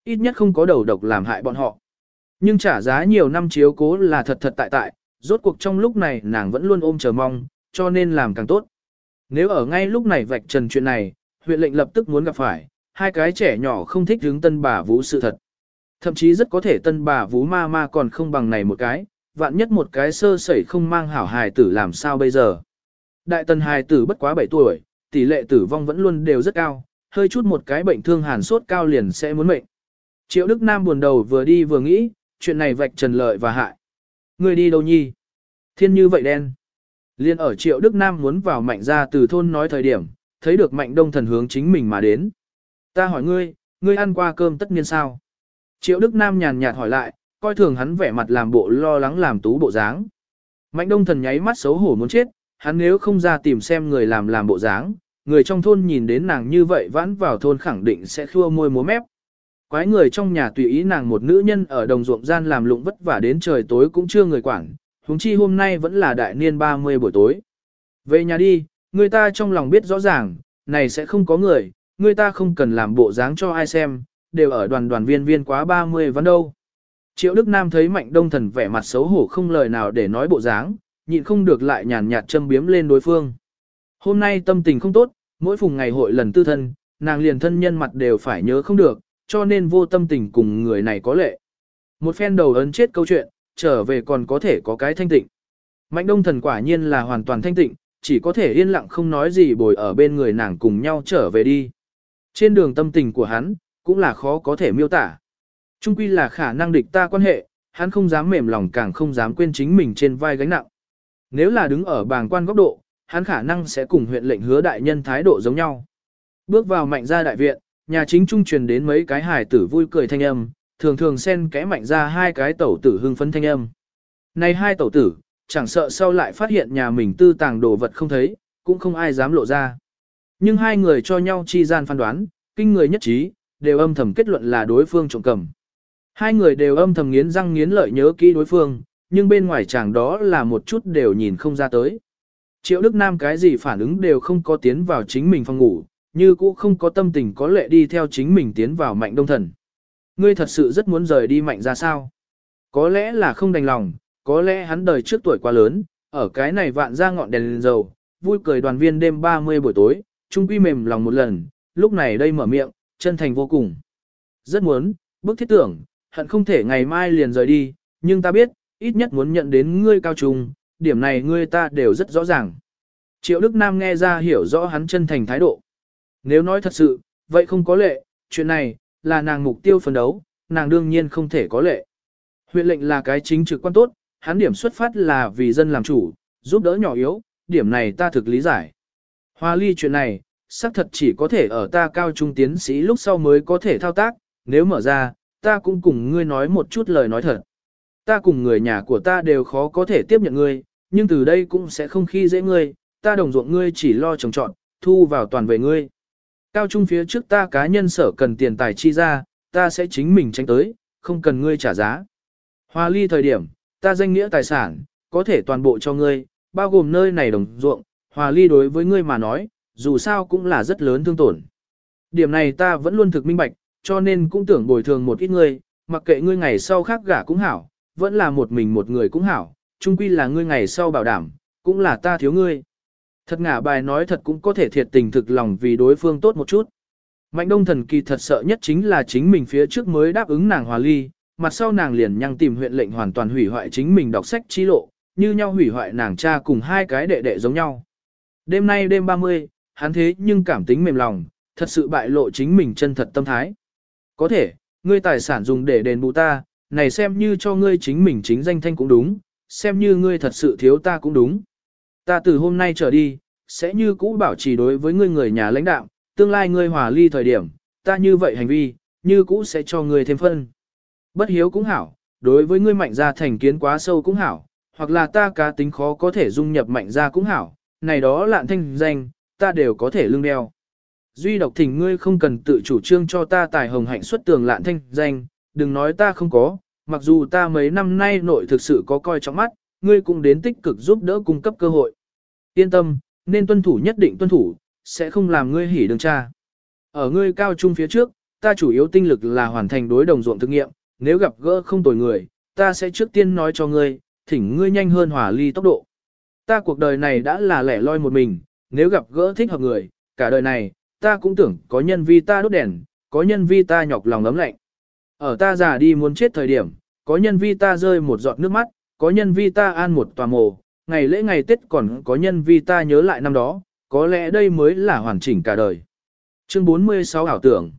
Ít nhất không có đầu độc làm hại bọn họ. Nhưng trả giá nhiều năm chiếu cố là thật thật tại tại, rốt cuộc trong lúc này nàng vẫn luôn ôm chờ mong, cho nên làm càng tốt. Nếu ở ngay lúc này vạch trần chuyện này, huyện lệnh lập tức muốn gặp phải, hai cái trẻ nhỏ không thích hướng tân bà vũ sự thật. Thậm chí rất có thể tân bà vũ ma ma còn không bằng này một cái, vạn nhất một cái sơ sẩy không mang hảo hài tử làm sao bây giờ. Đại tần hài tử bất quá 7 tuổi, tỷ lệ tử vong vẫn luôn đều rất cao, hơi chút một cái bệnh thương hàn sốt cao liền sẽ muốn mệnh. Triệu Đức Nam buồn đầu vừa đi vừa nghĩ, chuyện này vạch trần lợi và hại. Người đi đâu nhi? Thiên như vậy đen. Liên ở Triệu Đức Nam muốn vào mạnh ra từ thôn nói thời điểm, thấy được mạnh đông thần hướng chính mình mà đến. Ta hỏi ngươi, ngươi ăn qua cơm tất nhiên sao? Triệu Đức Nam nhàn nhạt hỏi lại, coi thường hắn vẻ mặt làm bộ lo lắng làm tú bộ dáng. Mạnh đông thần nháy mắt xấu hổ muốn chết, hắn nếu không ra tìm xem người làm làm bộ dáng, người trong thôn nhìn đến nàng như vậy vãn vào thôn khẳng định sẽ khua môi múa mép. Quái người trong nhà tùy ý nàng một nữ nhân ở đồng ruộng gian làm lụng vất vả đến trời tối cũng chưa người quản, huống chi hôm nay vẫn là đại niên 30 buổi tối. Về nhà đi, người ta trong lòng biết rõ ràng, này sẽ không có người, người ta không cần làm bộ dáng cho ai xem, đều ở đoàn đoàn viên viên quá 30 vẫn đâu. Triệu Đức Nam thấy Mạnh Đông Thần vẻ mặt xấu hổ không lời nào để nói bộ dáng, nhịn không được lại nhàn nhạt châm biếm lên đối phương. Hôm nay tâm tình không tốt, mỗi phùng ngày hội lần tư thân, nàng liền thân nhân mặt đều phải nhớ không được, cho nên vô tâm tình cùng người này có lệ. Một phen đầu ấn chết câu chuyện, trở về còn có thể có cái thanh tịnh. Mạnh đông thần quả nhiên là hoàn toàn thanh tịnh, chỉ có thể yên lặng không nói gì bồi ở bên người nàng cùng nhau trở về đi. Trên đường tâm tình của hắn, cũng là khó có thể miêu tả. Trung quy là khả năng địch ta quan hệ, hắn không dám mềm lòng càng không dám quên chính mình trên vai gánh nặng. Nếu là đứng ở bàng quan góc độ, hắn khả năng sẽ cùng huyện lệnh hứa đại nhân thái độ giống nhau. Bước vào mạnh gia đại viện, nhà chính trung truyền đến mấy cái hài tử vui cười thanh âm, thường thường xen kẽ mạnh ra hai cái tẩu tử hưng phấn thanh âm. Này hai tẩu tử, chẳng sợ sau lại phát hiện nhà mình tư tàng đồ vật không thấy, cũng không ai dám lộ ra. Nhưng hai người cho nhau chi gian phán đoán, kinh người nhất trí, đều âm thầm kết luận là đối phương trộm cầm. Hai người đều âm thầm nghiến răng nghiến lợi nhớ kỹ đối phương, nhưng bên ngoài chàng đó là một chút đều nhìn không ra tới. Triệu Đức Nam cái gì phản ứng đều không có tiến vào chính mình phòng ngủ, như cũ không có tâm tình có lệ đi theo chính mình tiến vào mạnh đông thần. Ngươi thật sự rất muốn rời đi mạnh ra sao? Có lẽ là không đành lòng, có lẽ hắn đời trước tuổi quá lớn, ở cái này vạn ra ngọn đèn, đèn dầu, vui cười đoàn viên đêm 30 buổi tối, trung quy mềm lòng một lần, lúc này đây mở miệng, chân thành vô cùng. Rất muốn, bức thiết tưởng, hận không thể ngày mai liền rời đi, nhưng ta biết, ít nhất muốn nhận đến ngươi cao trùng, điểm này ngươi ta đều rất rõ ràng. Triệu Đức Nam nghe ra hiểu rõ hắn chân thành thái độ. Nếu nói thật sự, vậy không có lệ, chuyện này, là nàng mục tiêu phấn đấu, nàng đương nhiên không thể có lệ. Huyện lệnh là cái chính trực quan tốt, hắn điểm xuất phát là vì dân làm chủ, giúp đỡ nhỏ yếu, điểm này ta thực lý giải. Hoa ly chuyện này, xác thật chỉ có thể ở ta cao trung tiến sĩ lúc sau mới có thể thao tác, nếu mở ra, ta cũng cùng ngươi nói một chút lời nói thật. Ta cùng người nhà của ta đều khó có thể tiếp nhận ngươi, nhưng từ đây cũng sẽ không khi dễ ngươi, ta đồng ruộng ngươi chỉ lo trồng trọn, thu vào toàn về ngươi. Cao trung phía trước ta cá nhân sở cần tiền tài chi ra, ta sẽ chính mình tranh tới, không cần ngươi trả giá. Hoa ly thời điểm, ta danh nghĩa tài sản, có thể toàn bộ cho ngươi, bao gồm nơi này đồng ruộng, hòa ly đối với ngươi mà nói, dù sao cũng là rất lớn thương tổn. Điểm này ta vẫn luôn thực minh bạch, cho nên cũng tưởng bồi thường một ít ngươi, mặc kệ ngươi ngày sau khác gả cũng hảo, vẫn là một mình một người cũng hảo, chung quy là ngươi ngày sau bảo đảm, cũng là ta thiếu ngươi. Thật ngả bài nói thật cũng có thể thiệt tình thực lòng vì đối phương tốt một chút. Mạnh đông thần kỳ thật sợ nhất chính là chính mình phía trước mới đáp ứng nàng hòa ly, mặt sau nàng liền nhăng tìm huyện lệnh hoàn toàn hủy hoại chính mình đọc sách chi lộ, như nhau hủy hoại nàng cha cùng hai cái đệ đệ giống nhau. Đêm nay đêm 30, hắn thế nhưng cảm tính mềm lòng, thật sự bại lộ chính mình chân thật tâm thái. Có thể, ngươi tài sản dùng để đền bù ta, này xem như cho ngươi chính mình chính danh thanh cũng đúng, xem như ngươi thật sự thiếu ta cũng đúng. Ta từ hôm nay trở đi, sẽ như cũ bảo trì đối với ngươi người nhà lãnh đạo, tương lai ngươi hòa ly thời điểm, ta như vậy hành vi, như cũ sẽ cho ngươi thêm phân. Bất hiếu cũng hảo, đối với ngươi mạnh gia thành kiến quá sâu cũng hảo, hoặc là ta cá tính khó có thể dung nhập mạnh gia cũng hảo, này đó lạn thanh danh, ta đều có thể lương đeo. Duy độc thỉnh ngươi không cần tự chủ trương cho ta tài hồng hạnh xuất tường lạn thanh danh, đừng nói ta không có, mặc dù ta mấy năm nay nội thực sự có coi trọng mắt, ngươi cũng đến tích cực giúp đỡ cung cấp cơ hội. Yên tâm, nên tuân thủ nhất định tuân thủ, sẽ không làm ngươi hỉ đường cha. Ở ngươi cao trung phía trước, ta chủ yếu tinh lực là hoàn thành đối đồng ruộng thực nghiệm, nếu gặp gỡ không tồi người, ta sẽ trước tiên nói cho ngươi, thỉnh ngươi nhanh hơn hỏa ly tốc độ. Ta cuộc đời này đã là lẻ loi một mình, nếu gặp gỡ thích hợp người, cả đời này, ta cũng tưởng có nhân vi ta đốt đèn, có nhân vi ta nhọc lòng ấm lạnh. Ở ta già đi muốn chết thời điểm, có nhân vi ta rơi một giọt nước mắt, có nhân vi ta an một tòa mồ, ngày lễ ngày Tết còn có nhân vi ta nhớ lại năm đó, có lẽ đây mới là hoàn chỉnh cả đời. Chương 46 ảo tưởng